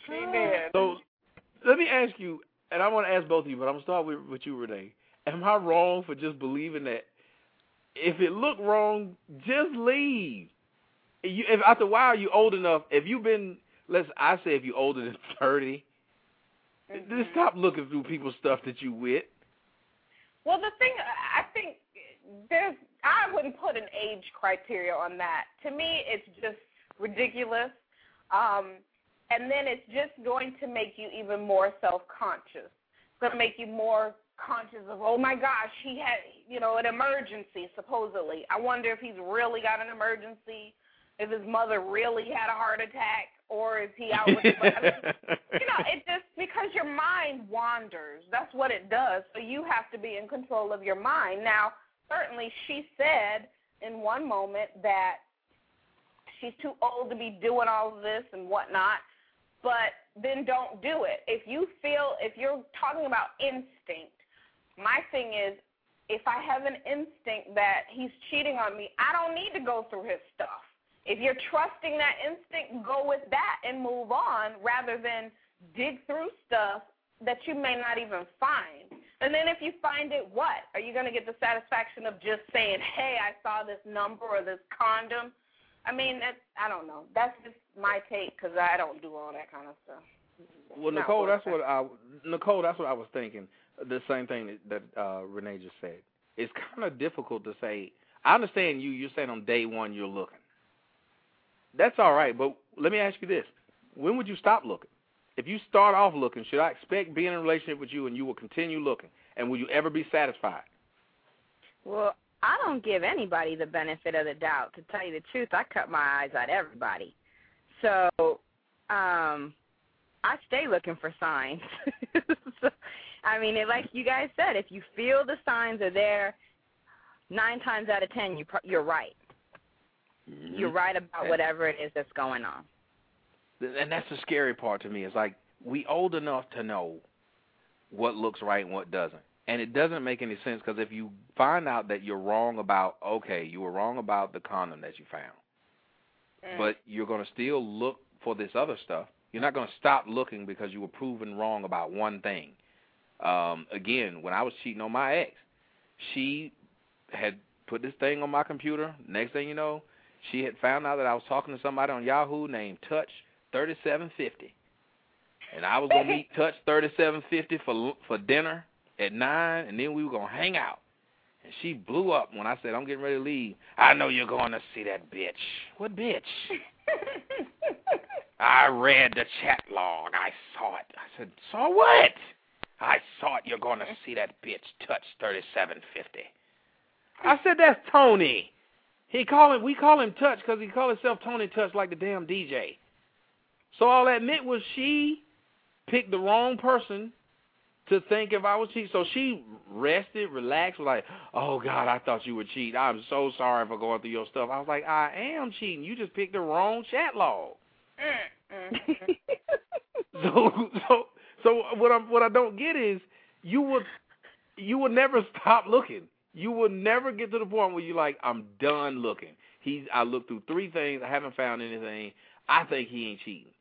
she did. So let me ask you, and I want to ask both of you, but I'm gonna start with, with you, Renee. Am I wrong for just believing that if it looked wrong, just leave? You, if after a while you're old enough, if you've been, let's I say if you're older than *laughs* thirty, just stop looking through people's stuff that you with. Well, the thing I think there's I wouldn't put an age criteria on that. To me, it's just ridiculous, um, and then it's just going to make you even more self-conscious. It's going to make you more conscious of, oh my gosh, he had you know an emergency supposedly. I wonder if he's really got an emergency, if his mother really had a heart attack, or is he out with? I mean, you know, it just because your mind wanders. That's what it does. So you have to be in control of your mind. Now, certainly, she said in one moment that she's too old to be doing all of this and whatnot. But then don't do it. If you feel, if you're talking about instinct, my thing is, if I have an instinct that he's cheating on me, I don't need to go through his stuff. If you're trusting that instinct, go with that and move on rather than dig through stuff that you may not even find. And then if you find it, what? Are you going to get the satisfaction of just saying, hey, I saw this number or this condom? I mean, that's, I don't know. That's just my take because I don't do all that kind of stuff. Well, Nicole, that's what I Nicole, that's what I was thinking. The same thing that, that uh, Renee just said. It's kind of difficult to say. I understand you. You're saying on day one you're looking. That's all right, but let me ask you this: When would you stop looking? If you start off looking, should I expect being in a relationship with you and you will continue looking? And will you ever be satisfied? Well, I don't give anybody the benefit of the doubt. To tell you the truth, I cut my eyes at everybody. So, um, I stay looking for signs. *laughs* so, I mean, it, like you guys said, if you feel the signs are there, nine times out of ten, you pro- you're right. Mm-hmm. You're right about whatever it is that's going on. And that's the scary part to me. It's like we old enough to know what looks right and what doesn't. And it doesn't make any sense because if you find out that you're wrong about, okay, you were wrong about the condom that you found, mm. but you're going to still look for this other stuff. You're not going to stop looking because you were proven wrong about one thing. Um, again, when I was cheating on my ex, she had put this thing on my computer. Next thing you know, she had found out that I was talking to somebody on Yahoo named Touch thirty seven fifty, and I was gonna meet *laughs* Touch thirty seven fifty for for dinner at nine, and then we were gonna hang out. And she blew up when I said I'm getting ready to leave. I know you're going to see that bitch. What bitch? *laughs* I read the chat log. I saw it. I said, saw what? I saw it. You're going to see that bitch touch 3750. I said, that's Tony. He call him. We call him Touch because he call himself Tony Touch like the damn DJ. So all that meant was she picked the wrong person to think if I was cheating. So she rested, relaxed, was like, "Oh God, I thought you were cheating. I'm so sorry for going through your stuff." I was like, "I am cheating. You just picked the wrong chat log." Mm, mm, mm. *laughs* so so so what I what I don't get is you would you would never *laughs* stop looking. You will never get to the point where you're like, I'm done looking. He's I looked through three things, I haven't found anything. I think he ain't cheating.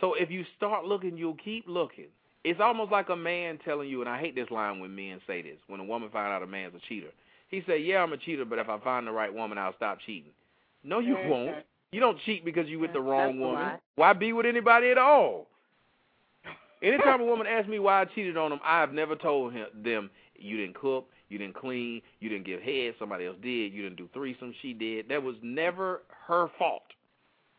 So if you start looking, you'll keep looking. It's almost like a man telling you, and I hate this line when men say this, when a woman find out a man's a cheater. He say, Yeah, I'm a cheater, but if I find the right woman, I'll stop cheating. No, you won't. You don't cheat because you're with the wrong woman. Why be with anybody at all? Anytime a woman asks me why I cheated on them, I have never told him them you didn't cook, you didn't clean, you didn't give head, somebody else did, you didn't do threesome, she did. That was never her fault.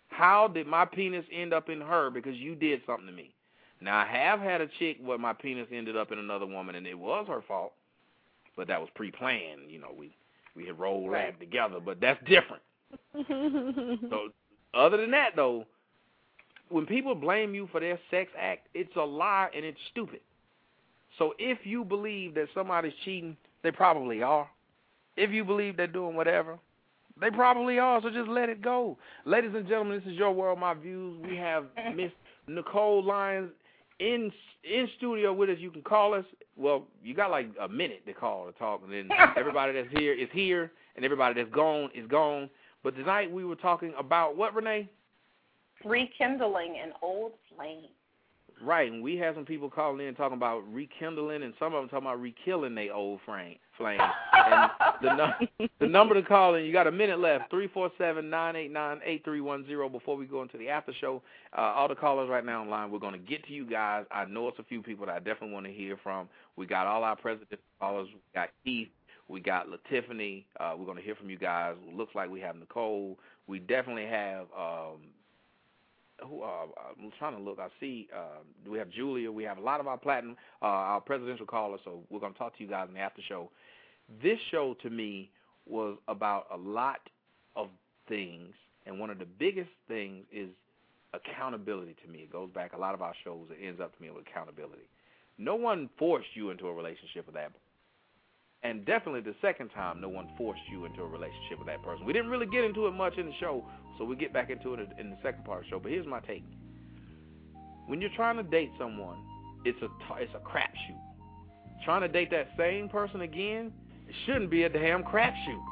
How did my penis end up in her because you did something to me? Now I have had a chick where my penis ended up in another woman and it was her fault, but that was pre-planned. You know, we we had rolled Right. together, but that's different. *laughs* So other than that though, when people blame you for their sex act, it's a lie and it's stupid. So if you believe that somebody's cheating, they probably are. If you believe they're doing whatever, they probably are. So just let it go. Ladies and gentlemen, this is your world, my views. We have *laughs* Miss Nicole Lyons in in studio with us. You can call us. Well, you got like a minute to call to talk, and then *laughs* everybody that's here is here, and everybody that's gone is gone. But tonight we were talking about what, Renee? Rekindling an old flame. Right, and we had some people calling in talking about rekindling, and some of them talking about rekilling their old frame flame. And the the number to call in, you got a minute left, three four seven nine eight nine eight three one zero. Before we go into the after show, uh, all the callers right now online, we're going to get to you guys. I know it's a few people that I definitely want to hear from. We got all our president callers. We got Keith. We got LaTiffany. Uh, we're going to hear from you guys. Looks like we have Nicole. We definitely have um, who uh, I'm trying to look. I see uh, we have Julia. We have a lot of our platinum, uh, our presidential callers. So we're going to talk to you guys in the after show. This show to me was about a lot of things, and one of the biggest things is accountability. To me, it goes back a lot of our shows. It ends up to me with accountability. No one forced you into a relationship with that. And definitely the second time, no one forced you into a relationship with that person. We didn't really get into it much in the show, so we'll get back into it in the second part of the show. But here's my take: when you're trying to date someone, it's a it's a crapshoot. Trying to date that same person again, it shouldn't be a damn crapshoot.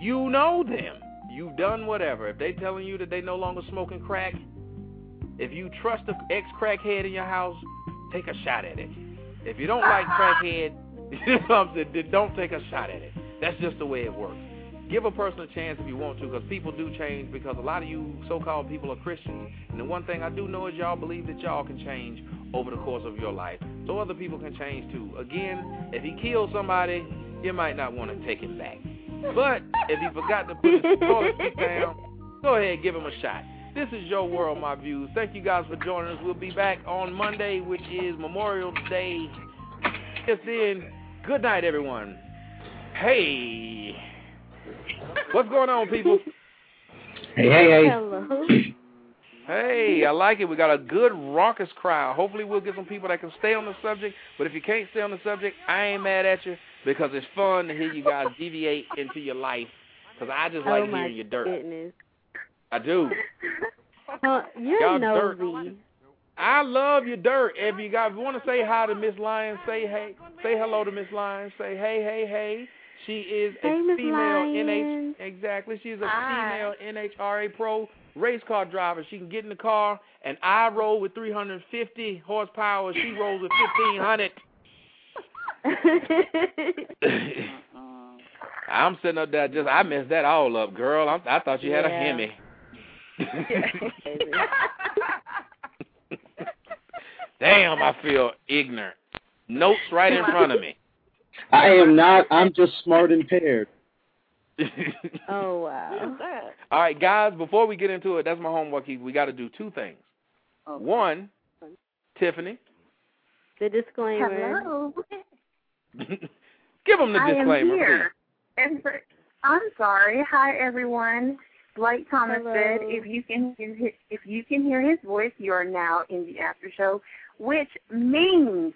You know them. You've done whatever. If they're telling you that they no longer smoking crack, if you trust the ex crackhead in your house, take a shot at it. If you don't like *laughs* crackhead, *laughs* you know what I'm saying? Don't take a shot at it. That's just the way it works. Give a person a chance if you want to, because people do change. Because a lot of you so-called people are Christians, and the one thing I do know is y'all believe that y'all can change over the course of your life, so other people can change too. Again, if he kills somebody, you might not want to take him back. But if he forgot to put his toilet seat down, go ahead and give him a shot. This is your world, my views. Thank you guys for joining us. We'll be back on Monday, which is Memorial Day. Just then, good night, everyone. Hey, what's going on, people? Hey, hey, hey. Hello. Hey, I like it. We got a good raucous crowd. Hopefully, we'll get some people that can stay on the subject. But if you can't stay on the subject, I ain't mad at you because it's fun to hear you guys *laughs* deviate into your life. Because I just like oh hearing your dirt. goodness. I do. *laughs* Uh, you're Y'all nosy. I love your dirt. If you guys want to say hi to Miss Lyons, say hey, say hello to Miss Lyons. Say hey, hey, hey. She is a Hey, female Lyons. NH. Exactly, she's a Hi. female NHRA pro race car driver. She can get in the car, and I roll with 350 horsepower. She rolls with 1500. *laughs* I'm sitting up there just I messed that all up, girl. I, I thought you had a Hemi. *laughs* Damn, I feel ignorant. Notes right in front of me. I am not. I'm just smart impaired. *laughs* oh wow. All right, guys, before we get into it, that's my homework. We got to do two things. One, Tiffany, The disclaimer. Hello. *laughs* give them the disclaimer. I am here. And for, I'm sorry. Hi, everyone. Blake Thomas Hello. said, "If you can hear his, if you can hear his voice, you are now in the after show," which means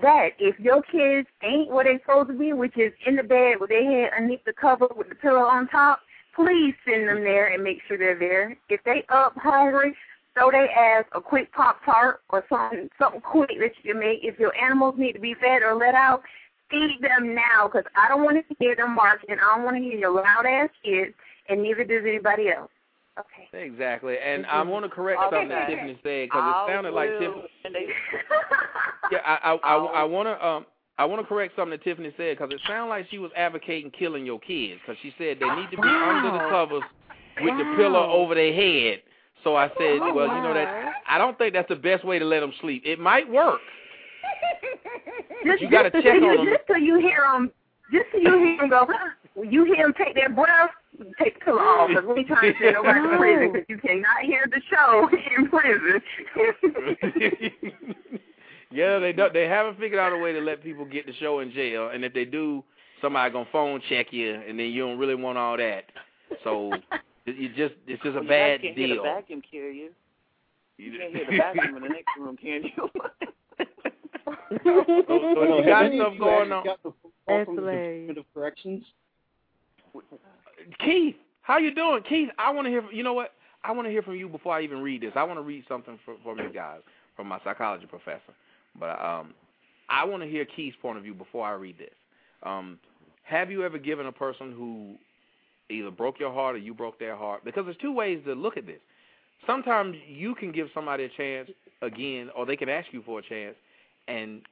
that if your kids ain't where they're supposed to be, which is in the bed with their head underneath the cover with the pillow on top, please send them there and make sure they're there. If they up hungry, throw they ass a quick pop tart or something something quick that you can make. If your animals need to be fed or let out, feed them now because I don't want to hear them barking. I don't want to hear your loud ass kids, and neither does anybody else. Okay. Exactly, and I want to correct Okay. something that Tiffany said because it sounded like. Tiffany. *laughs* Yeah, I I I, I want to um I want to correct something that Tiffany said because it sounded like she was advocating killing your kids because she said they need to be under the covers with the pillow over their head. So I said, Oh, well, you know that I don't think that's the best way to let them sleep. It might work. Just, *laughs* You gotta check so you, on 'em. Just so you hear them, just so you hear them go, when you hear them take their breath, take the pillow off. Because we trying to send nobody to prison because you cannot hear the show *laughs* in prison. *laughs* yeah, they don't, they haven't figured out a way to let people get the show in jail, and if they do, somebody gonna phone check you, and then you don't really want all that. So *laughs* you just it's just a well, you bad can't hear deal. the vacuum carry you. You can't hear the vacuum in the next room, can you? So, so you got stuff going on. Got the from the. Department of Corrections. Keith, how you doing? Keith, I want to hear. From, you know what? I want to hear from you before I even read this. I want to read something from, from you guys, from my psychology professor. But um, I want to hear Keith's point of view before I read this. Um, have you ever given a person who either broke your heart or you broke their heart? Because there's two ways to look at this. Sometimes you can give somebody a chance again, or they can ask you for a chance, and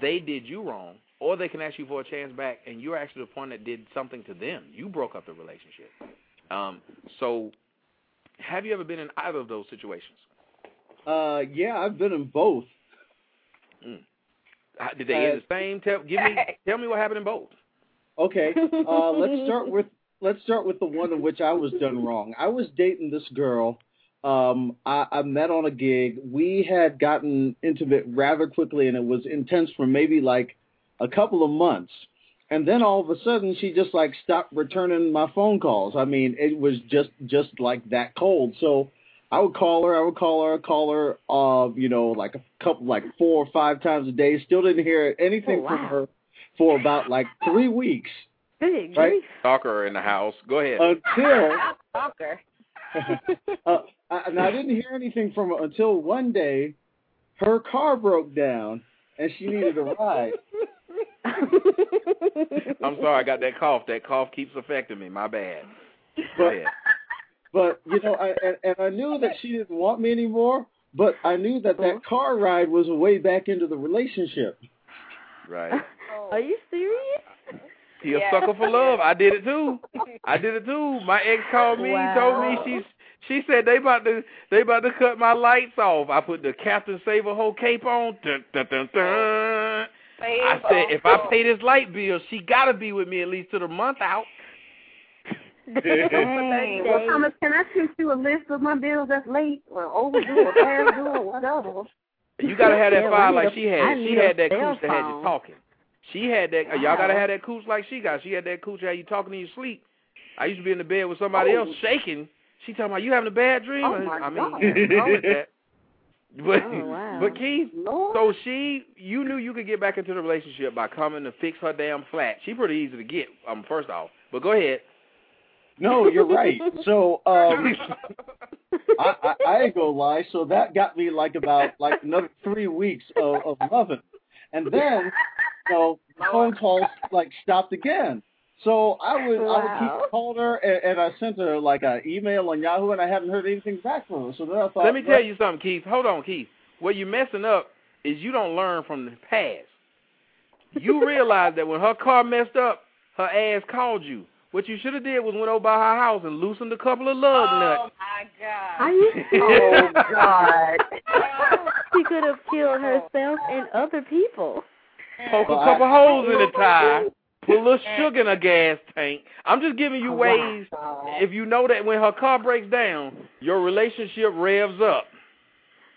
they did you wrong, or they can ask you for a chance back, and you're actually the one that did something to them. You broke up the relationship. Um, so, have you ever been in either of those situations? Uh, yeah, I've been in both. Mm. Did they end the same? Tell give me *laughs* tell me what happened in both. Okay, uh, *laughs* let's start with let's start with the one in which I was done wrong. I was dating this girl. Um, I, I met on a gig. We had gotten intimate rather quickly, and it was intense for maybe like a couple of months. And then all of a sudden, she just like stopped returning my phone calls. I mean, it was just just like that cold. So I would call her, I would call her, call her, uh, you know, like a couple, like four or five times a day. Still didn't hear anything Oh, from her for about like three weeks. Big Right? grief. Stalker in the house. Go ahead. Until *laughs* Stalker. *laughs* uh, I, and I didn't hear anything from her until one day, her car broke down and she needed a ride. *laughs* *laughs* I'm sorry, I got that cough. That cough keeps affecting me. My bad. Go ahead. *laughs* But you know, I and, and I knew that she didn't want me anymore. But I knew that that uh-huh. car ride was a way back into the relationship. Right. Oh. Are you serious? He a Yeah. sucker for love. I did it too. I did it too. My ex called me, told me Wow. she's she said they about to they about to cut my lights off. I put the Captain Save a whole cape on. Dun, dun, dun, dun. I said if I pay this light bill, she gotta be with me at least to the month out. *laughs* Dang. Well, Thomas, can I send you a list of my bills that's late or overdue or past due or whatever? You gotta have that Yeah, file like a- she had. She had that cell cooch that had you talking. She had that. Y'all uh-huh. gotta have that cooch like she got. She had that cooch that had you talking in your sleep. I used to be in the bed with somebody Oh. else shaking. She talking about you having a bad dream. Oh, I- my I mean, God. what's wrong with that? But Oh, wow. but Keith, Lord. so she, you knew you could get back into the relationship by coming to fix her damn flat. She pretty easy to get. Um, first off, but go ahead. No, you're right. So um, *laughs* I, I, I ain't gonna lie. So that got me like about like another three weeks of, of loving, and then you know the phone calls like stopped again. So I would I would Wow. keep calling her, and, and I sent her like an email on Yahoo, and I haven't heard anything back from her. So then I thought, Let me tell you something, Keith. Hold on, Keith. What you're messing up is you don't learn from the past. You *laughs* realize that when her car messed up, her ass called you. What you should have did was went over by her house and loosened a couple of lug Oh nuts. Oh my God. Are you *laughs* Oh, God. *laughs* She could have killed herself and other people. Poke Well, a I- couple holes in the tire. Put a little sugar in a gas tank. I'm just giving you Oh, ways. wow. If you know that when her car breaks down, your relationship revs up.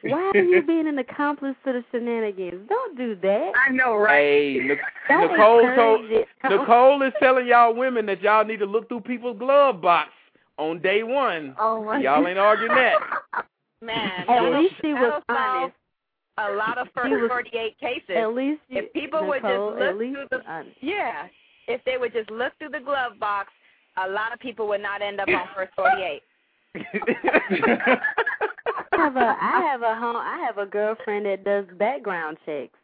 Why are you being an accomplice to the shenanigans? Don't do that. I know, right? Hey, Nic- Nicole told. Nicole is telling y'all women that y'all need to look through people's glove box on day one. Oh, my Y'all ain't arguing that. *laughs* Man, At least she was honest. A lot of She first was- 48 cases. At least you, if people would just look least through the honest. yeah, if they would just look through the glove box, a lot of people would not end up on first 48. I have a I *laughs* have a home I have a girlfriend that does background checks.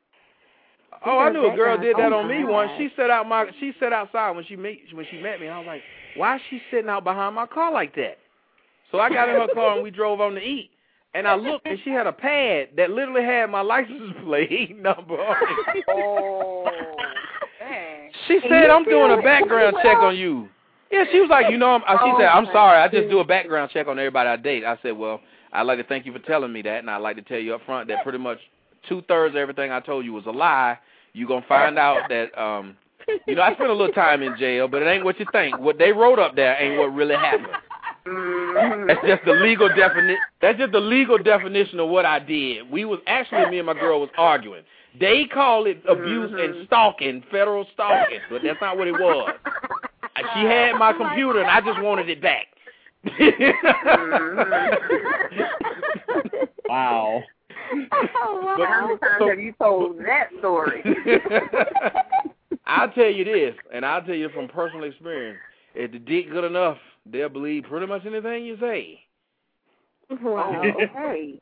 Oh, I knew a girl did that oh on me oh, my once. She sat out my she sat outside when she met when she met me. and I was like, why is she sitting out behind my car like that? So I got in her car and we drove on to eat. And I looked and she had a pad that literally had my license *laughs* plate number on it. Oh, dang. She said I'm doing a background check on you. Yeah, she was like, you know, I'm, she said, I'm sorry, I just do a background check on everybody I date. I said, well, I'd like to thank you for telling me that, and I'd like to tell you up front that pretty much two thirds of everything I told you was a lie. You're gonna find out that, um, you know, I spent a little time in jail, but it ain't what you think. What they wrote up there ain't what really happened. *laughs* That's just the legal definition. That's just the legal definition of what I did. We was actually me and my girl was arguing. They call it abuse and mm-hmm. stalking, federal stalking, but that's not what it was. She had my oh computer and I just wanted it back. Mm-hmm. *laughs* wow. Oh, But- How many times so- have you told that story? *laughs* I'll tell you this, and I'll tell you from personal experience. If the dick good enough, they'll believe pretty much anything you say. Wow. *laughs* hey.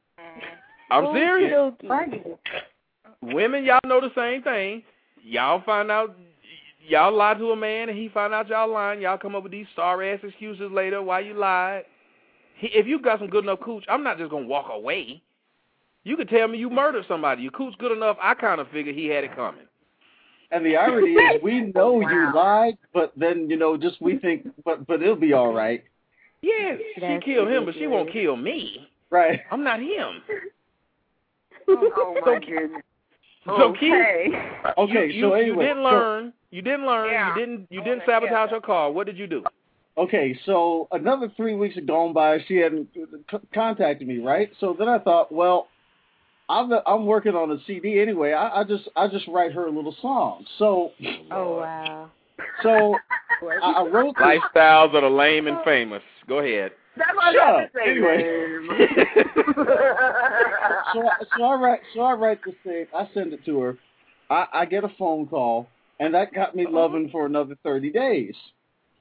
I'm serious. Okey-dokey. Women, y'all know the same thing. Y'all find out, y'all lie to a man, and he find out y'all lying. Y'all come up with these sorry ass excuses later why you lied. He, if you got some good enough cooch, I'm not just gonna walk away. You could tell me you murdered somebody. Your cooch good enough. I kind of figured he had it coming. And the irony is, we *laughs* know you lied, but then you know, just we think, but but it'll be all right. Yeah, she That's killed him, but she won't kill me. Right. I'm not him. Oh, oh my goodness. So Keith, Okay. Okay, you, you, so you anyway, didn't so- learn. You didn't learn. Yeah. You didn't. You Oh, didn't yeah. sabotage her car. What did you do? Okay, so another three weeks had gone by. She hadn't c- contacted me, right? So then I thought, well, I'm I'm working on a CD anyway. I, I just I just write her a little song. So Oh, oh wow. so *laughs* I, I wrote this. Lifestyles of the lame and famous. Go ahead. That's what I Shut was up. about to say. Anyway. *laughs* so I- so I write so I write this thing. I send it to her. I, I get a phone call, and that got me uh-huh. loving for another thirty days.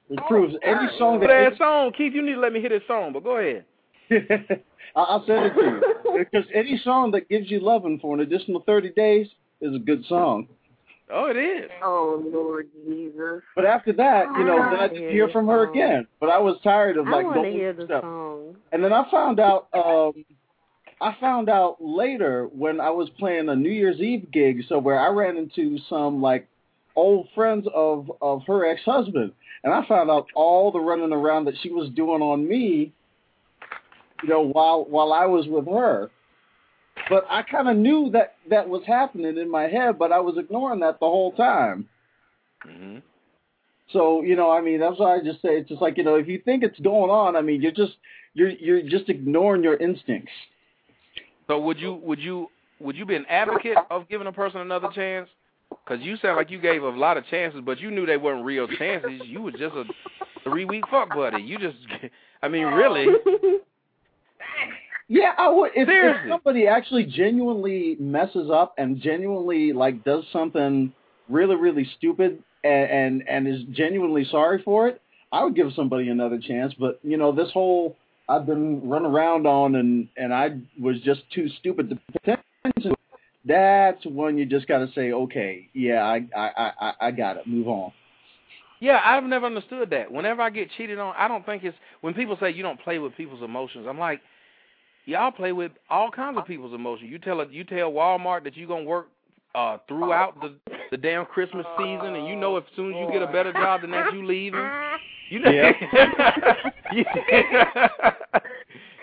It oh, proves any song But that that song, Keith, you need to let me hear this song. But go ahead. *laughs* I- I'll send it to you because any song that gives you loving for an additional thirty days is a good song. Oh, it is. oh, Lord Jesus. But after that, you know, then I didn't hear from her again. But I was tired of like want to going hear the stuff. song. And then I found out um I found out later when I was playing a New Year's Eve gig somewhere I ran into some like old friends of of her ex husband, and I found out all the running around that she was doing on me. You know, while while I was with her, but I kind of knew that that was happening in my head, but I was ignoring that the whole time. hmm So you know, I mean, that's why I just say it's just like you know, if you think it's going on, I mean, you're just you're you're just ignoring your instincts. So would you would you would you be an advocate of giving a person another chance? Because you sound like you gave a lot of chances, but you knew they weren't real chances. You were just a three week fuck buddy. You just, *laughs* I mean, really. *laughs* Yeah, I would. If, if somebody actually genuinely messes up and genuinely like does something really really stupid and and, and is genuinely sorry for it, I would give somebody another chance. But you know, this whole I've been run around on and and I was just too stupid to pay attention. That's when you just got to say, okay, yeah, I I I I got it. Move on. Yeah, I've never understood that. Whenever I get cheated on, I don't think it's when people say you don't play with people's emotions. I'm like, y'all play with all kinds of people's emotions. You tell a, you tell Walmart that you're gonna work uh throughout the the damn Christmas season, and you know as soon as you get a better job than that, you leaving. You know. Yeah. *laughs*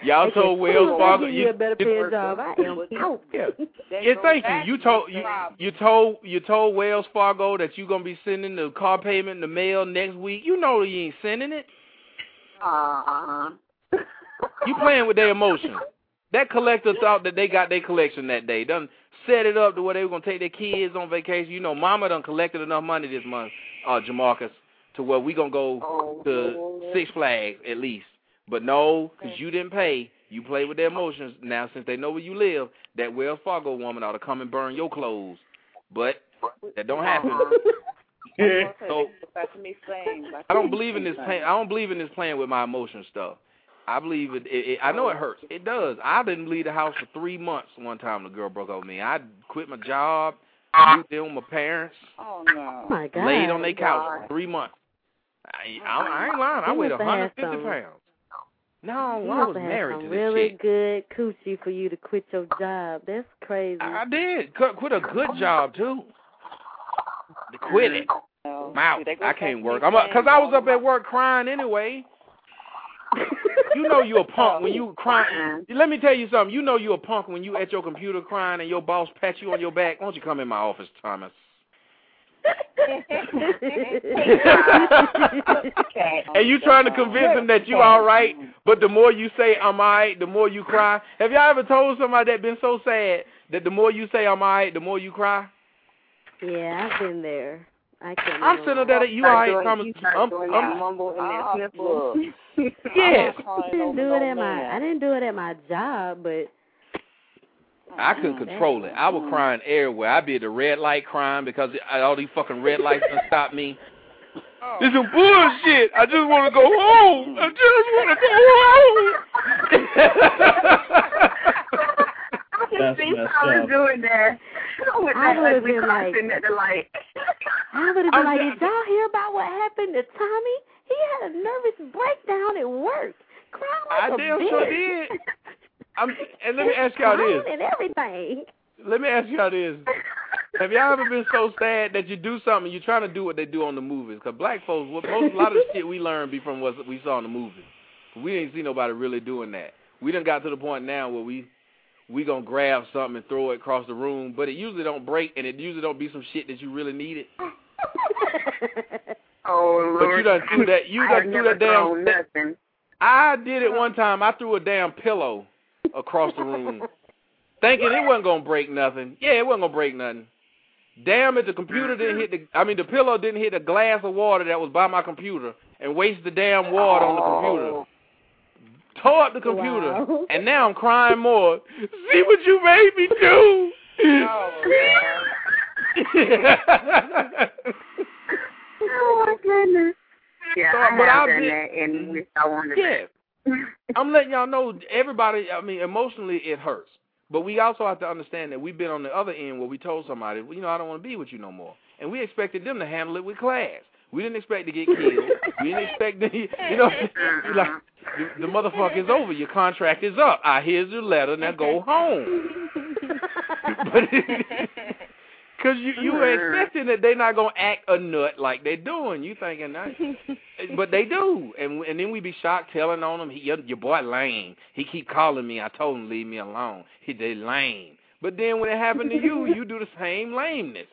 Y'all told can Wells Fargo give you a better paying job. I am *laughs* out. Yeah. Yeah, thank you. You told you you told you told Wells Fargo that you're gonna be sending the car payment in the mail next week. You know you ain't sending it. Uh, You playing with their emotions. That collector thought that they got their collection that day. Done set it up to where they were gonna take their kids on vacation. You know, Mama done collected enough money this month, uh, Jamarcus, to where we gonna go to Six Flags at least. But no, because you didn't pay. You play with their emotions. Now, since they know where you live, that Wells Fargo woman ought to come and burn your clothes. But that don't happen. *laughs* so back to me saying, I don't believe in this playing. I don't believe in this playing with my emotion stuff. I believe it, it, it. I know it hurts. It does. I didn't leave the house for three months. One time the girl broke up with me. I quit my job. Moved in with my parents. Oh no! Oh my God. Laid on their couch for three months. I, I, I ain't lying. I weighed must 150 some- pounds. No, You I must was have had married some to this really chick. good coochie for you to quit your job. That's crazy. I did. Quit, quit a good job too. To quit it. I'm out. I can't work. I'm because I was up at work crying anyway. You know you a *laughs* punk when you oh, crying. Let me tell you something. You know you a punk when you at your computer crying and your boss pats you on your back. Why don't you come in my office, Thomas? *laughs* and you trying to convince him that you all right, but the more you say I'm all right, the more you cry. Have y'all ever told somebody that been so sad that the more you say I'm all right, the more you cry? Yeah, I've been there. I can. I'm sitting there that you all right, Thomas. I'm, I'm, mumble in Ah, that sniffle. *laughs* yes. *laughs* I didn't do it at my. I didn't do it at my job, but I couldn't control it. I was crying everywhere. I'd be at the red light crying because all these fucking red lights done stopped me. This is bullshit. I just want to go home. I just want to go home. *laughs* *laughs* I can That's see Tyler up. doing that. With I that would've ugly been like- costume at the light. I would have been like, "Did y'all hear about what happened to Tommy? He had a nervous breakdown at work, crying like a damn bitch. sure did. I'm, and let me *laughs* ask y'all this. Crying and everything. Let me ask y'all this. Have y'all ever been so sad that you do something, you're trying to do what they do on the movies? Because black folks, what most, a lot of the shit we learned be from what we saw in the movies. We didn't see nobody really doing that. We done got to the point now where we we gonna grab something and throw it across the room, but it usually don't break, and it usually don't be some shit that you really needed. *laughs* Oh But Lord. you done threw that. You I've done threw that damn. nothing. I did it one time. I threw a damn pillow across the room, *laughs* thinking it wasn't gonna break nothing. Yeah, it wasn't gonna break nothing. Damn it, the computer didn't hit the. I mean, the pillow didn't hit a glass of water that was by my computer and waste the damn water on the computer. Tore up the computer, Wow. *laughs* and now I'm crying more. See what you made me do. *laughs* Oh my goodness. Yeah, So, I but have I'll done be- that and wish I wanted Yeah. I'm letting y'all know everybody I mean emotionally it hurts. But we also have to understand that we've been on the other end where we told somebody, well, you know, I don't want to be with you no more. And we expected them to handle it with class. We didn't expect to get killed. we didn't expect to, you *laughs* know, uh-huh. like the, the motherfucker is over. Your contract is up. I here's your letter. Now go home. *laughs* but *laughs* Cause you you were expecting that they're not gonna act a nut like they're doing. You thinking that, but they do. And and then we be shocked telling on them. He, your, your boy lame. He keep calling me. I told him leave me alone. He they lame. But then when it happened to you, you do the same lameness.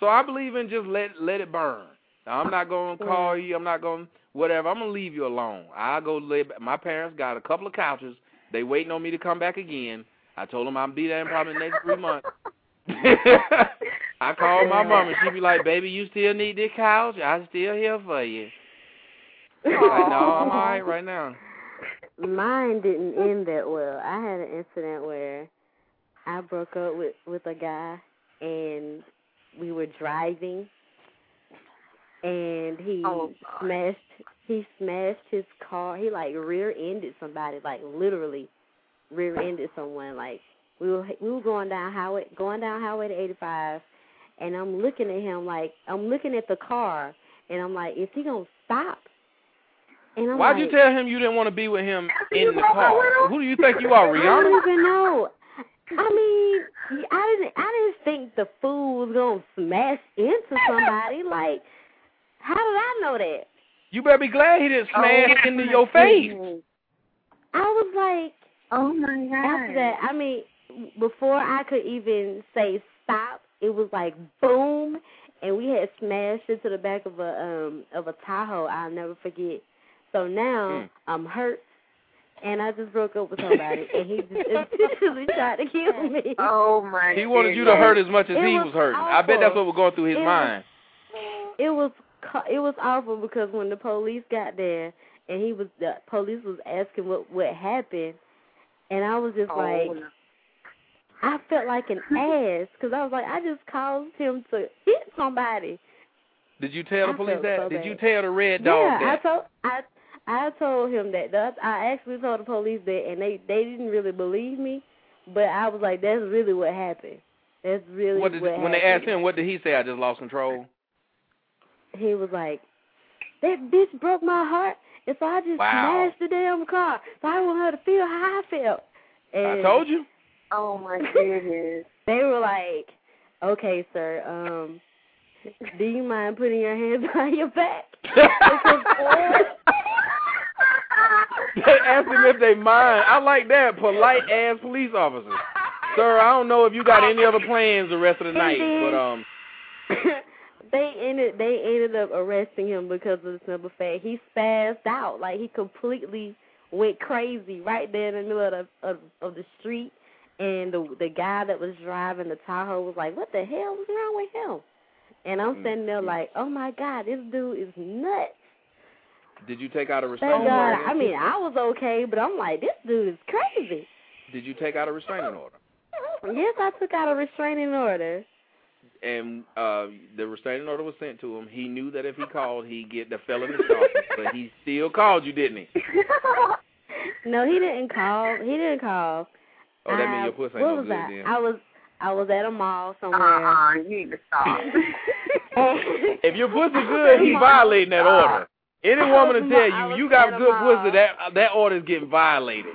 So I believe in just let let it burn. I'm not gonna call you. I'm not gonna whatever. I'm gonna leave you alone. I'll go live. My parents got a couple of couches. They waiting on me to come back again. I told them I'll be there in probably the next three months. *laughs* I called my mom and she'd be like, "Baby, you still need this couch? I'm still here for you." I'm like, no, I'm all right right now. Mine didn't end that well. I had an incident where I broke up with with a guy, and we were driving, and he Oh, smashed he smashed his car. He like rear ended somebody, like literally rear ended someone. Like we were we were going down highway going down highway to eighty five, and I'm looking at him like I'm looking at the car, and I'm like, is he gonna stop? And I'm Why'd like, you tell him you didn't want to be with him in the car? Who do you think you are, Rihanna? I don't even know. I mean, I didn't. I didn't think the fool was gonna smash into somebody. Like, how did I know that? You better be glad he didn't smash Oh, into your face. I was like, oh my god. After that, I mean, before I could even say stop, it was like boom, and we had smashed into the back of a um of a Tahoe. I'll never forget. So now Hmm. I'm hurt, and I just broke up with somebody, and he just intentionally *laughs* tried to kill me. Oh my. He wanted you to hurt as much as It he was was hurting. I bet that's what was going through his It was- mind. It was co- it was awful because when the police got there and he was the police was asking what what happened, and I was just Oh. like, I felt like an *laughs* ass because I was like, I just caused him to hit somebody. Did you tell the I police that? so Did you tell the red dog yeah, that? I told I I told him that. That- I actually told the police that, and they they didn't really believe me, but I was like, that's really what happened. That's really what did what when they asked him, what did he say? I just lost control. He was like, "That bitch broke my heart, and so I just Wow. smashed the damn car. So I want her to feel how I felt." And I told you. Oh my goodness. *laughs* They were like, "Okay, sir. Um, do you mind putting your hands *laughs* on your back?" They asked him if they mind. I like that polite ass police officer. Sir, I don't know if you got any other plans the rest of the night, but um, *laughs* they ended they ended up arresting him because of the simple fact he spazzed out. Like he completely went crazy right there in the middle of the of, of the street. And the the guy that was driving the Tahoe was like, "What the hell is wrong with him?" And I'm mm, sitting there like, "Oh my God, this dude is nuts." did you take out a restraining Thank God. order? I mean, I was okay, but I'm like, this dude is crazy. Did you take out a restraining order? Yes, I took out a restraining order. And uh the restraining order was sent to him. He knew that if he called, he'd get the felony charges, but he still called you, didn't he? *laughs* No, he didn't call. He didn't call. Oh, that I- means your pussy ain't what no was good I? then. I was I was at a mall somewhere. Uh-uh, you need to stop. *laughs* If your pussy good, he violating that order. Any woman to tell you you got good pussy, that that order's getting violated.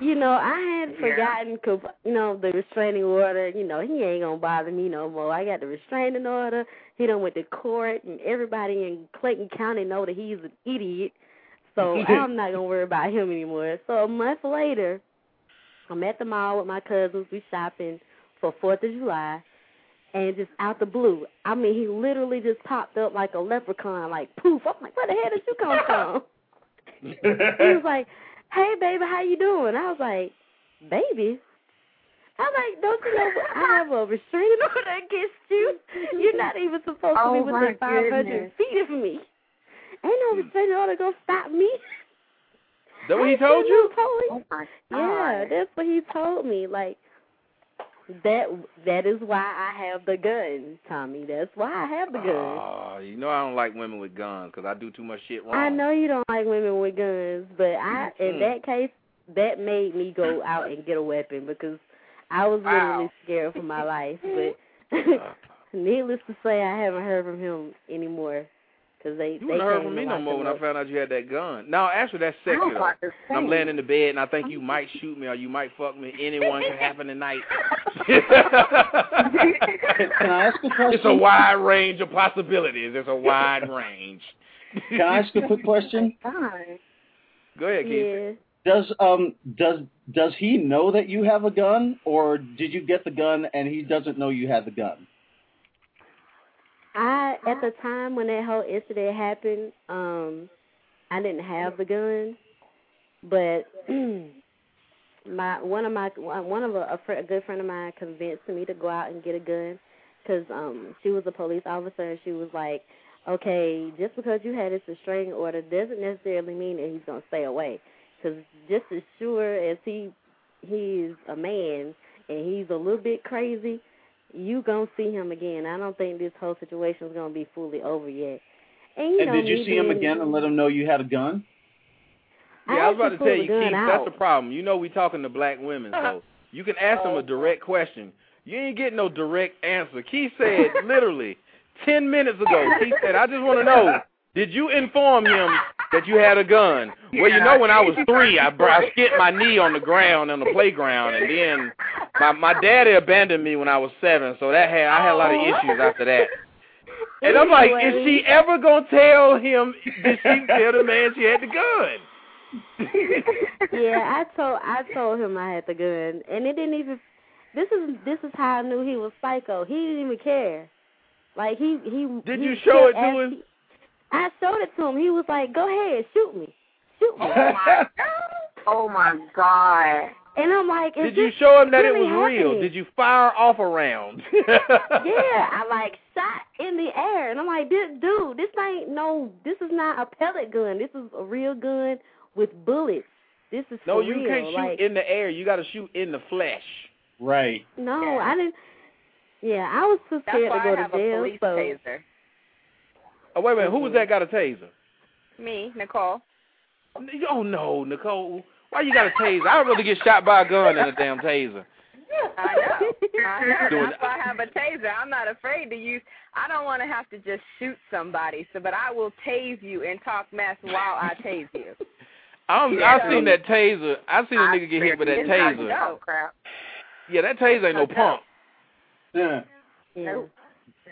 You know, I had Yeah. forgotten, cause, you know, the restraining order. You know, he ain't gonna bother me no more. I got the restraining order. He done went to court, and everybody in Clayton County know that he's an idiot. So *laughs* I'm not gonna worry about him anymore. So a month later, I'm at the mall with my cousins. We shopping for Fourth of July, and just out the blue, I mean, he literally just popped up like a leprechaun, like poof. I'm like, where the hell did you come from? *laughs* he was like, "Hey, baby, how you doing?" I was like, "Baby." I'm like, don't you know I have a restraining order against you? You're not even supposed to Oh, be my within 500 goodness. feet of me. Ain't no restraining order gonna stop me. That what he told you? no police. Oh yeah, that's what he told me. Like that. That is why I have the gun, Tommy. That's why I have the gun. Oh, you know I don't like women with guns because I do too much shit wrong. I know you don't like women with guns, but I, in Mm. that case, that made me go out and get a weapon because I was literally scared for my life. But *laughs* *laughs* needless to say, I haven't heard from him anymore. Because they You they wouldn't heard came from me no more when I found out you had that gun. No, actually that's I sexy. was though. about to I'm laying in the bed and I think you might *laughs* shoot me or you might fuck me. Anyone can happen tonight. *laughs* Can I ask a question? *laughs* It's a wide range of possibilities. It's a wide range. Can I ask a quick question? Go ahead, Keith. Yeah. Does um does does he know that you have a gun, or did you get the gun and he doesn't know you have the gun? I at the time when that whole incident happened, um, I didn't have the gun, but *clears throat* my one of my one of a, a, fr- a good friend of mine convinced me to go out and get a gun because um she was a police officer and she was like, okay, just because you had this restraining order doesn't necessarily mean that he's gonna stay away because just as sure as he he's a man and he's a little bit crazy, you gonna see him again. I don't think this whole situation is gonna be fully over yet. And you and know, did you see him again and let him know you had a gun? Yeah, I was about to actually tell you, Keith, out. that's the problem. You know we talking to black women, so *laughs* you can ask them a direct question. You ain't getting no direct answer. Keith said *laughs* literally ten minutes ago, Keith said, I just want to know, did you inform him that you had a gun? *laughs* Well, you know when I was three, I, I skint my knee on the ground on the playground, and then my my daddy abandoned me when I was seven, so that had I had a lot of issues after that. And I'm like, is she ever gonna tell him? Did she tell the man she had the gun? *laughs* yeah, I told I told him I had the gun, and it didn't even. This is this is how I knew he was psycho. He didn't even care. Like he he. Did he you show it to him? Asking- I showed it to him. He was like, "Go ahead, shoot me, shoot me." Oh my *laughs* oh god. And I'm like, is Did you show him that it really was real? Did you fire off a round? *laughs* yeah, I like shot in the air, and I'm like, this dude, this ain't no, this is not a pellet gun. This is a real gun with bullets. This is No, for you real. can't shoot like, in the air. You got to shoot in the flesh. Right. No, I didn't. Yeah, I was too scared to go I to have a jail. police so taser. Oh wait a minute, who was mm-hmm. that got a taser? Me, Nicole. Oh no, Nicole. Why you got a taser? I'd rather get shot by a gun than a damn taser. I know. I know. Doing- That's why I have a taser. I'm not afraid to use. I don't want to have to just shoot somebody. So, but I will tase you and talk mess while I tase you. *laughs* I'm, Yeah. I've seen that taser. I've seen a nigga get hit with that taser. no crap. Yeah, that taser ain't no pump. Yeah. Nope.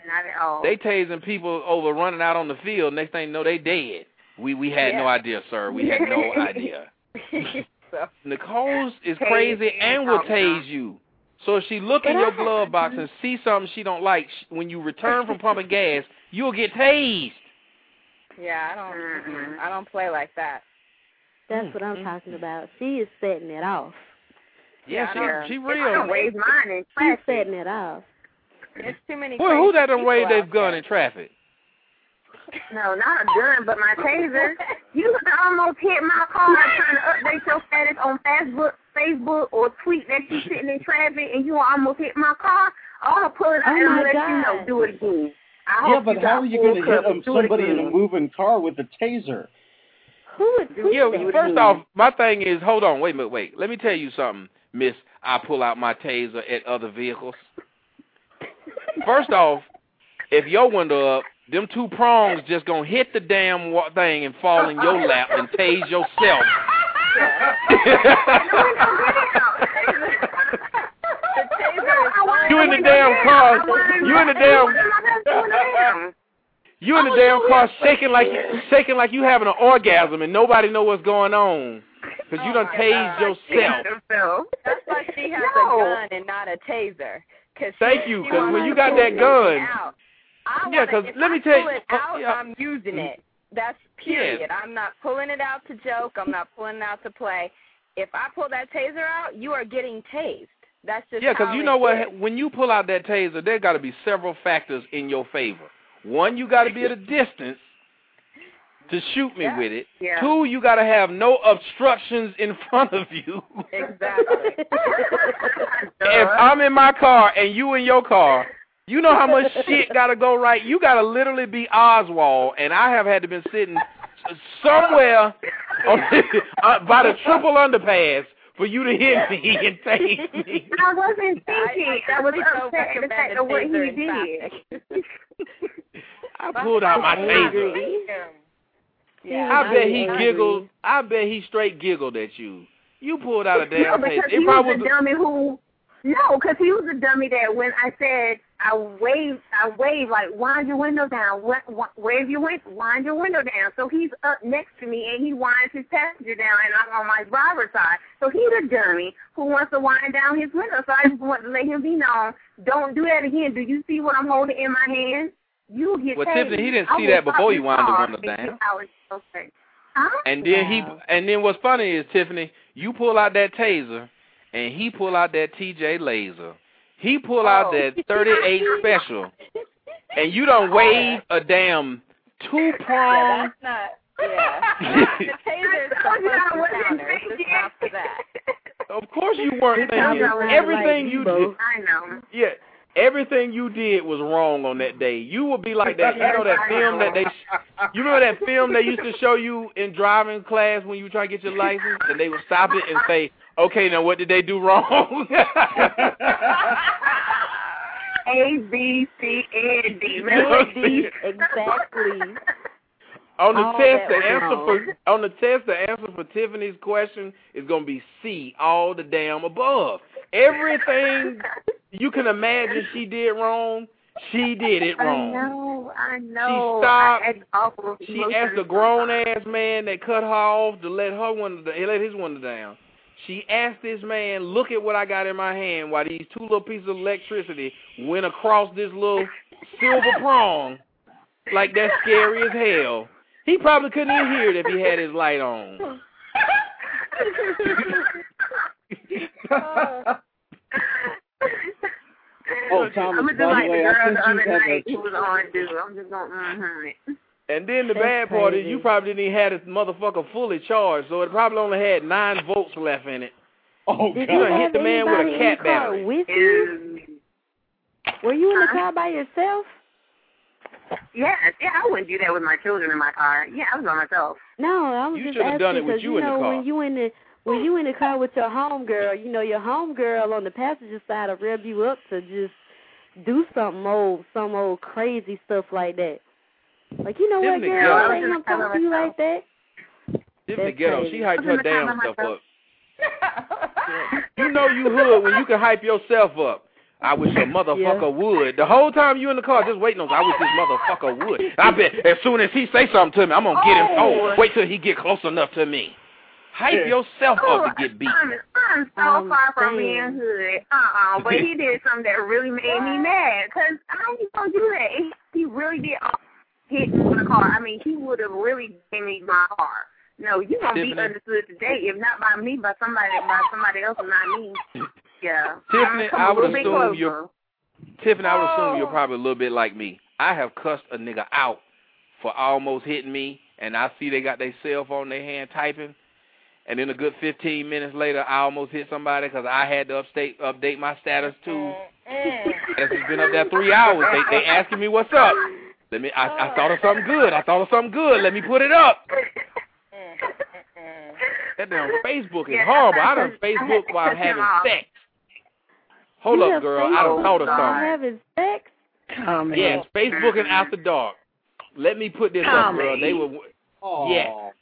Not at all. They tasing people over running out on the field. Next thing you know, they dead. We we had no idea, sir. We had no *laughs* idea. *laughs* so, Nicole's is Tase crazy and and will talk tase you. So if she look in your glove box and see something she don't like, when you return from *laughs* pumping gas, you'll get tased. yeah, I don't. I don't play like that. that's what I'm talking about. She is setting it off. Yeah, Yeah, she she I real. don't wave mine in She's setting it off. It's too many. Boy, who that done people waved their out gun there. in traffic? No, not a gun, but my taser. You could almost hit my car trying to update your status on Facebook, Facebook, or tweet that you're sitting in traffic and you almost hit my car. I'm gonna pull it out Oh and my let you know. Do it again. I Yeah, but how are you going to hit coverage. Do it somebody in a moving car with a taser? Who would do Yeah, that? first off, my thing is, hold on, wait a minute, wait. Let me tell you something, Miss. I pull out my taser at other vehicles. First off, if your window up, them two prongs just gonna hit the damn thing and fall in your lap and tase yourself. you in the damn car. You in the damn. You in the damn car shaking like shaking like you having an orgasm and nobody know what's going on because you done oh tased yourself. That's why she has No. a gun and not a taser. Cause Thank she, you, because when you got that gun- out. I Yeah, 'cause let me I tell you- it oh, out, yeah. I'm using it. That's period. I'm not pulling it out to joke. I'm not pulling it out to play. If I pull that taser out, you are getting tased. That's just Yeah, because because you know what? When you pull out that taser, there got to be several factors in your favor. One, you got to be at a distance to shoot me Yeah. with it. Yeah. Two, you got to have no obstructions in *laughs* front of you. Exactly. *laughs* if I'm in my car and you in your car, you know how much *laughs* shit got to go right. You got to literally be Oswald, and I have had to been sitting somewhere on, uh, by the triple underpass for you to hit me and tase me. I wasn't thinking. I, was definitely don't upset at the fact of what he did. I pulled out my taser. Yeah. I bet he giggled. I bet he straight giggled at you. You pulled out a damn no, because he was the dummy who. No, because he was a dummy that when I said I waved, I waved like wind your window down, wa- wa- wave your win, wind your window down. So he's up next to me and he winds his passenger down, and I'm on my driver's side. So he's a dummy who wants to wind down his window. So I just want to let him be known. Don't do that again. Do you see what I'm holding in my hand? You get Well, tased. Tiffany, he didn't see that before this you wound the car window because down. I was okay. Huh? And then he and then what's funny is Tiffany, you pull out that taser and he pull out that TJ laser. He pull out Oh. that 38 *laughs* special. And you don't oh. wave a damn two prong. That's not. Yeah. *laughs* the taser is told you I supposed wasn't counter. Just not for that. Of course you weren't It sounds thinking like everything you did. I know. Yeah, everything you did was wrong on that day. You would be like that. You know that film that they. You remember that film they used to show you in driving class when you were trying to get your license, and they would stop it and say, "Okay, now what did they do wrong?" *laughs* A B C and *laughs* D. Exactly. on the All test, the answer wrong. for on the test, the answer for Tiffany's question is going to be C, all the damn above. Everything *laughs* you can imagine she did wrong, she did it wrong. I know, I know. She stopped. Awful. She asked a grown ass man that cut her off to let her to let his window down. She asked this man, "Look at what I got in my hand." While these two little pieces of electricity went across this little silver prong, like that's scary as hell. He probably couldn't even hear it if he had his light on. *laughs* *laughs* Oh, Thomas, I'm by just the like way, the I girl think the you other had night that- who was on dude. I'm just going, mm-hmm. And then the That's bad part is you probably didn't even have this motherfucker fully charged, so it probably only had nine volts left in it. Oh, Did God. you You done hit the man with a cat car battery. with you? Were you in the car by yourself? Yes, yeah, I wouldn't do that with my children in my car. Yeah, I was by myself. No, I was You just asking done it with because you in the know car. when you in the when you in the car with your homegirl, you know your homegirl on the passenger side will rev you up to just do something old, some old crazy stuff like that. Like you know what, girl, Ghetto. I ain't gonna talk to you like that. Tiffany That's Ghetto, she hyped I'm her in the car damn by self myself. up. You know you hood when you can hype yourself up. I wish a motherfucker would. The whole time you in the car just waiting on I wish this motherfucker would. I bet as soon as he say something to me, I'm gonna get him. Oh, oh wait till he get close enough to me. Hype yourself Oh, up to get beat. I'm, I'm so Um, far from damn. being hood. Uh-uh. But he did something that really made me mad. Because how you going to do that? He, he really did hit me with a car. I mean, he would have really given me my car. No, you going to be understood today. If not by me, by somebody by somebody else and not me. Yeah. Tiffany, Come I a would assume closer. you're Tiffany, I would assume you're Oh. probably a little bit like me. I have cussed a nigga out for almost hitting me, and I see they got their cell phone in their hand typing, and then a good 15 minutes later, I almost hit somebody because I had to update update my status too. Status has been up there three hours. They they asking me what's up. Let me. I, I thought of something good. I thought of something good. Let me put it up. That damn Facebook is Yeah, horrible. I I done Facebook while I'm having sex. Hold you up, have girl. I done Facebook thought of while something. Having sex? Tommy. Yes, Facebook and After Dark. Let me put this up, girl. They were. Oh, Yes.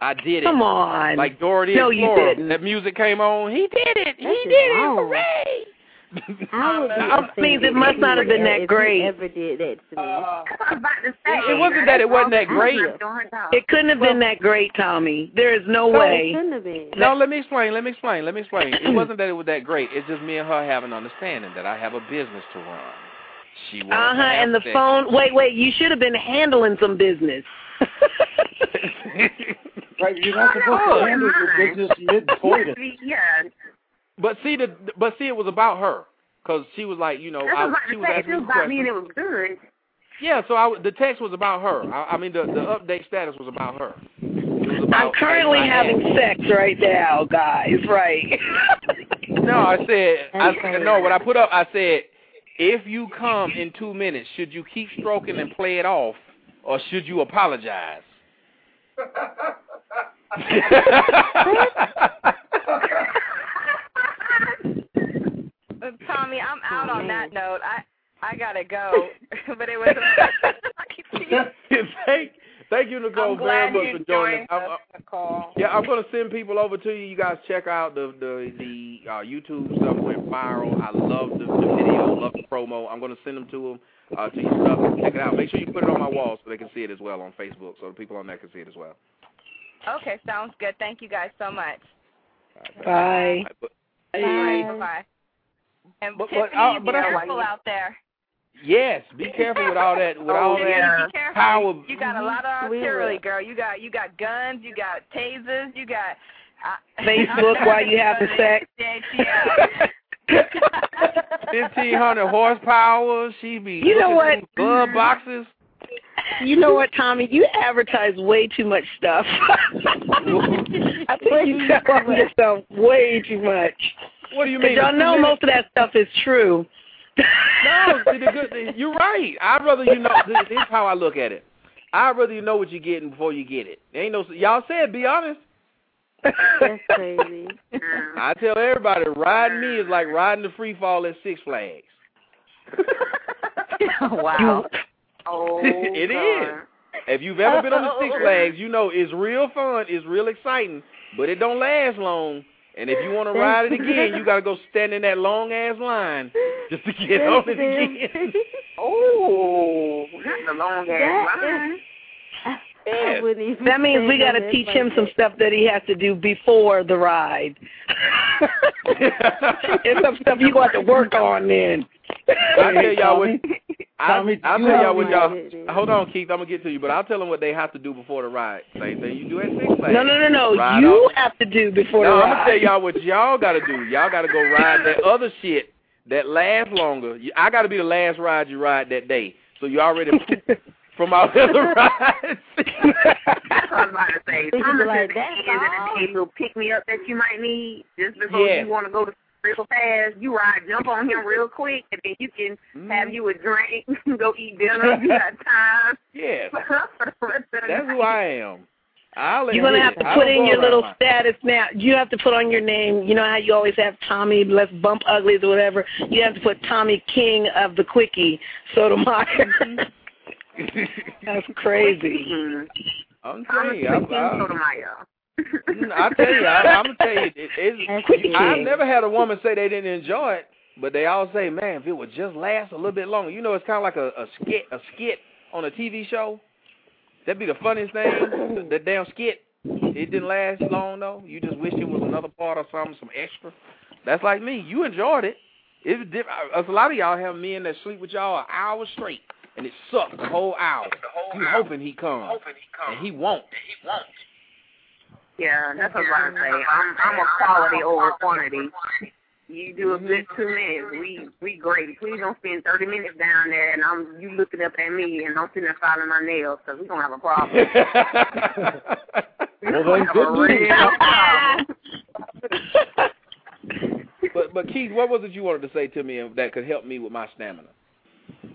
Man. I did it. Come on. Like Dora the No, you Explorer. didn't. That music came on. He did it. He That's did it. Hooray! I, I mean, offended it must not have been that great. You ever did that to me? I was about to say. It wasn't that it wasn't that great. It couldn't have been that great, Tommy. There is no No, way. couldn't have been. No, let me explain. Let me explain. Let me explain. It wasn't that it was that great. It's just me and her having an understanding that I have a business to run. She wanted Uh huh. And the phone. Wait, wait. You should have been handling some business. *laughs* Right, you're not supposed Oh, to handle your business mid-coitus. *laughs* yeah. But see the but see it was about her because she was like you know That's I, what she I was was asking It was about me and it was good. Yeah, so I, the text was about her. I, I mean the the update status was about her. It was I'm currently having ass. sex right now, guys. Right. *laughs* No, I said I said no. What I put up, I said, if you come in two minutes, should you keep stroking and play it off, or should you apologize? Tommy, I'm out on that note. I I gotta go, *laughs* but it was. *laughs* thank, thank you, Nicole, I'm very much you for joining. I'm- Nicole. Yeah, I'm gonna send people over to you. You guys check out the the the uh, YouTube stuff went viral. I love the, the video, love the promo. I'm gonna send them to them uh, to your stuff. Check it out. Make sure you put it on my wall so they can see it as well on Facebook, so the people on there can see it as well. Okay, sounds good. Thank you guys so much. Bye. All right, bye bye. And But- but, Tiffany, uh, be but I- careful out there. Yes, be careful with all that with *laughs* all Tiffany, that be careful. power. You got a lot of artillery, girl. You got you got guns, you got tasers, you got uh, Facebook *laughs* while you having sex. *laughs* Yeah, Fifteen hundred horsepower. She be You know what? through Glove boxes. You know what, Tommy? You advertise way too much stuff. *laughs* I think you tell yourself way too much. What do you mean? Y'all know most of that stuff is true. No, good, you're right. I'd rather you know. This, this is how I look at it. I'd rather you know what you're getting before you get it. Ain't no. Y'all said be honest. That's *laughs* crazy. I tell everybody, riding me is like riding the free fall at Six Flags. *laughs* *laughs* wow. Oh, it is. Oh, if you've ever been on the Six Flags, you know it's real fun, it's real exciting, but it don't last long. And if you want to ride it again, you got to go stand in that long ass line just to get on it again. Oh, not the long ass line. I wouldn't even That means we got to teach him like some that. stuff that he has to do before the ride. *laughs* it's some stuff you got to work on then. I tell y'all what. I, Tommy, I'll tell y'all what y'all. Hold on, Keith. I'm gonna get to you, but I'll tell them what they have to do before the ride. Same thing you do at Six Flags. No, no, no, no. Ride You off. have to do before No, the ride. I'm gonna tell y'all what y'all gotta do. Y'all gotta go ride that other shit that lasts longer. I gotta be the last ride you ride that day, so you already pooped *laughs* from out all the other rides. That's what I was about to say. *laughs* People Thomas like, is "That's the end of all?" the day pick me up that you might need just before Yeah. you want to go to real fast. You ride, jump on him real quick, and then you can Mm-hmm. have you a drink, *laughs* go eat dinner. If you *laughs* got time. Yeah, For the rest of the that's who. I am. I'll You're gonna have to put in your little my- status now. You have to put on your name. You know how you always have Tommy, let's bump uglies or whatever. You have to put Tommy King of the Quickie Sotomayor. That's crazy. Mm. I'm telling you, I, King I, Sotomayor. Mm, I tell you, I, I'm gonna tell you, it, *laughs* That's it's, I've never had a woman say they didn't enjoy it, but they all say, "Man, if it would just last a little bit longer." You know, it's kind of like a, a skit, a skit on a TV show. That'd be the funniest thing. the, the damn skit. It didn't last long though. You just wish it was another part or something, some extra. That's like me. You enjoyed it. It's was different. A lot of y'all have men that sleep with y'all an hour straight, and it sucked the whole hour. You hoping he comes, and he won't. Yeah, that's what I was about to say. I'm I'm a quality over quantity. You do a good two minutes, we we great. Please don't spend thirty minutes down there and I'm you looking up at me and I'm sitting there filing my nails because we gonna have a problem. *laughs* Well, then, Have a good real problem. *laughs* but but Keith, what was it you wanted to say to me that could help me with my stamina?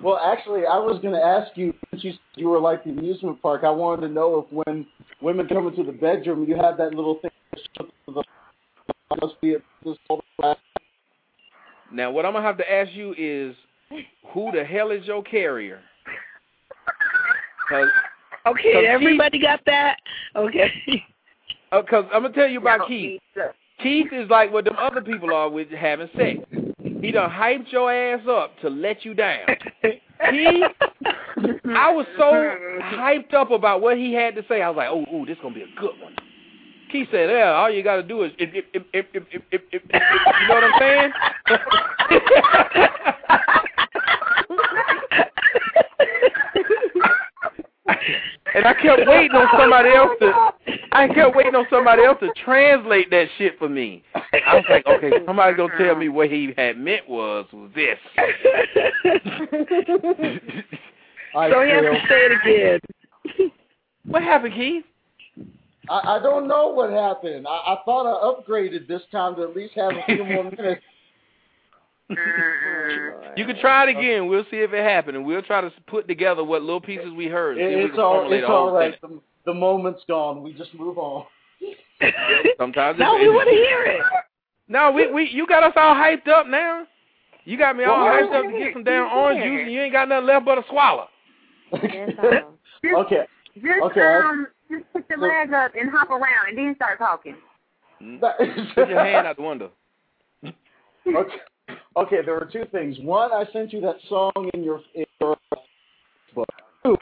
Well, actually, I was going to ask you since you said you were like the amusement park. I wanted to know if when women come into the bedroom, you have that little thing. Must be this Now, what I'm gonna have to ask you is, who the hell is your carrier? 'Cause- Okay, 'cause everybody got that? Okay. uh 'cause I'm gonna tell you about Keith. Keith is like what them other people are with having sex. He done hyped your ass up to let you down. He, I was so hyped up about what he had to say. I was like, oh, ooh, this gonna be a good one. He said, yeah, all you got to do is, if, if, if, if, if, if, if, you know what I'm saying? And I kept waiting on somebody else to. I kept waiting on somebody else to translate that shit for me. I was like, okay, somebody's gonna tell me what he had meant was was this. *laughs* I so you have to say it again. *laughs* What happened, Keith? I, I don't know what happened. I, I thought I upgraded this time to at least have a few more *laughs* minutes. You can try it again. We'll see if it happened, and we'll try to put together what little pieces we heard. and see if we It, it's can all, it's all right. The, the moment's gone. We just move on. *laughs* Sometimes No, it's, we want to hear it. No, we we you got us all hyped up now. You got me all Well, hyped up to get some damn orange juice, and you ain't got nothing left but a swallow. *laughs* Okay. Just Okay, um, just put your leg up and hop around, and then start talking. Put your hand out the window. *laughs* okay. Okay, there were two things. One, I sent you that song in your in your book. Two,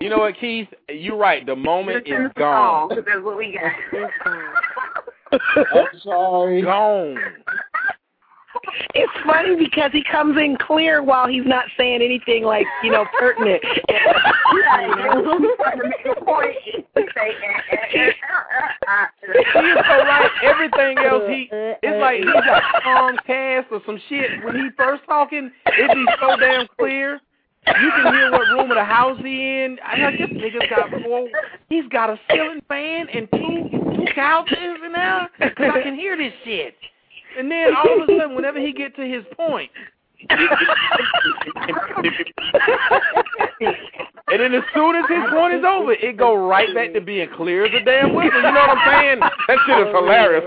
You know what, Keith? You're right. The moment is gone. song, 'cause that's what we got. I'm sorry. Gone. It's funny because he comes in clear while he's not saying anything like, you know, pertinent. He is so like Everything else, he it's like he got Comcast or some shit. When he first talking, it be so damn clear. You can hear what room of the house he in. I like this nigga's got four. He's got a ceiling fan and two two couches in there. I can hear this shit. And then all of a sudden, whenever he get to his point, and then as soon as his point is over, it go right back to being clear as a damn whistle. You know what I'm saying? That shit is hilarious.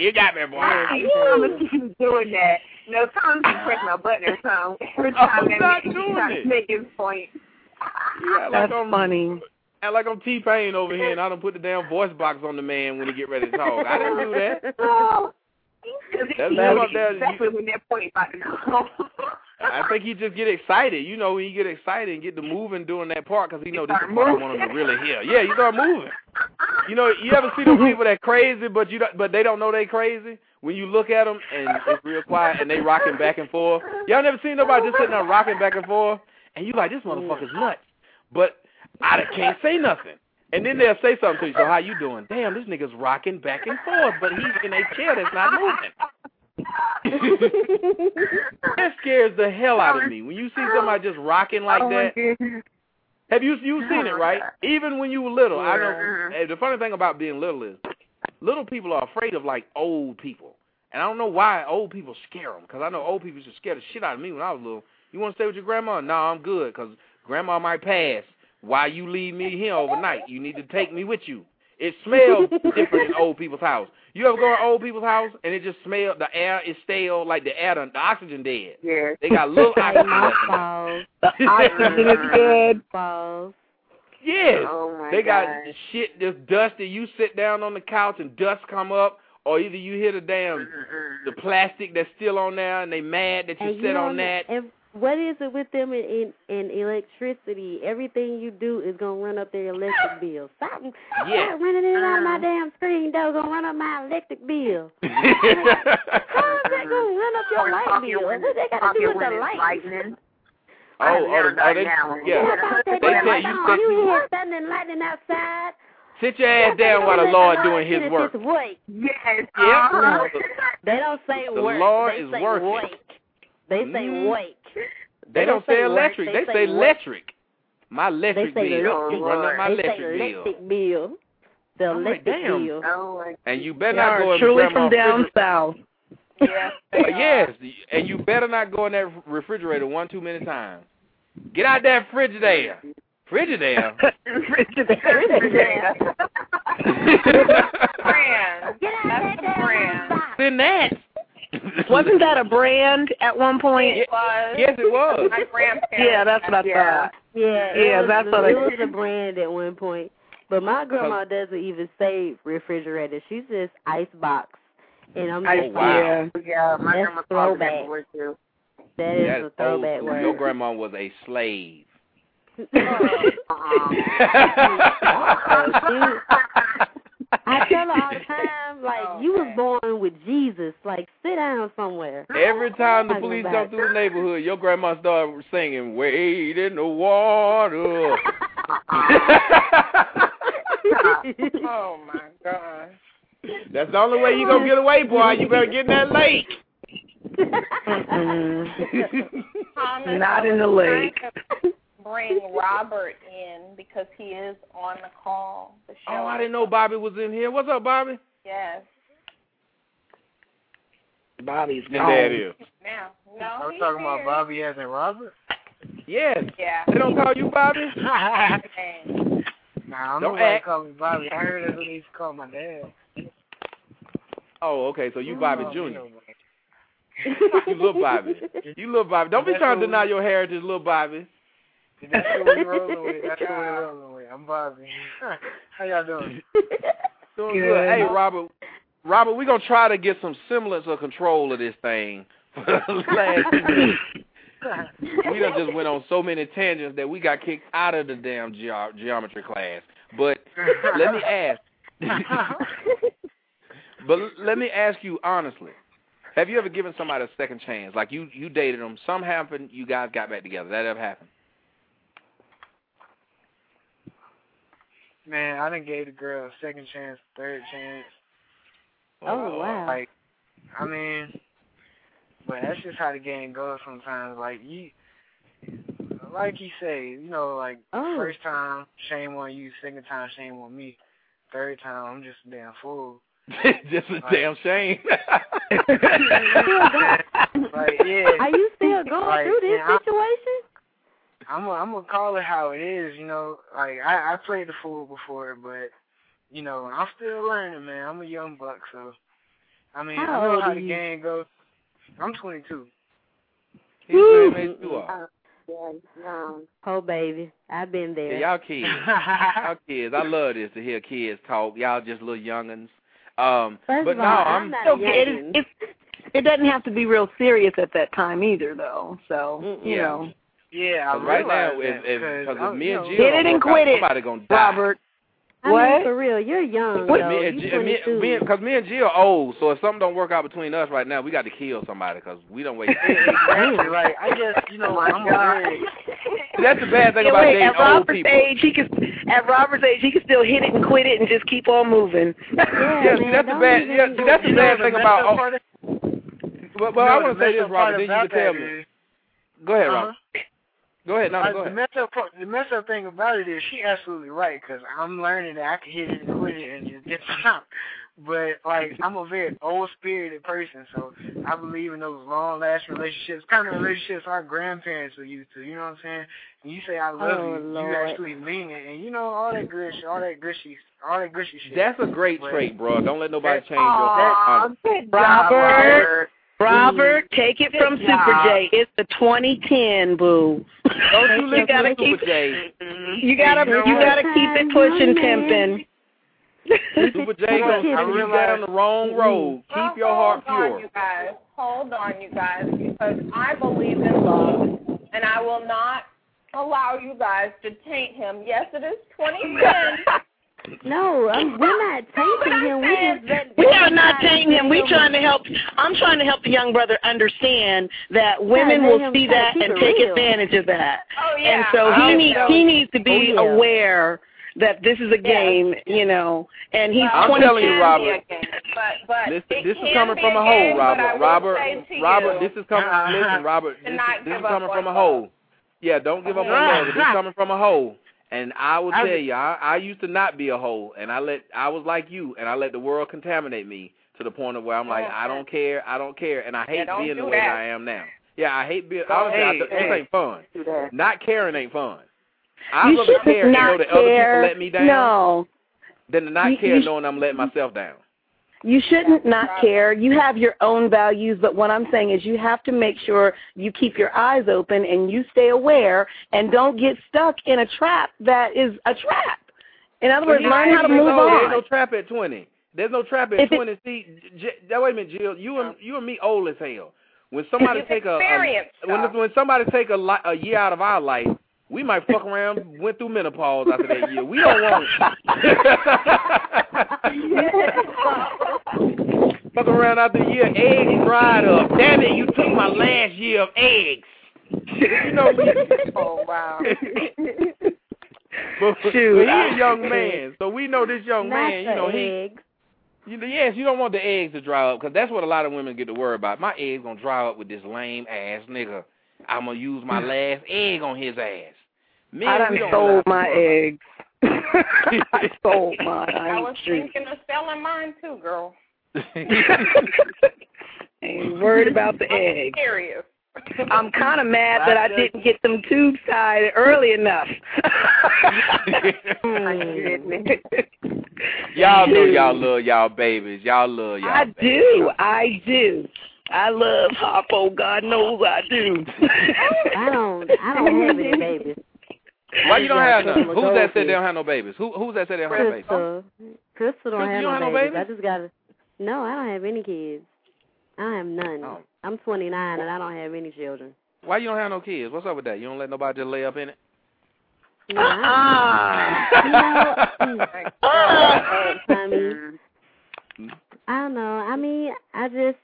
you got me, boy. Ah, I'm gonna keep doing that. No, Tom's press my button or something. Every oh, time I'm that not man doing to make his point. Yeah, That's I'm, funny. And like I'm T Pain over here, and I don't put the damn voice box on the man when he get ready to talk. I didn't do that. *laughs* Oh, That's he him knows up there. exactly when that point about to go. I think he just get excited. You know, when you get excited and get to moving during that part because he know this is part I want him to really hear. Yeah, you start moving. You know, you ever see those *laughs* people that crazy, but you don't, but they don't know they crazy. When you look at them and it's real quiet and they rocking back and forth. Y'all never seen nobody just sitting there rocking back and forth, and you like this motherfucker's nuts, but I can't say nothing. And then they'll say something to you. So how you doing? Damn, this nigga's rocking back and forth, but he's in a chair that's not moving. *laughs* that scares the hell out of me. When you see somebody just rocking like oh that, have you you seen it right? Even when you were little, I know. The funny thing about being little is, little people are afraid of like old people, and I don't know why old people scare them. Because I know old people used to scare the shit out of me when I was little. You want to stay with your grandma? No, I'm good. Because grandma might pass. Why you leave me here overnight? You need to take me with you. It smells different in old people's house. You ever go to old people's house and it just smells, the air is stale, like the air, done, the oxygen dead. Yeah. They got little *laughs* oxygen left. Balls. The oxygen is *laughs* good. Balls. Yes. Oh my they got God. shit that's dusty. You sit down on the couch and dust come up, or either you hear the damn the plastic that's still on there, and they mad that you And sit you on that. And what is it with them in, in in electricity? Everything you do is gonna run up their electric *laughs* bill. Stop, Yeah. stop running it out of my damn screen door. Gonna run up my electric bill. *laughs* How is that gonna run up your light bill? What *laughs* they got to do with the light? lightning. Oh, oh, the- oh, they, yeah. What They damn tell light you on? sit, You hear thunder and lightning outside? sit your ass down while the Lord doing His work. It's wake. Yes. Yeah. uh-huh. They don't say The work. Lord they is say working. wake. They say Mm. wake. They don't say work, electric. They say work. electric. My electric say bill. Lord. You run up my they electric say bill. electric bill. The I'm electric damn. bill. Oh my And you better Y'all not go are in truly from down south. *laughs* Yeah. Uh, yes, and you better not go in that refrigerator one too many times. Get out that Frigidaire. Frigidaire? *laughs* Frigidaire. frigidaire. brand. *laughs* That's the brand. Then that. *laughs* Wasn't that a brand at one point? It was. Yes, it was. My grandparents. Yeah, that's what I yeah. thought. Yeah, it Yeah, was, that's what I- It was a brand at one point. But my grandma oh. doesn't even say refrigerator. She says ice box. And I'm I, just Oh, wow. Yeah, yeah. My That's grandma called it that throwback. word too. that is That's a oh, throwback old. word. Your grandma was a slave. *laughs* Uh-uh. *laughs* I *laughs* tell her all the time, like you was born with Jesus. Like sit down somewhere. Every time the police come through the neighborhood, your grandma started singing "Wade in the Water." *laughs* *laughs* oh my god. That's the only way you gonna get away, boy. You better get in that lake. Not in the lake. Trying to Bring Robert in because he is on the call. The oh, show. Oh, I didn't know Bobby was in here. What's up, Bobby? Yes. Bobby's And there it is. Now, no, I'm talking here. about Bobby as in Robert. Yes. Yeah. They don't call you Bobby? *laughs* Okay. Nah, Don't act. call me Bobby. I heard that's what they used to call my dad. Oh, okay. So you Oh, Bobby Junior. know, *laughs* you little Bobby. You little Bobby. Don't be trying to deny your heritage, little Bobby. That's what we rolling with. That's what we *laughs* rolling with. I'm Bobby. *laughs* How y'all doing? Doing Good. good. Hey, Robert. Robert, we're gonna try to get some semblance of control of this thing *laughs* last. We done just went on so many tangents that we got kicked out of the damn geo- geometry class. But let me ask. but let me ask you honestly. Have you ever given somebody a second chance? Like you, you dated them. Some happened. You guys got back together. That ever happened? Man, I done gave the girl a second chance, third chance. Oh, wow. Like, I mean, but that's just how the game goes sometimes. Like you, like you say, you know, like Oh. first time, shame on you. Second time, shame on me. Third time, I'm just a damn fool. *laughs* just a damn shame. *laughs* like, yeah. Are you still going Like, through this situation? I'm gonna I'm gonna call it how it is, you know. Like I I played the fool before, but you know I'm still learning, man. I'm a young buck, so I mean How I know how the you? game goes. I'm 22. He's the same age you are. Oh, baby. I've been there. Yeah, y'all kids. *laughs* y'all kids. I love this to hear kids talk. Y'all just little youngins. Um, First but of no, all, I'm. I'm not Okay, it, it, it doesn't have to be real serious at that time either, though. So you Yeah. know, Yeah, I Cause right now, if, that, if, because if me and know- Jill Hit don't it and work out, quit it, somebody gonna die. Robert. I What? mean, for real, you're young, But though. me and, you Ji- me, 22. me, cause me and Jill old, so if something don't work out between us right now, we got to kill somebody, cause we don't wait. exactly. Like I just, you know, I'm a That's the bad thing Yeah, about wait, dating at old Robert's people. age, he can at Robert's age he can still hit it and quit it and just keep on moving. Yeah, *laughs* see, that's the bad. Yeah, see, that's the bad thing about. up Oh, part well, well, I want to say this, up part Robert. Then you about can tell me. Go ahead, Uh-huh. Robert. Go ahead. No, Uh, go the ahead. messed up the messed up thing about it is she absolutely right because I'm learning that I can hit it and quit it and just get *laughs* stopped. But like I'm a very old spirited person, so I believe in those long lasting relationships, kind of relationships our grandparents were used to. You know what I'm saying? When you say I love Oh, you, Lord. you actually mean it, and you know all that good, shit, all that gushy, all that gushy shit. That's a great But- trait, bro. Don't let nobody change your heart. good Robert, Robert, take it from Good Super job. J. It's the 2010, boo. Don't *laughs* you listen gotta to Super keep, J. You gotta, you you gotta keep it pushing, pimping. Super J gonna I you down the wrong road. Well, Keep your heart hold on, pure. you guys. Hold on, you guys, because I believe in love, and I will not allow you guys to taint him. Yes, it is 2010. *laughs* No, I'm, we're not tainting him. We just let We are not tainting him. We're trying to help. I'm trying to help the young brother understand that women let will see that and it take real. advantage of that. Oh yeah. And so I he needs know. he needs to be Oh, yeah. aware that this is a game, you know. And he's Well, I'm telling you, Robert. game, But but This, this is coming from a hole, Robert. Robert, Robert, this is coming. Listen, Robert, this, this is coming from a hole. Yeah, don't give up on love. This is coming from a hole. And I will I- tell you, I, I used to not be a hole, and I let I was like you, and I let the world contaminate me to the point of where I'm like, I don't care, I don't care, and I hate don't being the way that. I am now. Yeah, I hate being. Honestly, I, Hey, this hey. ain't fun. Not caring ain't fun. I You rather care and know that other people let me down No, than to not You- care you knowing I'm letting myself down. You shouldn't not care. You have your own values, but what I'm saying is you have to make sure you keep your eyes open and you stay aware and don't get stuck in a trap that is a trap. In other words, learn how to move no, There's no trap at 20. There's no trap at If it- 20. See, J- wait a minute, Jill. You and you and me old as hell. When *laughs* somebody take a, a when when somebody take a li- a year out of our life, we might fuck around, went through menopause after that year. We don't want it. *laughs* fuck around after a year, eggs dried up. Damn it, you took my last year of eggs. you know, Oh wow. but, but Shoot. he a young man, so we know this young Not man. the You know, he eggs. you, yes, you don't want the eggs to dry up because that's what a lot of women get to worry about. My eggs gonna dry up with this lame ass nigga. I'm gonna use my *laughs* last egg on his ass. Men, I done don't sold my worry eggs. *laughs* I sold mine. I I'm was true. thinking of selling mine too, girl. *laughs* Ain't worried about the I'm eggs. serious. I'm kind of mad that I didn't get them tubes tied early enough. *laughs* Oh, y'all know y'all love y'all babies. Y'all love y'all. I babies. do. I do. I love Harpo. God knows I do. I don't. I don't have any babies. Why you don't have none? Who's that said goldfish. they don't have no babies? Who who's that said they don't have babies? Crystal. Crystal don't Crystal, have you no don't have no babies. babies? I just got to No, I don't have any kids. I don't have none. Oh. I'm 29 and I don't have any children. Why you don't have no kids? What's up with that? You don't let nobody just lay up in it? No, I, you know, mm, I don't know. I mean, I just,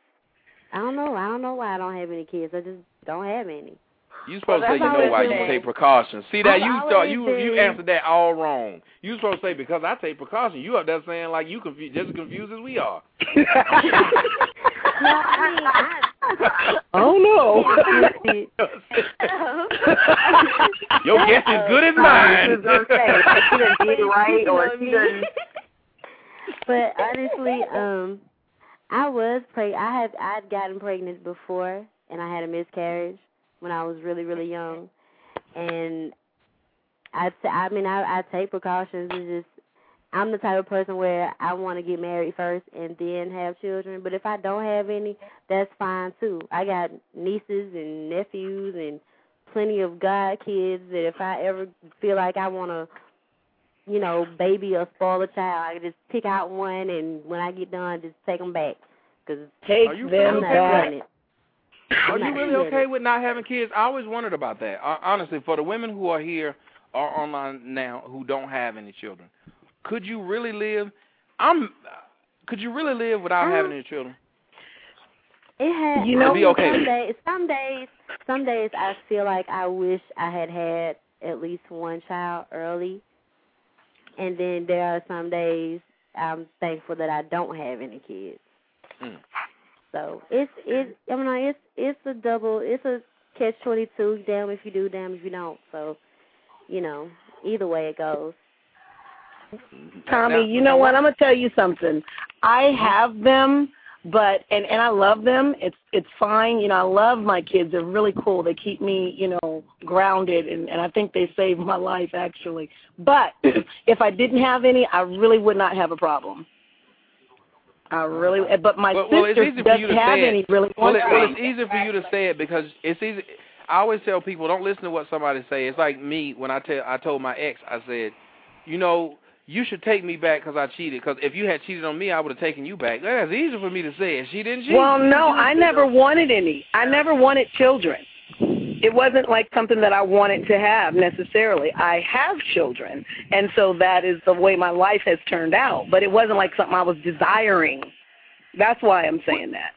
I don't know. I don't know why I don't have any kids. I just don't have any. You supposed Well, to say you know why you take precautions. See that I've you thought always you you answered that all wrong. You supposed to say because I take precautions. You up there saying like you confused, just as confused as we are. *laughs* No, I mean, *laughs* I, oh no. *laughs* Your guess is good as mine. right or she done. But honestly, um, I was preg. I have I'd gotten pregnant before, and I had a miscarriage when I was really really young, and I t- I mean I I take precautions. It's just I'm the type of person where I want to get married first and then have children. But if I don't have any, that's fine too. I got nieces and nephews and plenty of god kids that if I ever feel like I want to you know, baby or spoil a child. I just pick out one, and when I get done, just take them back. Cause Take them okay back. Doing it. Are you really okay with not having kids? I always wondered about that. Uh, honestly, for the women who are here or online now who don't have any children, could you really live? I'm. Could you really live without Um, having any children? It had. You know- I Be mean, okay some it. days, some days, some days I feel like I wish I had had at least one child early, and then there are some days I'm thankful that I don't have any kids. Mm. So it's it's I mean it's it's a double it's a catch twenty two. Damn if you do, damn if you don't. So, you know, either way it goes. Tommy, you know what? I'm gonna tell you something. I have them, but and and I love them. It's it's fine. You know, I love my kids. They're really cool. They keep me, you know, grounded, and and I think they saved my life actually. But *coughs* if I didn't have any, I really would not have a problem. I really, but my well, well, sister you doesn't have any. Really Well, it, well, it's easier for you to say it because it's easy. I always tell people don't listen to what somebody say. It's like me when I tell I told my ex I said, you know, you should take me back because I cheated. Because if you had cheated on me, I would have taken you back. That's easy for me to say it. She didn't cheat. Well, no, I never wanted any. I never wanted children. It wasn't like something that I wanted to have necessarily. I have children, and so that is the way my life has turned out. But it wasn't like something I was desiring. That's why I'm saying that.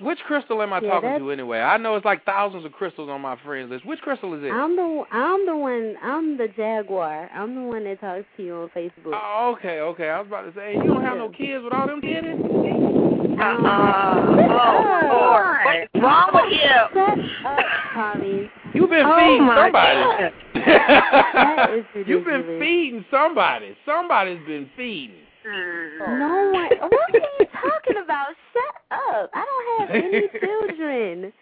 Which crystal am I Yeah, talking to anyway? I know it's like thousands of crystals on my friends list. Which crystal is it? I'm the I'm the one I'm the jaguar. I'm the one that talks to you on Facebook. Oh, okay, okay. I was about to say, you don't have no kids with all them kids? Uh, oh, Lord. What's wrong with you? Shut up, Tommy. You've been Oh, feeding somebody. *laughs* That is You've been feeding somebody. Somebody's been feeding. No one. What are you talking about? Shut up. I don't have any *laughs* children.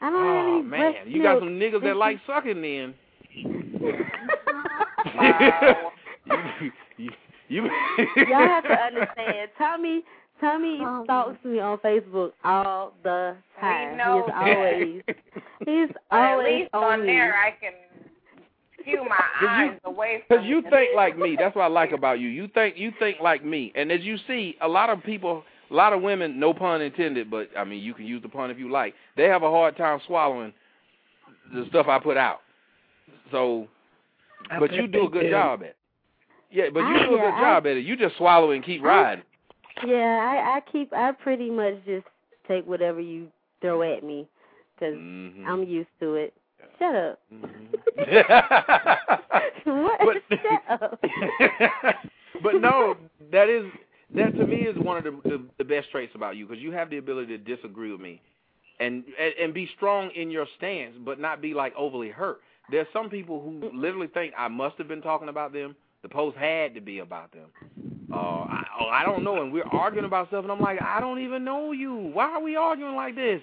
I don't have Oh any man, breast you got some niggas that like sucking then. you, you, you, Y'all have to *laughs* understand. Tommy Tommy Oh, stalks me on Facebook all the time. know He's always *laughs* he's Or at always least on me. there, I can skew my *laughs* you- eyes away Because you think like me. That's what I like *laughs* about you. You think you think like me. And as you see, a lot of people, a lot of women, no pun intended, but I mean you can use the pun if you like. They have a hard time swallowing the stuff I put out. So, I but you do a good do. job at. it. Yeah, but you I- do a yeah, good I- job at it. You just swallow and keep I- riding. Yeah, I I keep I pretty much just take whatever you throw at me because Mhm. I'm used to it. Shut up. *laughs* what? But- *laughs* Shut up. *laughs* but no, that is that to me is one of the the, the best traits about you because you have the ability to disagree with me, and, and and be strong in your stance, but not be like overly hurt. There's some people who literally think I must have been talking about them. The post had to be about them. Uh, I, oh, I don't know, and we're arguing about stuff, and I'm like, I don't even know you. Why are we arguing like this?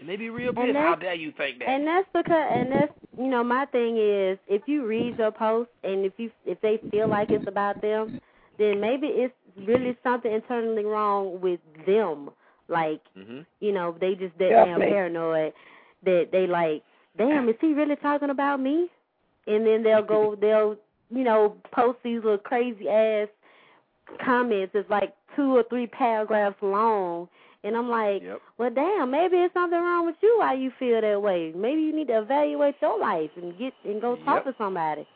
And they be real And pissed. How that's- dare you think that? And that's because, and that's you know, my thing is, if you read your post and if you if they feel like it's about them, then maybe it's really something internally wrong with them. Like hmm you know, they just that Yeah, damn paranoid that they like, damn, is he really talking about me? And then they'll go, they'll you know post these little crazy ass comments. It's like two or three paragraphs long. And I'm like, Yep. well, damn, maybe it's something wrong with you. Why you feel that way? Maybe you need to evaluate your life and get and go talk Yep. to somebody.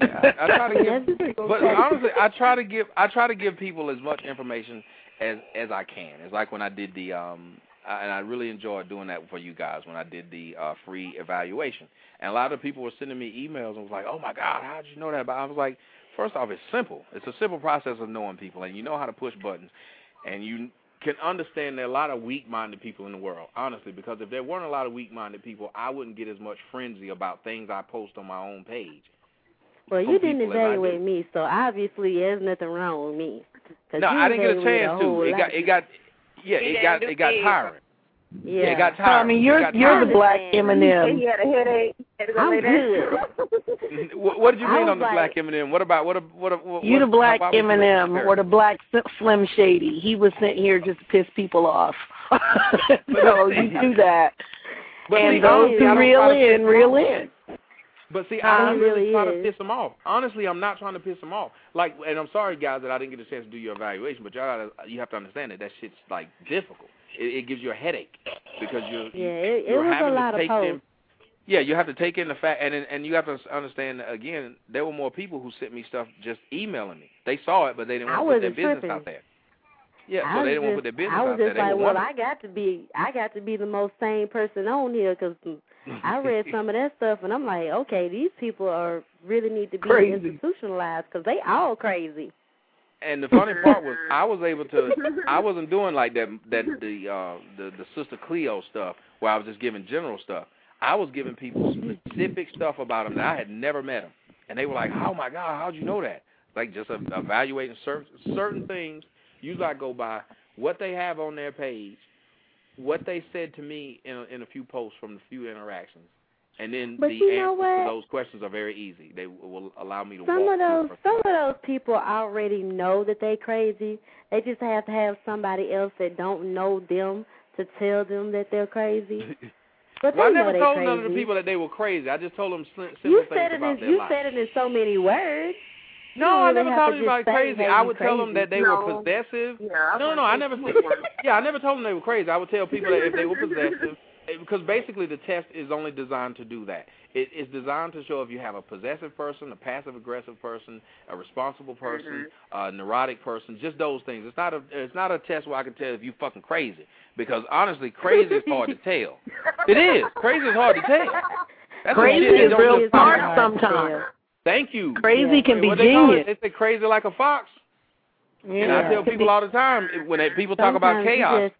I, I try to *laughs* give, That's- but honestly, I try to give I try to give people as much information as as I can. It's like when I did the um, I, and I really enjoyed doing that for you guys when I did the uh, free evaluation. And a lot of people were sending me emails and was like, "Oh my God, how did you know that?" But I was like, first off, it's simple. It's a simple process of knowing people, and you know how to push buttons, and you can understand there are a lot of weak-minded people in the world, honestly, because if there weren't a lot of weak-minded people, I wouldn't get as much frenzy about things I post on my own page. Well, you didn't people as I do. evaluate me, so obviously there's nothing wrong with me. No, I didn't get a chance to. It got it got yeah, He it got it got either. tiring. Yeah, it got tiring. Tommy, It you're you're the tiring. black He Eminem. had a headache. Had to go I'm lay down. *laughs* what, what did you I mean on the like- black Eminem? What about what? a- What? a- what You the black why would you make Eminem that or the black Slim Shady. He was sent here just to piss people off. *laughs* so you do that. But and those who don't reel try to piss in, them reel in. But see, I don't really really try to piss them off. Honestly, I'm not trying to piss them off. Like, and I'm sorry, guys, that I didn't get a chance to do your evaluation. But y'all, gotta, you have to understand that that shit's like difficult. It, it gives you a headache because you're Yeah, it, it you're was having a lot to of take posts. in. Yeah, you have to take in the fact, and and you have to understand that, again. There were more people who sent me stuff just emailing me. They saw it, but they didn't I want to put their wasn't business tripping. out there. Yeah, I so they didn't want to put their business out there. I was just like, well, wondering. I got to be, I got to be the most sane person on here because I *laughs* read some of that stuff and I'm like, okay, these people are really need to be Crazy. institutionalized because they all crazy. And the funny *laughs* part was, I was able to. I *laughs* wasn't doing like that. That the uh, the the Sister Cleo stuff, where I was just giving general stuff. I was giving people specific stuff about them that I had never met them, and they were like, "Oh my God, how'd you know that?" Like just evaluating certain certain things. Usually, I go by what they have on their page, what they said to me in a, in a few posts from the few interactions, and then But the you know answers to those questions are very easy. They will allow me to Some of those, some of those people already know that they're crazy. They just have to have somebody else that don't know them to tell them that they're crazy. *laughs* But Well, I never told crazy. none of the people that they were crazy. I just told them sim- simple you things said it about in their you life. said it in so many words. No, I never to anybody crazy. I would tell them that they No. were possessive. Yeah, No, no, no. I never said. Yeah, I never told them they were crazy. I would tell people that if they were *laughs* possessive, eh, because basically the test is only designed to do that. It, it's designed to show if you have a possessive person, a passive aggressive person, a responsible person, a neurotic person, just those things. It's not a it's not a test where I can tell if you fucking crazy. Because honestly, crazy is hard to *laughs* tell. It is. Crazy is hard to tell. That's Crazy is real smart sometimes. Thank you. Crazy can be what they call it, genius. They say crazy like a fox. Yeah. And I tell people all the time when they, people talk about Sometimes you chaos, just-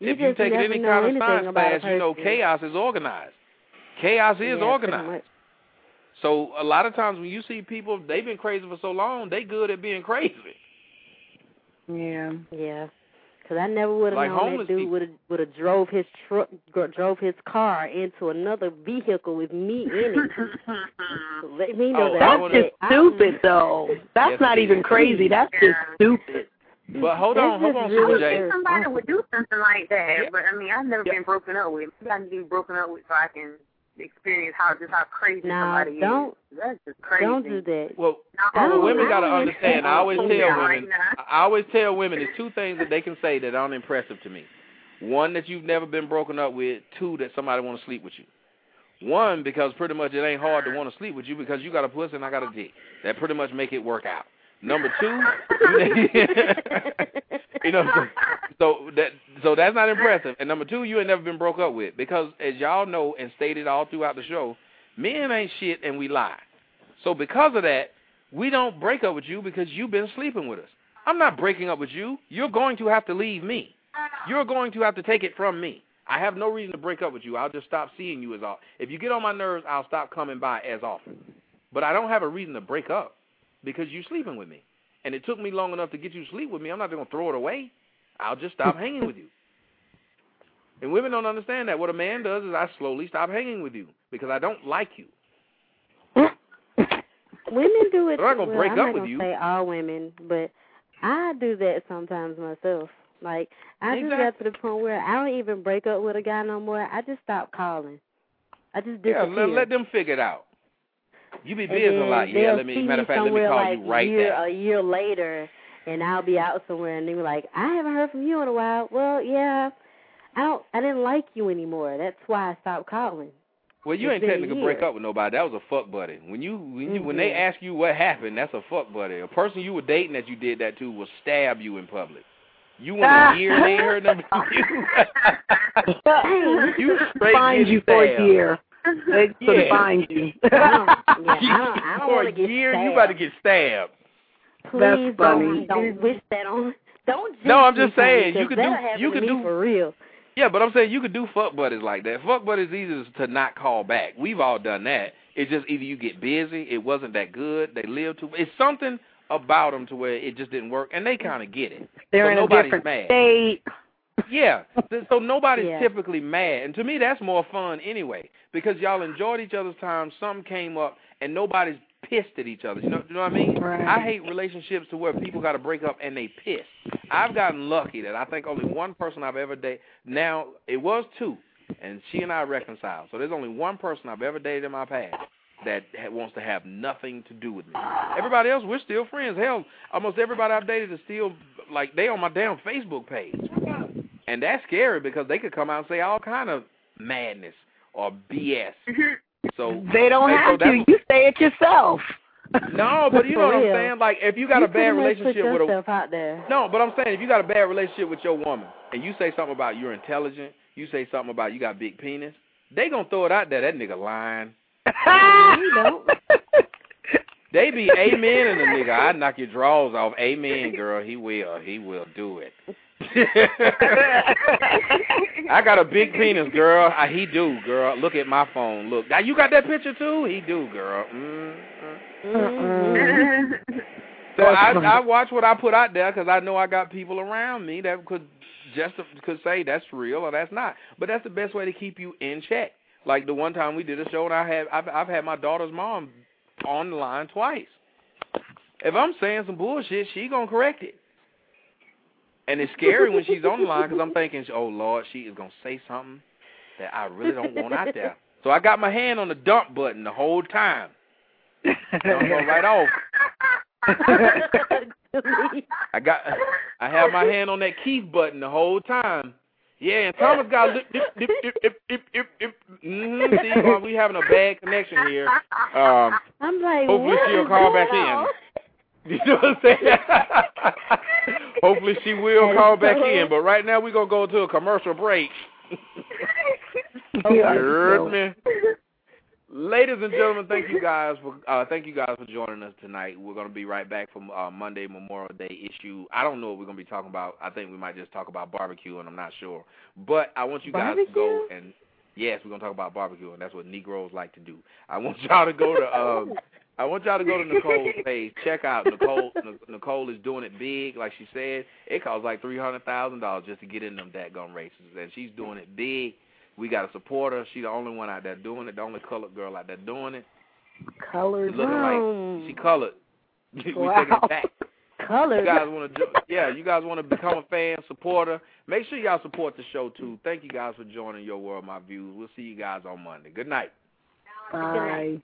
you if you take any kind of anything science class, you know chaos is organized. Chaos is Yeah, organized. So a lot of times when you see people, they've been crazy for so long, they good at being crazy. Yeah. Yeah. Because I never would have Like known that dude would have would have drove his truck, drove his car into another vehicle with me in it. *laughs* Let me know Oh, that. That's wanna- just stupid, though. That's Yes, not even is. crazy. That's just stupid. But hold on, hold on, really Super J. irresponsible. Somebody would do something like that, Yeah. but I mean, I've never Yeah. been broken up with. I need to be broken up with so I can experience how just how crazy Nah, somebody don't- is. That's just crazy. Don't do that. Well, No, well, women got to understand. I always *laughs* tell Yeah, right women. I always tell women there's two things that they can say that aren't impressive to me. One that you've never been broken up with. Two that somebody want to sleep with you. One because pretty much it ain't hard to want to sleep with you because you got a pussy and I got a dick. That pretty much make it work out. Number two, *laughs* you know, so, that so that's not impressive. And number two, you ain't never been broke up with because as y'all know and stated all throughout the show, men ain't shit and we lie. So because of that, we don't break up with you because you've been sleeping with us. I'm not breaking up with you. You're going to have to leave me. You're going to have to take it from me. I have no reason to break up with you. I'll just stop seeing you as often. If you get on my nerves, I'll stop coming by as often. But I don't have a reason to break up because you're sleeping with me. And it took me long enough to get you to sleep with me. I'm not going to throw it away. I'll just stop *laughs* hanging with you. And women don't understand that. What a man does is I slowly stop hanging with you because I don't like you. *laughs* Women do it. I'm not gonna well, break I'm up not with gonna you. say all women, but I do that sometimes myself. Like I just Exactly. got to the point where I don't even break up with a guy no more. I just stop calling. I just Yeah, let, let them figure it out. You be busy a lot. Yeah, let me. Matter of fact, let me call like you right year, there. A year later, and I'll be out somewhere, and they be like, "I haven't heard from you in a while." Well, yeah, I don't. I didn't like you anymore. That's why I stopped calling. Well, you It's ain't technically break up with nobody. That was a fuck buddy. When you when you when they Mhm. ask you what happened, that's a fuck buddy. A person you were dating that you did that to will stab you in public. You went a *laughs* year and they heard nothing from you. you straight Find you for a year. They could *laughs* Yeah. find you. *laughs* I don't, yeah, I don't. *laughs* I don't For want a to get year, stabbed. you about to get stabbed. Please That's funny. don't don't wish that on. Don't. No, I'm just saying, you could 'cause do- you to could do- for real. Yeah, but I'm saying you could do fuck buddies like that. Fuck buddies easy is to not call back. We've all done that. It's just either you get busy, it wasn't that good, they live too. It's something about them to where it just didn't work, and they mm. kind of get it. They're so in a nobody's different mad. state. Yeah, so nobody's Yeah. typically mad, and to me that's more fun anyway because y'all enjoyed each other's time. Something came up, and nobody's pissed at each other. You know, you know what I mean? Right. I hate relationships to where people got to break up and they pissed. I've gotten lucky that I think only one person I've ever dated. Now it was two, and she and I reconciled. So there's only one person I've ever dated in my past that wants to have nothing to do with me. Everybody else, we're still friends. Hell, almost everybody I've dated is still like they on my damn Facebook page, and that's scary because they could come out and say all kind of madness or BS. Mm-hmm. So They don't so have to. You say it yourself. No, but you know *laughs* what I'm saying. Like if you got you a bad relationship with a out there. no, but I'm saying if you got a bad relationship with your woman and you say something about you're intelligent, you say something about you got big penis, they gonna throw it out there. That nigga lying. *laughs* you don't. They be amen and the nigga. I knock your drawers off. Amen, girl. He will. He will do it. *laughs* I got a big penis, girl. I, he do, girl. Look at my phone. Look, now you got that picture too. He do, girl. mm So I I watch what I put out there because I know I got people around me that could just could say that's real or that's not. But that's the best way to keep you in check. Like the one time we did a show and I had I've, I've had my daughter's mom on the line twice. If I'm saying some bullshit, she gonna correct it. And it's scary when she's on the line because I'm thinking, oh Lord, she is gonna say something that I really don't want out there. So I got my hand on the dump button the whole time. I'm going right off. *laughs* I got I have my hand on that Keith button the whole time. Yeah, and Thomas got lip dip dip dip dip dip dip. Mm-hmm. See, well, we having a bad connection here. Um, I'm like, hopefully she'll call back on? in. *laughs* You know what I'm saying? *laughs* hopefully she will call back in. But right now we're gonna go to a commercial break. *laughs* You heard me? Ladies and gentlemen, thank you guys for uh, thank you guys for joining us tonight. We're gonna be right back from uh, Monday Memorial Day issue. I don't know what we're gonna be talking about. I think we might just talk about barbecue, and I'm not sure. But I want you guys to go and yes, we're gonna talk about barbecue, and that's what Negroes like to do. I want y'all to go to *laughs* um, I want y'all to go to Nicole's page. Check out Nicole. Nicole is doing it big, like she said. It costs like three hundred thousand dollars just to get in them dadgum races, and she's doing it big. We got to support her. She's the only one out there doing it. The only colored girl out there doing it. Colored She's looking like she colored. *laughs* we taking it back. *laughs* Colored. You guys want to, yeah, you guys want to become a fan, supporter. Make sure y'all support the show too. Thank you guys for joining Your World, My Views. We'll see you guys on Monday. Good night. Bye.